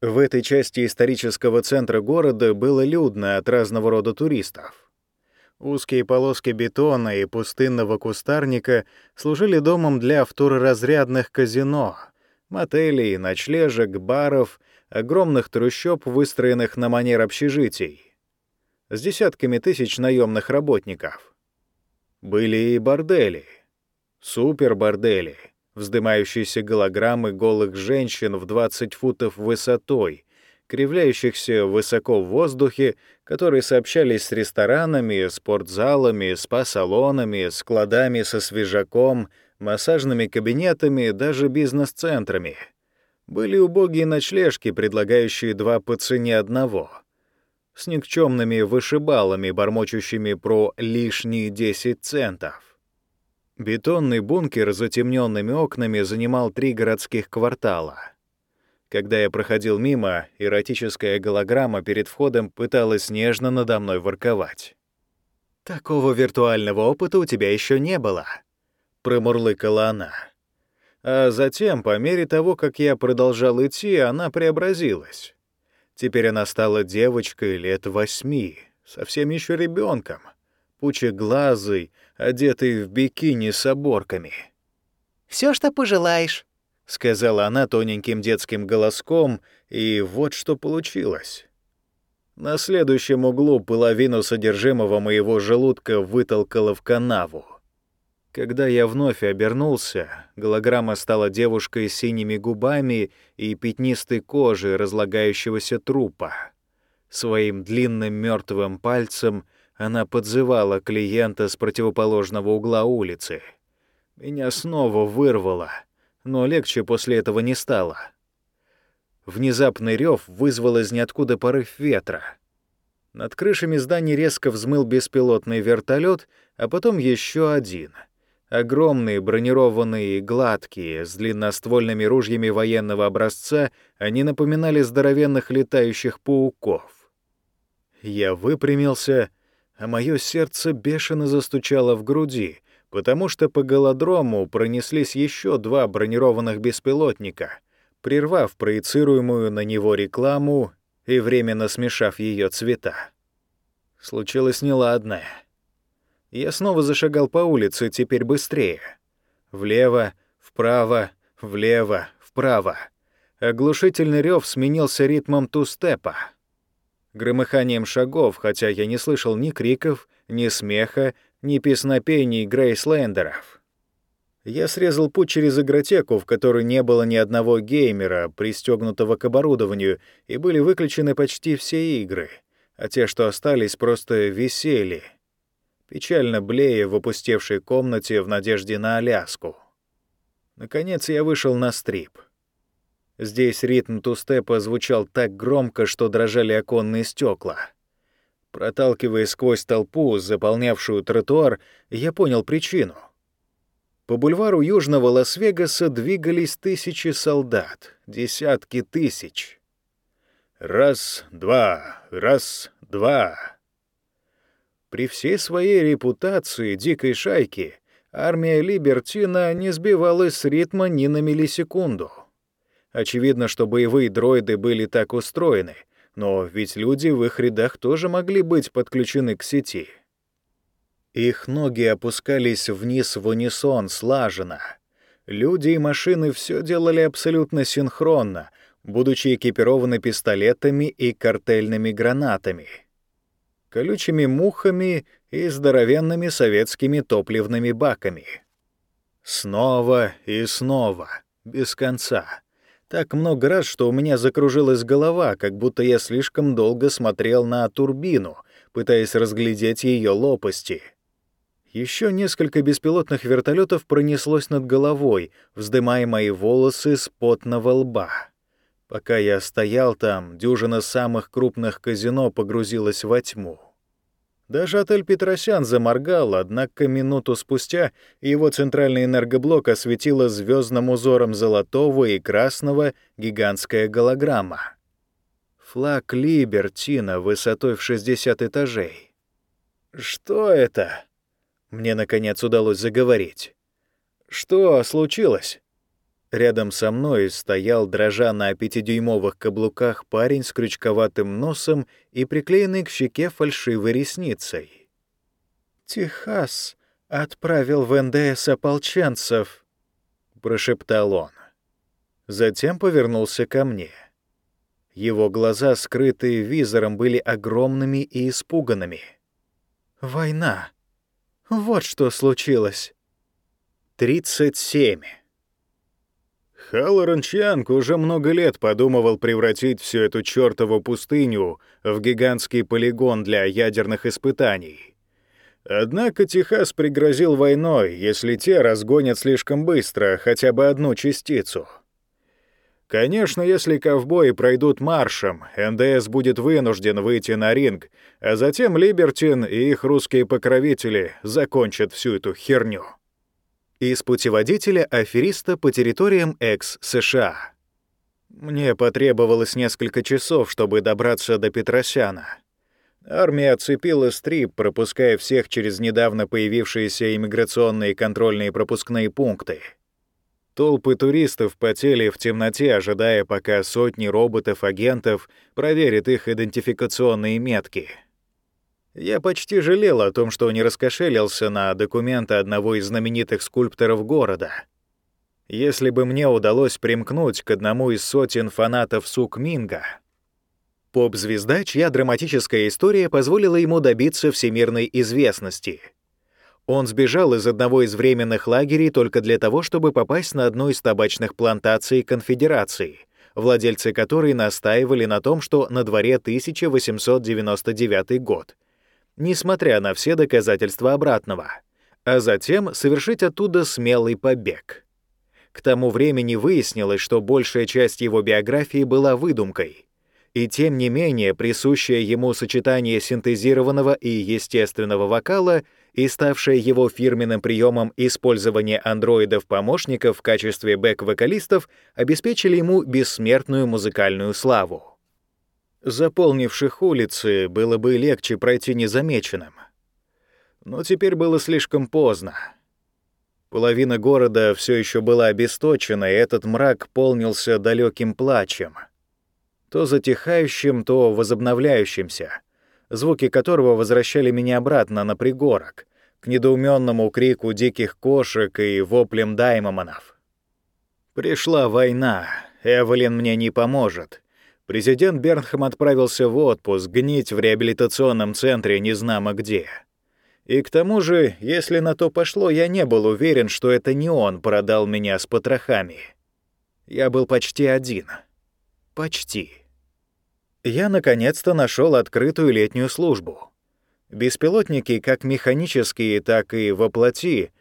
В этой части исторического центра города было людно от разного рода туристов. Узкие полоски бетона и пустынного кустарника служили домом для второразрядных казино, мотелей, ночлежек, баров, огромных трущоб, выстроенных на манер общежитий, с десятками тысяч наемных работников. Были и бордели — Супер-бордели, вздымающиеся голограммы голых женщин в 20 футов высотой, кривляющихся высоко в воздухе, которые сообщались с ресторанами, спортзалами, спа-салонами, складами со свежаком, массажными кабинетами, даже бизнес-центрами. Были убогие ночлежки, предлагающие два по цене одного — с никчемными вышибалами, бормочущими про лишние 10 центов. Бетонный бункер с затемненными окнами занимал три городских квартала. Когда я проходил мимо, эротическая голограмма перед входом пыталась нежно надо мной ворковать. «Такого виртуального опыта у тебя еще не было», — промурлыкала она. А затем, по мере того, как я продолжал идти, она преобразилась. Теперь она стала девочкой лет восьми, совсем еще ребенком, пучеглазой, одетый в бикини с оборками. Все, что пожелаешь», — сказала она тоненьким детским голоском, и вот что получилось. На следующем углу половину содержимого моего желудка вытолкало в канаву. Когда я вновь обернулся, голограмма стала девушкой с синими губами и пятнистой кожей разлагающегося трупа. Своим длинным мертвым пальцем — она подзывала клиента с противоположного угла улицы. Меня снова вырвало, но легче после этого не стало. Внезапный рев вызвал из ниоткуда порыв ветра. Над крышами зданий резко взмыл беспилотный вертолет, а потом еще один. Огромные, бронированные гладкие, с длинноствольными ружьями военного образца, они напоминали здоровенных летающих пауков. Я выпрямился а мое сердце бешено застучало в груди, потому что по голодрому пронеслись еще два бронированных беспилотника, прервав проецируемую на него рекламу и временно смешав ее цвета. Случилось неладное. Я снова зашагал по улице, теперь быстрее. Влево, вправо, влево, вправо. Оглушительный рев сменился ритмом тустепа. Громыханием шагов, хотя я не слышал ни криков, ни смеха, ни песнопений Грейслендеров. Я срезал путь через игротеку, в которой не было ни одного геймера, пристегнутого к оборудованию, и были выключены почти все игры, а те, что остались, просто висели, печально блея в опустевшей комнате в надежде на Аляску. Наконец я вышел на стрип. Здесь ритм тустепа звучал так громко, что дрожали оконные стекла. Проталкиваясь сквозь толпу, заполнявшую тротуар, я понял причину. По бульвару Южного Лас-Вегаса двигались тысячи солдат, десятки тысяч. Раз, два, раз, два. При всей своей репутации дикой шайки армия Либертина не сбивалась с ритма ни на миллисекунду. Очевидно, что боевые дроиды были так устроены, но ведь люди в их рядах тоже могли быть подключены к сети. Их ноги опускались вниз в унисон слаженно. Люди и машины все делали абсолютно синхронно, будучи экипированы пистолетами и картельными гранатами, колючими мухами и здоровенными советскими топливными баками. Снова и снова, без конца. Так много раз, что у меня закружилась голова, как будто я слишком долго смотрел на турбину, пытаясь разглядеть ее лопасти. Еще несколько беспилотных вертолетов пронеслось над головой, вздымая мои волосы с потного лба. Пока я стоял там, дюжина самых крупных казино погрузилась во тьму. Даже отель Петросян заморгал, однако минуту спустя его центральный энергоблок осветила звездным узором золотого и красного гигантская голограмма. Флаг Либертина высотой в 60 этажей. «Что это?» Мне, наконец, удалось заговорить. «Что случилось?» Рядом со мной стоял, дрожа на пятидюймовых каблуках, парень с крючковатым носом и приклеенный к щеке фальшивой ресницей. «Техас отправил в НДС ополченцев», — прошептал он. Затем повернулся ко мне. Его глаза, скрытые визором, были огромными и испуганными. «Война. Вот что случилось». «Тридцать семь». Халлоран Чанг уже много лет подумывал превратить всю эту чертову пустыню в гигантский полигон для ядерных испытаний. Однако Техас пригрозил войной, если те разгонят слишком быстро хотя бы одну частицу. Конечно, если ковбои пройдут маршем, НДС будет вынужден выйти на ринг, а затем Либертин и их русские покровители закончат всю эту херню из путеводителя афериста по территориям экс-США. Мне потребовалось несколько часов, чтобы добраться до Петросяна. Армия оцепила стрип, пропуская всех через недавно появившиеся иммиграционные контрольные пропускные пункты. Толпы туристов потели в темноте, ожидая, пока сотни роботов-агентов проверят их идентификационные метки — я почти жалел о том, что не раскошелился на документы одного из знаменитых скульпторов города. Если бы мне удалось примкнуть к одному из сотен фанатов Сук Минга, поп-звезда, чья драматическая история позволила ему добиться всемирной известности. Он сбежал из одного из временных лагерей только для того, чтобы попасть на одну из табачных плантаций Конфедерации, владельцы которой настаивали на том, что на дворе 1899 год — несмотря на все доказательства обратного, а затем совершить оттуда смелый побег. К тому времени выяснилось, что большая часть его биографии была выдумкой, и тем не менее присущее ему сочетание синтезированного и естественного вокала и ставшее его фирменным приемом использования андроидов-помощников в качестве бэк-вокалистов обеспечили ему бессмертную музыкальную славу заполнивших улицы, было бы легче пройти незамеченным. Но теперь было слишком поздно. Половина города все еще была обесточена, и этот мрак полнился далеким плачем. То затихающим, то возобновляющимся, звуки которого возвращали меня обратно на пригорок, к недоуменному крику диких кошек и воплям даймомонов. Пришла война, Эвелин мне не поможет. Президент Бернхэм отправился в отпуск гнить в реабилитационном центре незнамо где. И к тому же, если на то пошло, я не был уверен, что это не он продал меня с потрохами. Я был почти один. Почти. Я наконец-то нашел открытую летнюю службу. Беспилотники, как механические, так и воплоти,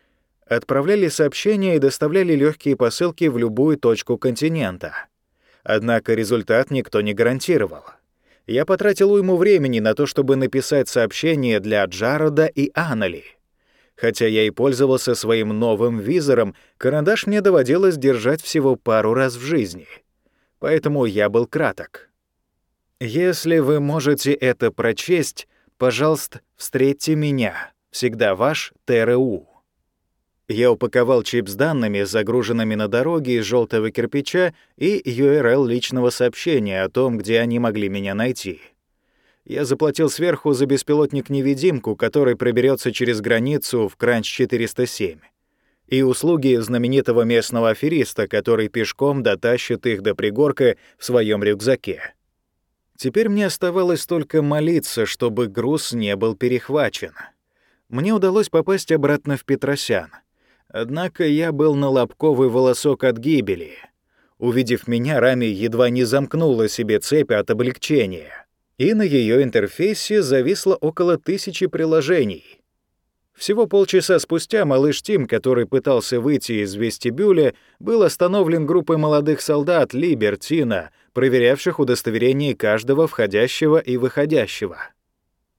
отправляли сообщения и доставляли легкие посылки в любую точку континента. Однако результат никто не гарантировал. Я потратил уйму времени на то, чтобы написать сообщение для Джарода и Аннели. Хотя я и пользовался своим новым визором, карандаш мне доводилось держать всего пару раз в жизни. Поэтому я был краток. Если вы можете это прочесть, пожалуйста, встретьте меня. Всегда ваш ТРУ. Я упаковал чип с данными, загруженными на дороге из желтого кирпича, и URL личного сообщения о том, где они могли меня найти. Я заплатил сверху за беспилотник-невидимку, который проберется через границу в Кранч-407, и услуги знаменитого местного афериста, который пешком дотащит их до пригорка в своем рюкзаке. Теперь мне оставалось только молиться, чтобы груз не был перехвачен. Мне удалось попасть обратно в Петросян — Однако я был на лобковый волосок от гибели. Увидев меня, Рами едва не замкнула себе цепь от облегчения. И на ее интерфейсе зависло около тысячи приложений. Всего полчаса спустя малыш Тим, который пытался выйти из вестибюля, был остановлен группой молодых солдат Либертина, проверявших удостоверение каждого входящего и выходящего.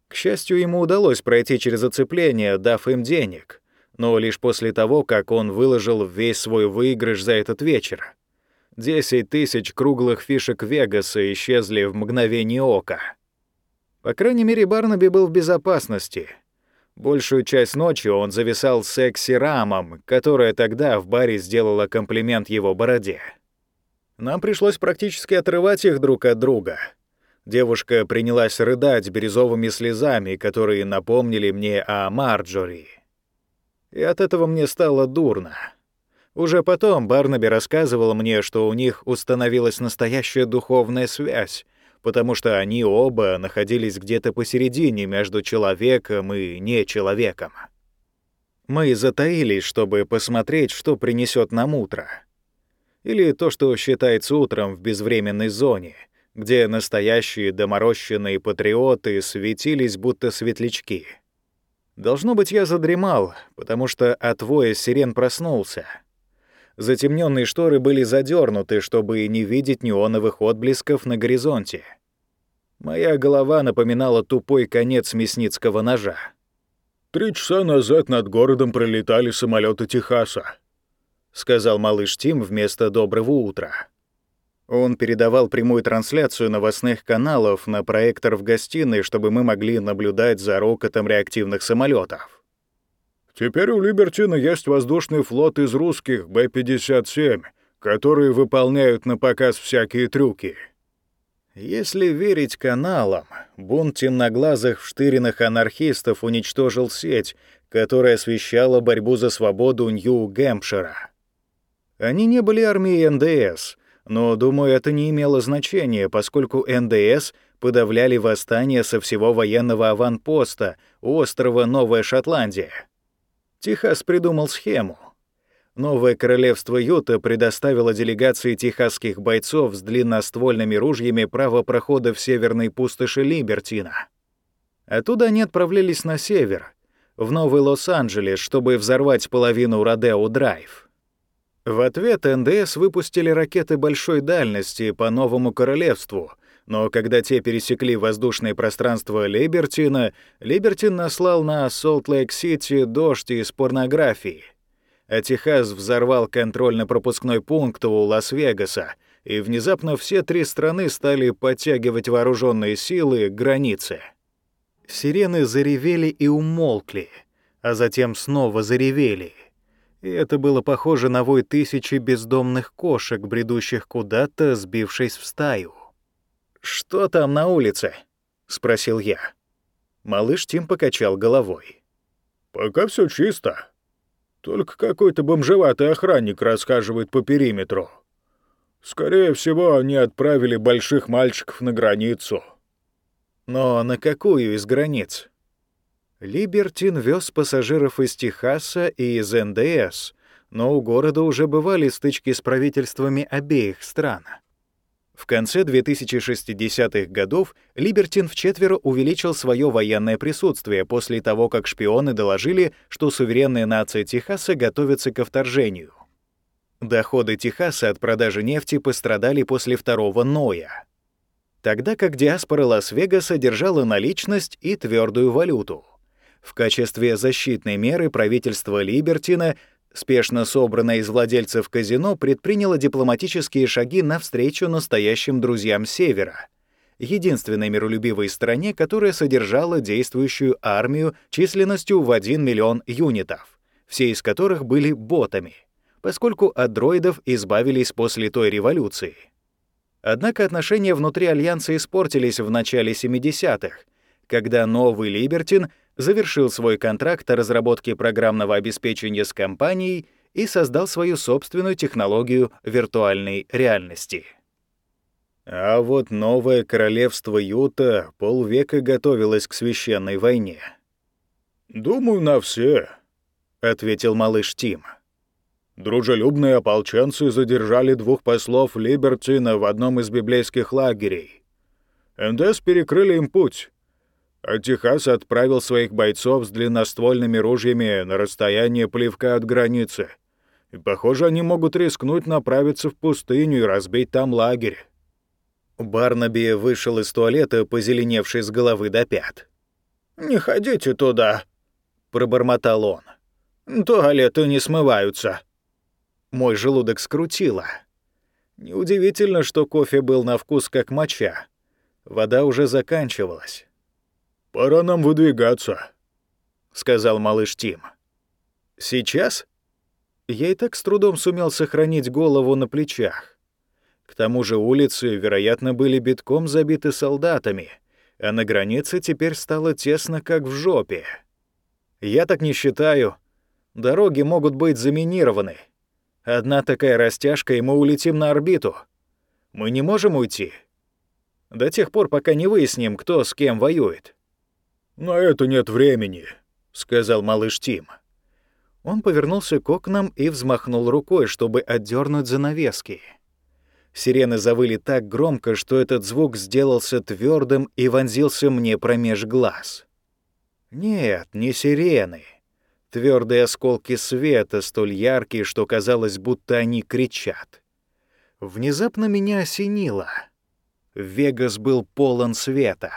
К счастью, ему удалось пройти через оцепление, дав им денег — но лишь после того, как он выложил весь свой выигрыш за этот вечер. Десять тысяч круглых фишек Вегаса исчезли в мгновение ока. По крайней мере, Барнаби был в безопасности. Большую часть ночи он зависал секси-рамом, которая тогда в баре сделала комплимент его бороде. Нам пришлось практически отрывать их друг от друга. Девушка принялась рыдать бирюзовыми слезами, которые напомнили мне о Марджори и от этого мне стало дурно. Уже потом Барнаби рассказывал мне, что у них установилась настоящая духовная связь, потому что они оба находились где-то посередине между человеком и нечеловеком. Мы затаились, чтобы посмотреть, что принесет нам утро. Или то, что считается утром в безвременной зоне, где настоящие доморощенные патриоты светились будто светлячки — Должно быть, я задремал, потому что от воя сирен проснулся. Затемненные шторы были задернуты, чтобы не видеть неоновых отблесков на горизонте. Моя голова напоминала тупой конец мясницкого ножа. «Три часа назад над городом пролетали самолеты Техаса», — сказал малыш Тим вместо «доброго утра». Он передавал прямую трансляцию новостных каналов на проектор в гостиной, чтобы мы могли наблюдать за рокотом реактивных самолетов. «Теперь у Либертина есть воздушный флот из русских Б-57, которые выполняют на показ всякие трюки». Если верить каналам, бунт темноглазых вштыренных анархистов уничтожил сеть, которая освещала борьбу за свободу Нью-Гэмпшира. Они не были армией НДС — но, думаю, это не имело значения, поскольку НДС подавляли восстания со всего военного аванпоста острова Новая Шотландия. Техас придумал схему. Новое королевство Юта предоставило делегации техасских бойцов с длинноствольными ружьями право прохода в северной пустоши Либертина. Оттуда они отправлялись на север, в Новый Лос-Анджелес, чтобы взорвать половину Родео-Драйв. В ответ НДС выпустили ракеты большой дальности по Новому Королевству, но когда те пересекли воздушное пространство Либертина, Либертин наслал на Солт-Лейк-Сити дождь из порнографии. А Техас взорвал контрольно-пропускной пункт у Лас-Вегаса, и внезапно все три страны стали подтягивать вооруженные силы к границе. Сирены заревели и умолкли — а затем снова заревели. И это было похоже на вой тысячи бездомных кошек, бредущих куда-то, сбившись в стаю. «Что там на улице?» — спросил я. Малыш Тим покачал головой. «Пока все чисто. Только какой-то бомжеватый охранник расхаживает по периметру. Скорее всего, они отправили больших мальчиков на границу». «Но на какую из границ?» Либертин вез пассажиров из Техаса и из НДС, но у города уже бывали стычки с правительствами обеих стран. В конце 2060-х годов Либертин вчетверо увеличил свое военное присутствие после того, как шпионы доложили, что суверенная нация Техаса готовится ко вторжению. Доходы Техаса от продажи нефти пострадали после второго Ноя, тогда как диаспора Лас-Вегаса держала наличность и твердую валюту. В качестве защитной меры правительство Либертина спешно собранное из владельцев казино, предприняло дипломатические шаги навстречу настоящим друзьям Севера, единственной миролюбивой стране, которая содержала действующую армию численностью в 1 миллион юнитов, все из которых были ботами, поскольку от дроидов избавились после той революции. Однако отношения внутри Альянса испортились в начале 70-х, когда новый Либертин завершил свой контракт о разработке программного обеспечения с компанией и создал свою собственную технологию виртуальной реальности. А вот новое королевство Юта полвека готовилось к священной войне. «Думаю, на все», — ответил малыш Тим. Дружелюбные ополченцы задержали двух послов Либертина в одном из библейских лагерей. НДС перекрыли им путь, а Техас отправил своих бойцов с длинноствольными ружьями на расстояние плевка от границы. И, похоже, они могут рискнуть направиться в пустыню и разбить там лагерь. Барнаби вышел из туалета, позеленевший с головы до пят. «Не ходите туда», — пробормотал он. «Туалеты не смываются». Мой желудок скрутило. Неудивительно, что кофе был на вкус как моча. Вода уже заканчивалась. «Пора нам выдвигаться», — сказал малыш Тим. «Сейчас?» Я и так с трудом сумел сохранить голову на плечах. К тому же улицы, вероятно, были битком забиты солдатами, а на границе теперь стало тесно, как в жопе. Я так не считаю. Дороги могут быть заминированы. Одна такая растяжка, и мы улетим на орбиту. Мы не можем уйти. До тех пор, пока не выясним, кто с кем воюет. «На это нет времени», — сказал малыш Тим. Он повернулся к окнам и взмахнул рукой, чтобы отдернуть занавески. Сирены завыли так громко, что этот звук сделался твердым и вонзился мне промеж глаз. Нет, не сирены. Твердые осколки света, столь яркие, что казалось, будто они кричат. Внезапно меня осенило. Вегас был полон света.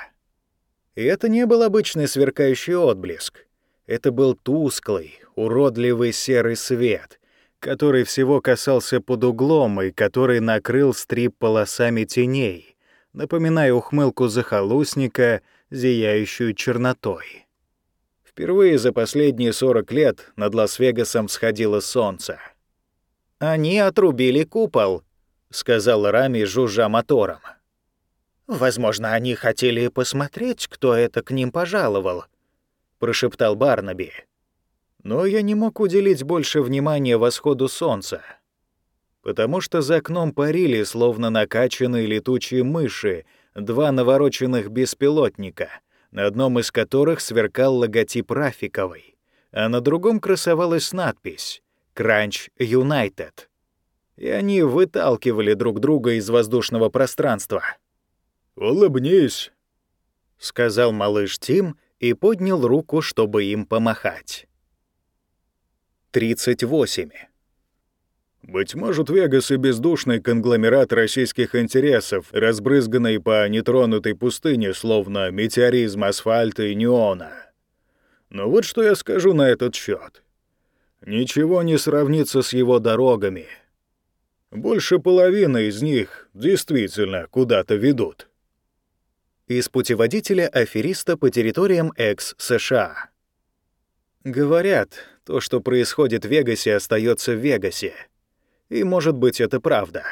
И это не был обычный сверкающий отблеск. Это был тусклый, уродливый серый свет, который всего касался под углом и который накрыл стрип полосами теней, напоминая ухмылку захолустника, зияющую чернотой. Впервые за последние 40 лет над Лас-Вегасом всходило солнце. «Они отрубили купол», — сказал Рами, жужжа мотором. «Возможно, они хотели посмотреть, кто это к ним пожаловал», — прошептал Барнаби. Но я не мог уделить больше внимания восходу солнца, потому что за окном парили, словно накачанные летучие мыши, два навороченных беспилотника, на одном из которых сверкал логотип Рафиковой, а на другом красовалась надпись «Кранч Юнайтед». И они выталкивали друг друга из воздушного пространства — «Улыбнись», — сказал малыш Тим и поднял руку, чтобы им помахать. 38. Быть может, Вегас и бездушный конгломерат российских интересов, разбрызганный по нетронутой пустыне, словно метеоризм асфальта и неона. Но вот что я скажу на этот счет. Ничего не сравнится с его дорогами. Больше половины из них действительно куда-то ведут из путеводителя афериста по территориям экс-США. Говорят, то, что происходит в Вегасе, остается в Вегасе. И, может быть, это правда.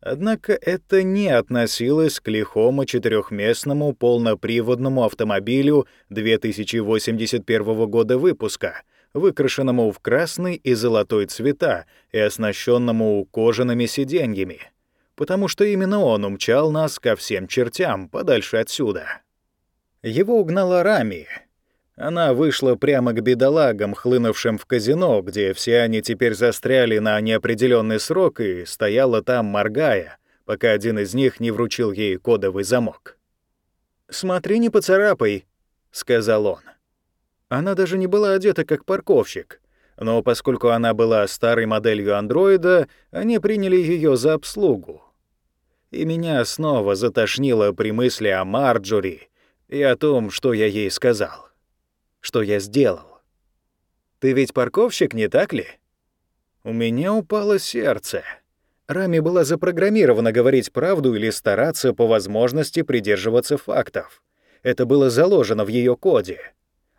Однако это не относилось к лихому четырехместному полноприводному автомобилю 2081 года выпуска, выкрашенному в красный и золотой цвета и оснащенному кожаными сиденьями, потому что именно он умчал нас ко всем чертям подальше отсюда. Его угнала Рами, она вышла прямо к бедолагам, хлынувшим в казино, где все они теперь застряли на неопределенный срок и стояла там, моргая, пока один из них не вручил ей кодовый замок. «Смотри, не поцарапай», — сказал он. Она даже не была одета как парковщик, но поскольку она была старой моделью андроида, они приняли ее за обслугу. И меня снова затошнило при мысли о Марджори и о том, что я ей сказал что я сделал. Ты ведь парковщик, не так ли? У меня упало сердце. Рами была запрограммирована говорить правду или стараться по возможности придерживаться фактов. Это было заложено в ее коде.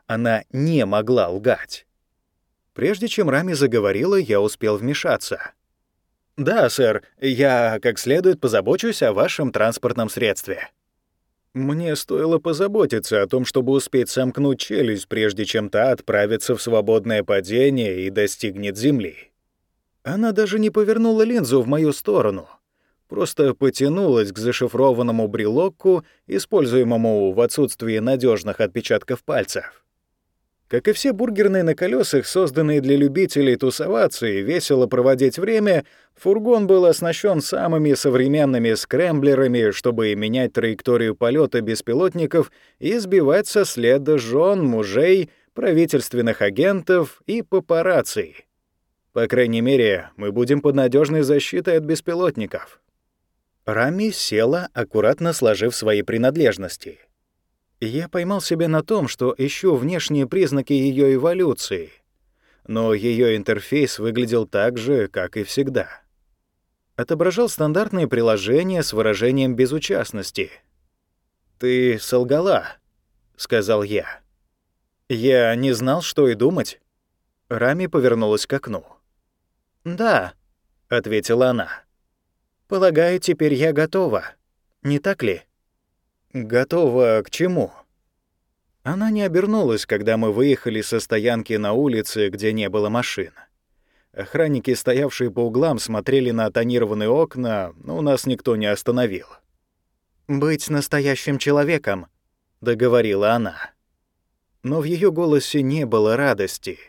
Она не могла лгать. Прежде чем Рами заговорила, я успел вмешаться. «Да, сэр, я как следует позабочусь о вашем транспортном средстве». Мне стоило позаботиться о том, чтобы успеть сомкнуть челюсть, прежде чем та отправится в свободное падение и достигнет земли. Она даже не повернула линзу в мою сторону, просто потянулась к зашифрованному брелоку, используемому в отсутствии надежных отпечатков пальцев. Как и все бургерные на колесах, созданные для любителей тусоваться и весело проводить время, фургон был оснащен самыми современными скрэмблерами, чтобы менять траекторию полета беспилотников и сбивать со следа жен, мужей, правительственных агентов и папарацци. По крайней мере, мы будем под надежной защитой от беспилотников. Рами села, аккуратно сложив свои принадлежности — я поймал себя на том, что ищу внешние признаки ее эволюции, но ее интерфейс выглядел так же, как и всегда. Отображал стандартные приложения с выражением безучастности. «Ты солгала», — сказал я. «Я не знал, что и думать». Рами повернулась к окну. «Да», — ответила она. «Полагаю, теперь я готова. Не так ли?» «Готова к чему?» Она не обернулась, когда мы выехали со стоянки на улице, где не было машин. Охранники, стоявшие по углам, смотрели на тонированные окна, но нас никто не остановил. «Быть настоящим человеком», — договорила она. Но в ее голосе не было радости.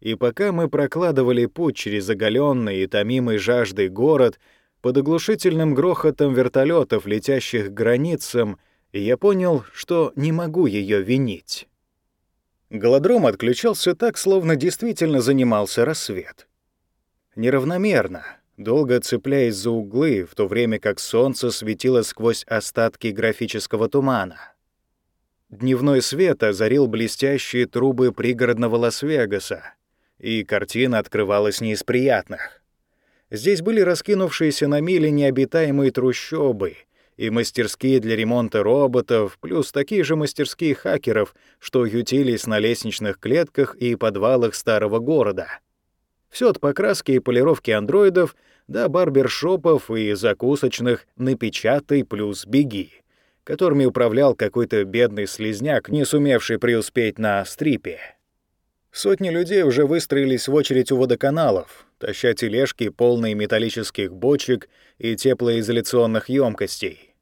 И пока мы прокладывали путь через оголенный и томимый жаждой город — под оглушительным грохотом вертолетов, летящих к границам, я понял, что не могу ее винить. Голодром отключался так, словно действительно занимался рассвет. Неравномерно, долго цепляясь за углы, в то время как солнце светило сквозь остатки графического тумана. Дневной свет озарил блестящие трубы пригородного Лас-Вегаса, и картина открывалась не из приятных. Здесь были раскинувшиеся на мили необитаемые трущобы и мастерские для ремонта роботов, плюс такие же мастерские хакеров, что ютились на лестничных клетках и подвалах старого города. Все от покраски и полировки андроидов до барбершопов и закусочных «напечатай плюс беги», которыми управлял какой-то бедный слезняк, не сумевший преуспеть на стрипе. Сотни людей уже выстроились в очередь у водоканалов, таща тележки, полные металлических бочек и теплоизоляционных емкостей.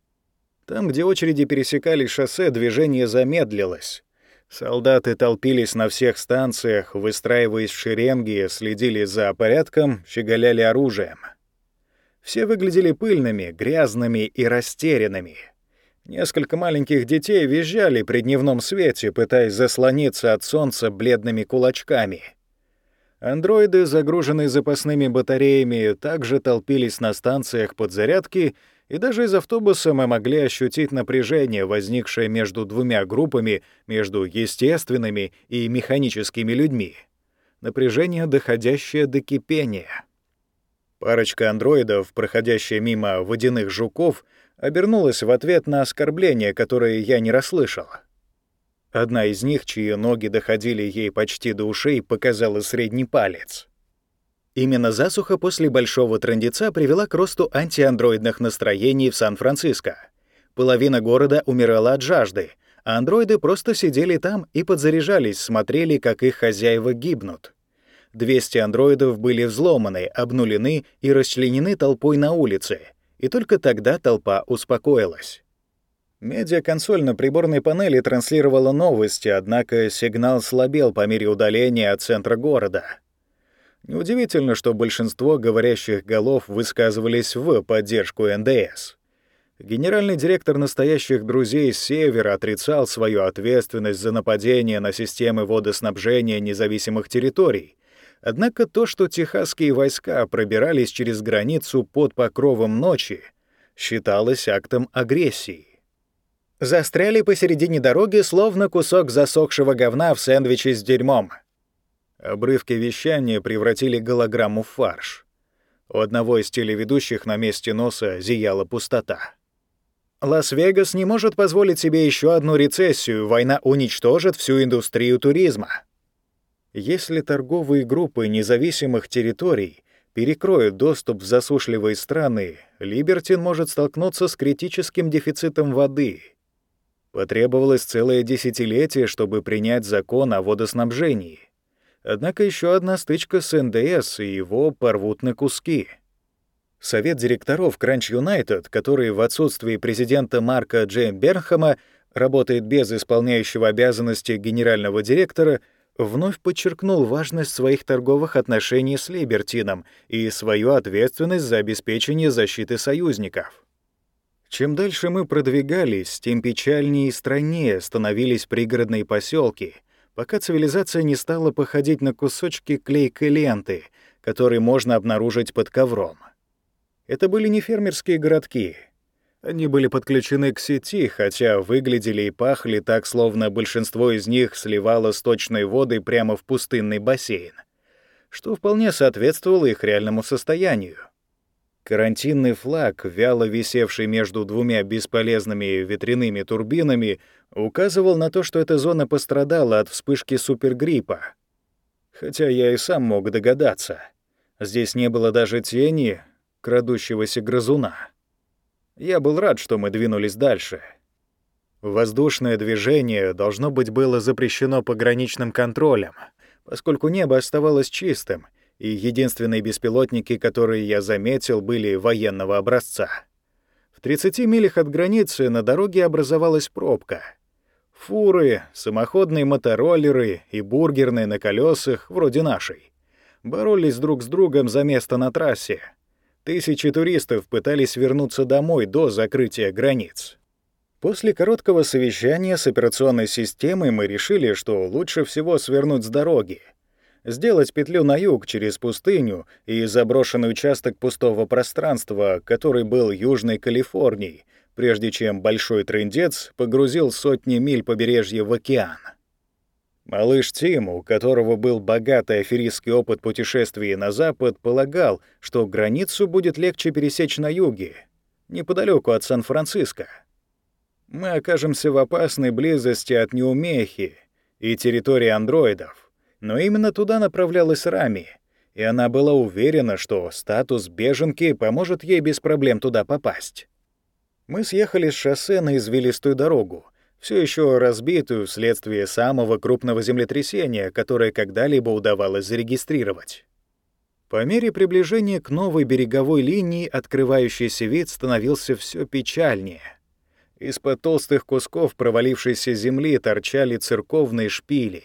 Там, где очереди пересекали шоссе, движение замедлилось. Солдаты толпились на всех станциях, выстраиваясь в шеренги, следили за порядком, щеголяли оружием. Все выглядели пыльными, грязными и растерянными — Несколько маленьких детей визжали при дневном свете, пытаясь заслониться от солнца бледными кулачками. Андроиды, загруженные запасными батареями, также толпились на станциях подзарядки, и даже из автобуса мы могли ощутить напряжение, возникшее между двумя группами, между естественными и механическими людьми. Напряжение, доходящее до кипения. Парочка андроидов, проходящая мимо водяных жуков, обернулась в ответ на оскорбление, которое я не расслышал. Одна из них, чьи ноги доходили ей почти до ушей, показала средний палец. Именно засуха после большого трындеца привела к росту антиандроидных настроений в Сан-Франциско. Половина города умирала от жажды, а андроиды просто сидели там и подзаряжались, смотрели, как их хозяева гибнут. 200 андроидов были взломаны, обнулены и расчленены толпой на улице, и только тогда толпа успокоилась. Медиаконсоль на приборной панели транслировала новости, однако сигнал слабел по мере удаления от центра города. Неудивительно, что большинство говорящих голов высказывались в поддержку НДС. Генеральный директор настоящих друзей севера отрицал свою ответственность за нападение на системы водоснабжения независимых территорий. Однако то, что техасские войска пробирались через границу под покровом ночи, считалось актом агрессии. Застряли посередине дороги, словно кусок засохшего говна в сэндвиче с дерьмом. Обрывки вещания превратили голограмму в фарш. У одного из телеведущих на месте носа зияла пустота. Лас-Вегас не может позволить себе еще одну рецессию, война уничтожит всю индустрию туризма. Если торговые группы независимых территорий перекроют доступ в засушливые страны, Либертин может столкнуться с критическим дефицитом воды — Потребовалось целое десятилетие, чтобы принять закон о водоснабжении. Однако еще одна стычка с НДС, и его порвут на куски. Совет директоров Crunch United, который в отсутствии президента Марка Джейн Бернхама работает без исполняющего обязанности генерального директора, вновь подчеркнул важность своих торговых отношений с Либертином и свою ответственность за обеспечение защиты союзников. Чем дальше мы продвигались, тем печальнее и страннее становились пригородные поселки, пока цивилизация не стала походить на кусочки клейкой ленты, которые можно обнаружить под ковром. Это были не фермерские городки. Они были подключены к сети, хотя выглядели и пахли так, словно большинство из них сливало сточной воды прямо в пустынный бассейн, что вполне соответствовало их реальному состоянию. Карантинный флаг, вяло висевший между двумя бесполезными ветряными турбинами, указывал на то, что эта зона пострадала от вспышки супергриппа. Хотя я и сам мог догадаться. Здесь не было даже тени крадущегося грызуна. Я был рад, что мы двинулись дальше. Воздушное движение, должно быть, было запрещено пограничным контролем, поскольку небо оставалось чистым, и единственные беспилотники, которые я заметил, были военного образца. В 30 милях от границы на дороге образовалась пробка. Фуры, самоходные мотороллеры и бургерные на колесах, вроде нашей, боролись друг с другом за место на трассе. Тысячи туристов пытались вернуться домой до закрытия границ. После короткого совещания с операционной системой мы решили, что лучше всего свернуть с дороги — сделать петлю на юг через пустыню и заброшенный участок пустого пространства, который был Южной Калифорнией, прежде чем Большой Трындец погрузил сотни миль побережья в океан. Малыш Тим, у которого был богатый аферистский опыт путешествий на запад, полагал, что границу будет легче пересечь на юге, неподалеку от Сан-Франциско. Мы окажемся в опасной близости от неумехи и территории андроидов. Но именно туда направлялась Рами, и она была уверена, что статус беженки поможет ей без проблем туда попасть. Мы съехали с шоссе на извилистую дорогу, все еще разбитую вследствие самого крупного землетрясения, которое когда-либо удавалось зарегистрировать. По мере приближения к новой береговой линии открывающийся вид становился все печальнее. Из-под толстых кусков провалившейся земли торчали церковные шпили.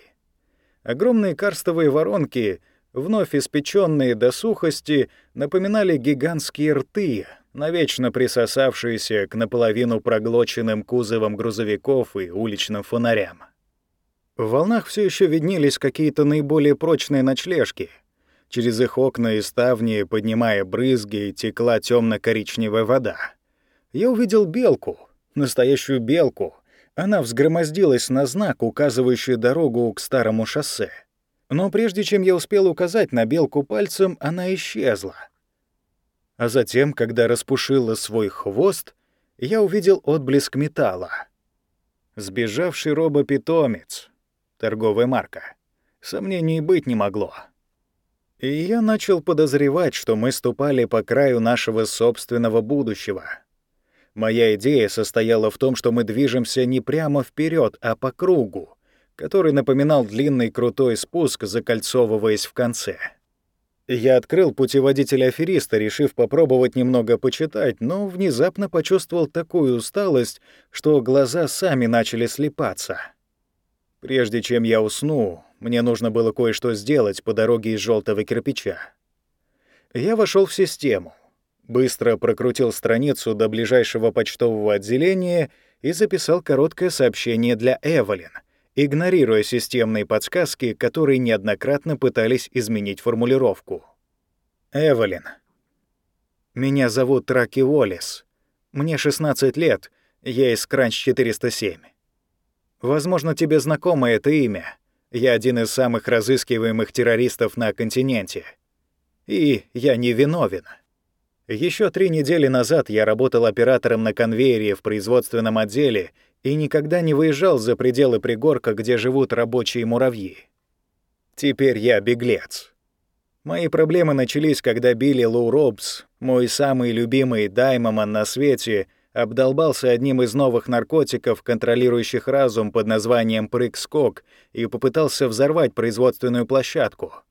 Огромные карстовые воронки, вновь испеченные до сухости, напоминали гигантские рты, навечно присосавшиеся к наполовину проглоченным кузовам грузовиков и уличным фонарям. В волнах все еще виднелись какие-то наиболее прочные ночлежки. Через их окна и ставни, поднимая брызги, текла темно коричневая вода. Я увидел белку, настоящую белку, она взгромоздилась на знак, указывающий дорогу к старому шоссе. Но прежде чем я успел указать на белку пальцем, она исчезла. А затем, когда распушила свой хвост, я увидел отблеск металла. Сбежавший робопитомец. Торговая марка. Сомнений быть не могло. И я начал подозревать, что мы ступали по краю нашего собственного будущего. Моя идея состояла в том, что мы движемся не прямо вперед, а по кругу, который напоминал длинный крутой спуск, закольцовываясь в конце. Я открыл путеводитель афериста, решив попробовать немного почитать, но внезапно почувствовал такую усталость, что глаза сами начали слепаться. Прежде чем я усну, мне нужно было кое-что сделать по дороге из желтого кирпича. Я вошел в систему, быстро прокрутил страницу до ближайшего почтового отделения и записал короткое сообщение для Эвелин — игнорируя системные подсказки, которые неоднократно пытались изменить формулировку. «Эвелин. Меня зовут Траки Уоллес. Мне 16 лет, я из Кранч-407. Возможно, тебе знакомо это имя. Я один из самых разыскиваемых террористов на континенте. И я не виновен. Еще три недели назад я работал оператором на конвейере в производственном отделе и никогда не выезжал за пределы пригорка, где живут рабочие муравьи. Теперь я беглец. Мои проблемы начались, когда Билли Лоу Робс, мой самый любимый даймоман на свете, обдолбался одним из новых наркотиков, контролирующих разум под названием прыг-скок, и попытался взорвать производственную площадку.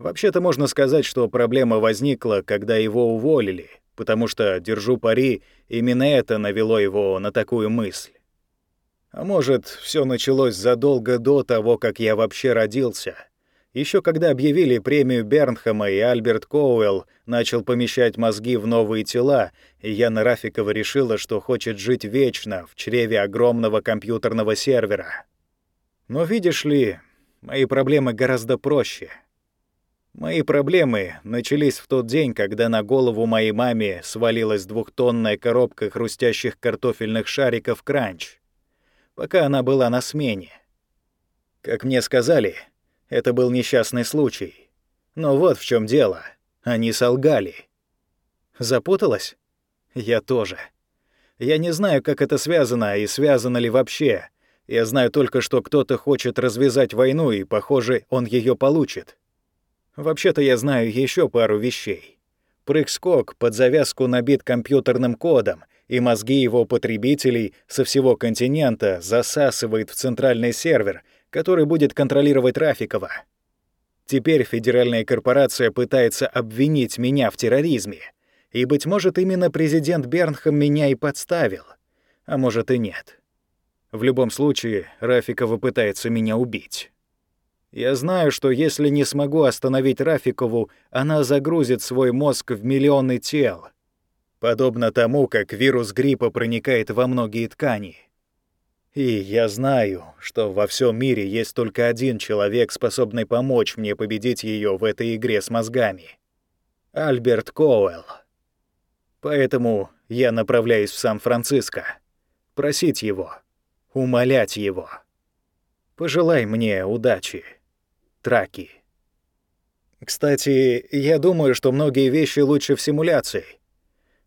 Вообще-то можно сказать, что проблема возникла, когда его уволили, потому что, держу пари, именно это навело его на такую мысль. А может, все началось задолго до того, как я вообще родился. Еще когда объявили премию Бернхэма и Альберт Коуэлл начал помещать мозги в новые тела, и Яна Рафикова решила, что хочет жить вечно в чреве огромного компьютерного сервера. Но видишь ли, мои проблемы гораздо проще. Мои проблемы начались в тот день, когда на голову моей маме свалилась двухтонная коробка хрустящих картофельных шариков «Кранч» пока она была на смене. Как мне сказали, это был несчастный случай. Но вот в чем дело. Они солгали. Запуталась? Я тоже. Я не знаю, как это связано и связано ли вообще. Я знаю только, что кто-то хочет развязать войну, и, похоже, он ее получит. Вообще-то я знаю еще пару вещей. Прыг-скок под завязку набит компьютерным кодом, и мозги его потребителей со всего континента засасывает в центральный сервер, который будет контролировать Рафикова. Теперь федеральная корпорация пытается обвинить меня в терроризме, и, быть может, именно президент Бернхам меня и подставил, а может и нет. В любом случае, Рафикова пытается меня убить. Я знаю, что если не смогу остановить Рафикову, она загрузит свой мозг в миллионы тел — подобно тому, как вирус гриппа проникает во многие ткани. И я знаю, что во всем мире есть только один человек, способный помочь мне победить ее в этой игре с мозгами. Альберт Коуэлл. Поэтому я направляюсь в Сан-Франциско. Просить его. Умолять его. Пожелай мне удачи. Траки. Кстати, я думаю, что многие вещи лучше в симуляции.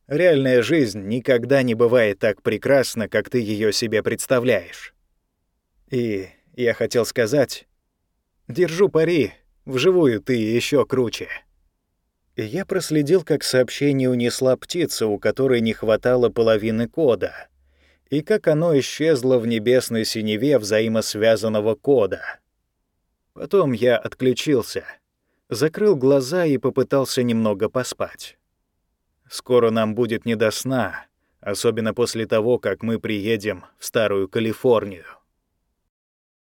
Реальная жизнь никогда не бывает так прекрасна, как ты ее себе представляешь. И я хотел сказать, держу пари, вживую ты еще круче. Я проследил, как сообщение унесла птица, у которой не хватало половины кода, и как оно исчезло в небесной синеве взаимосвязанного кода. Потом я отключился, закрыл глаза и попытался немного поспать. Скоро нам будет не до сна, особенно после того, как мы приедем в Старую Калифорнию.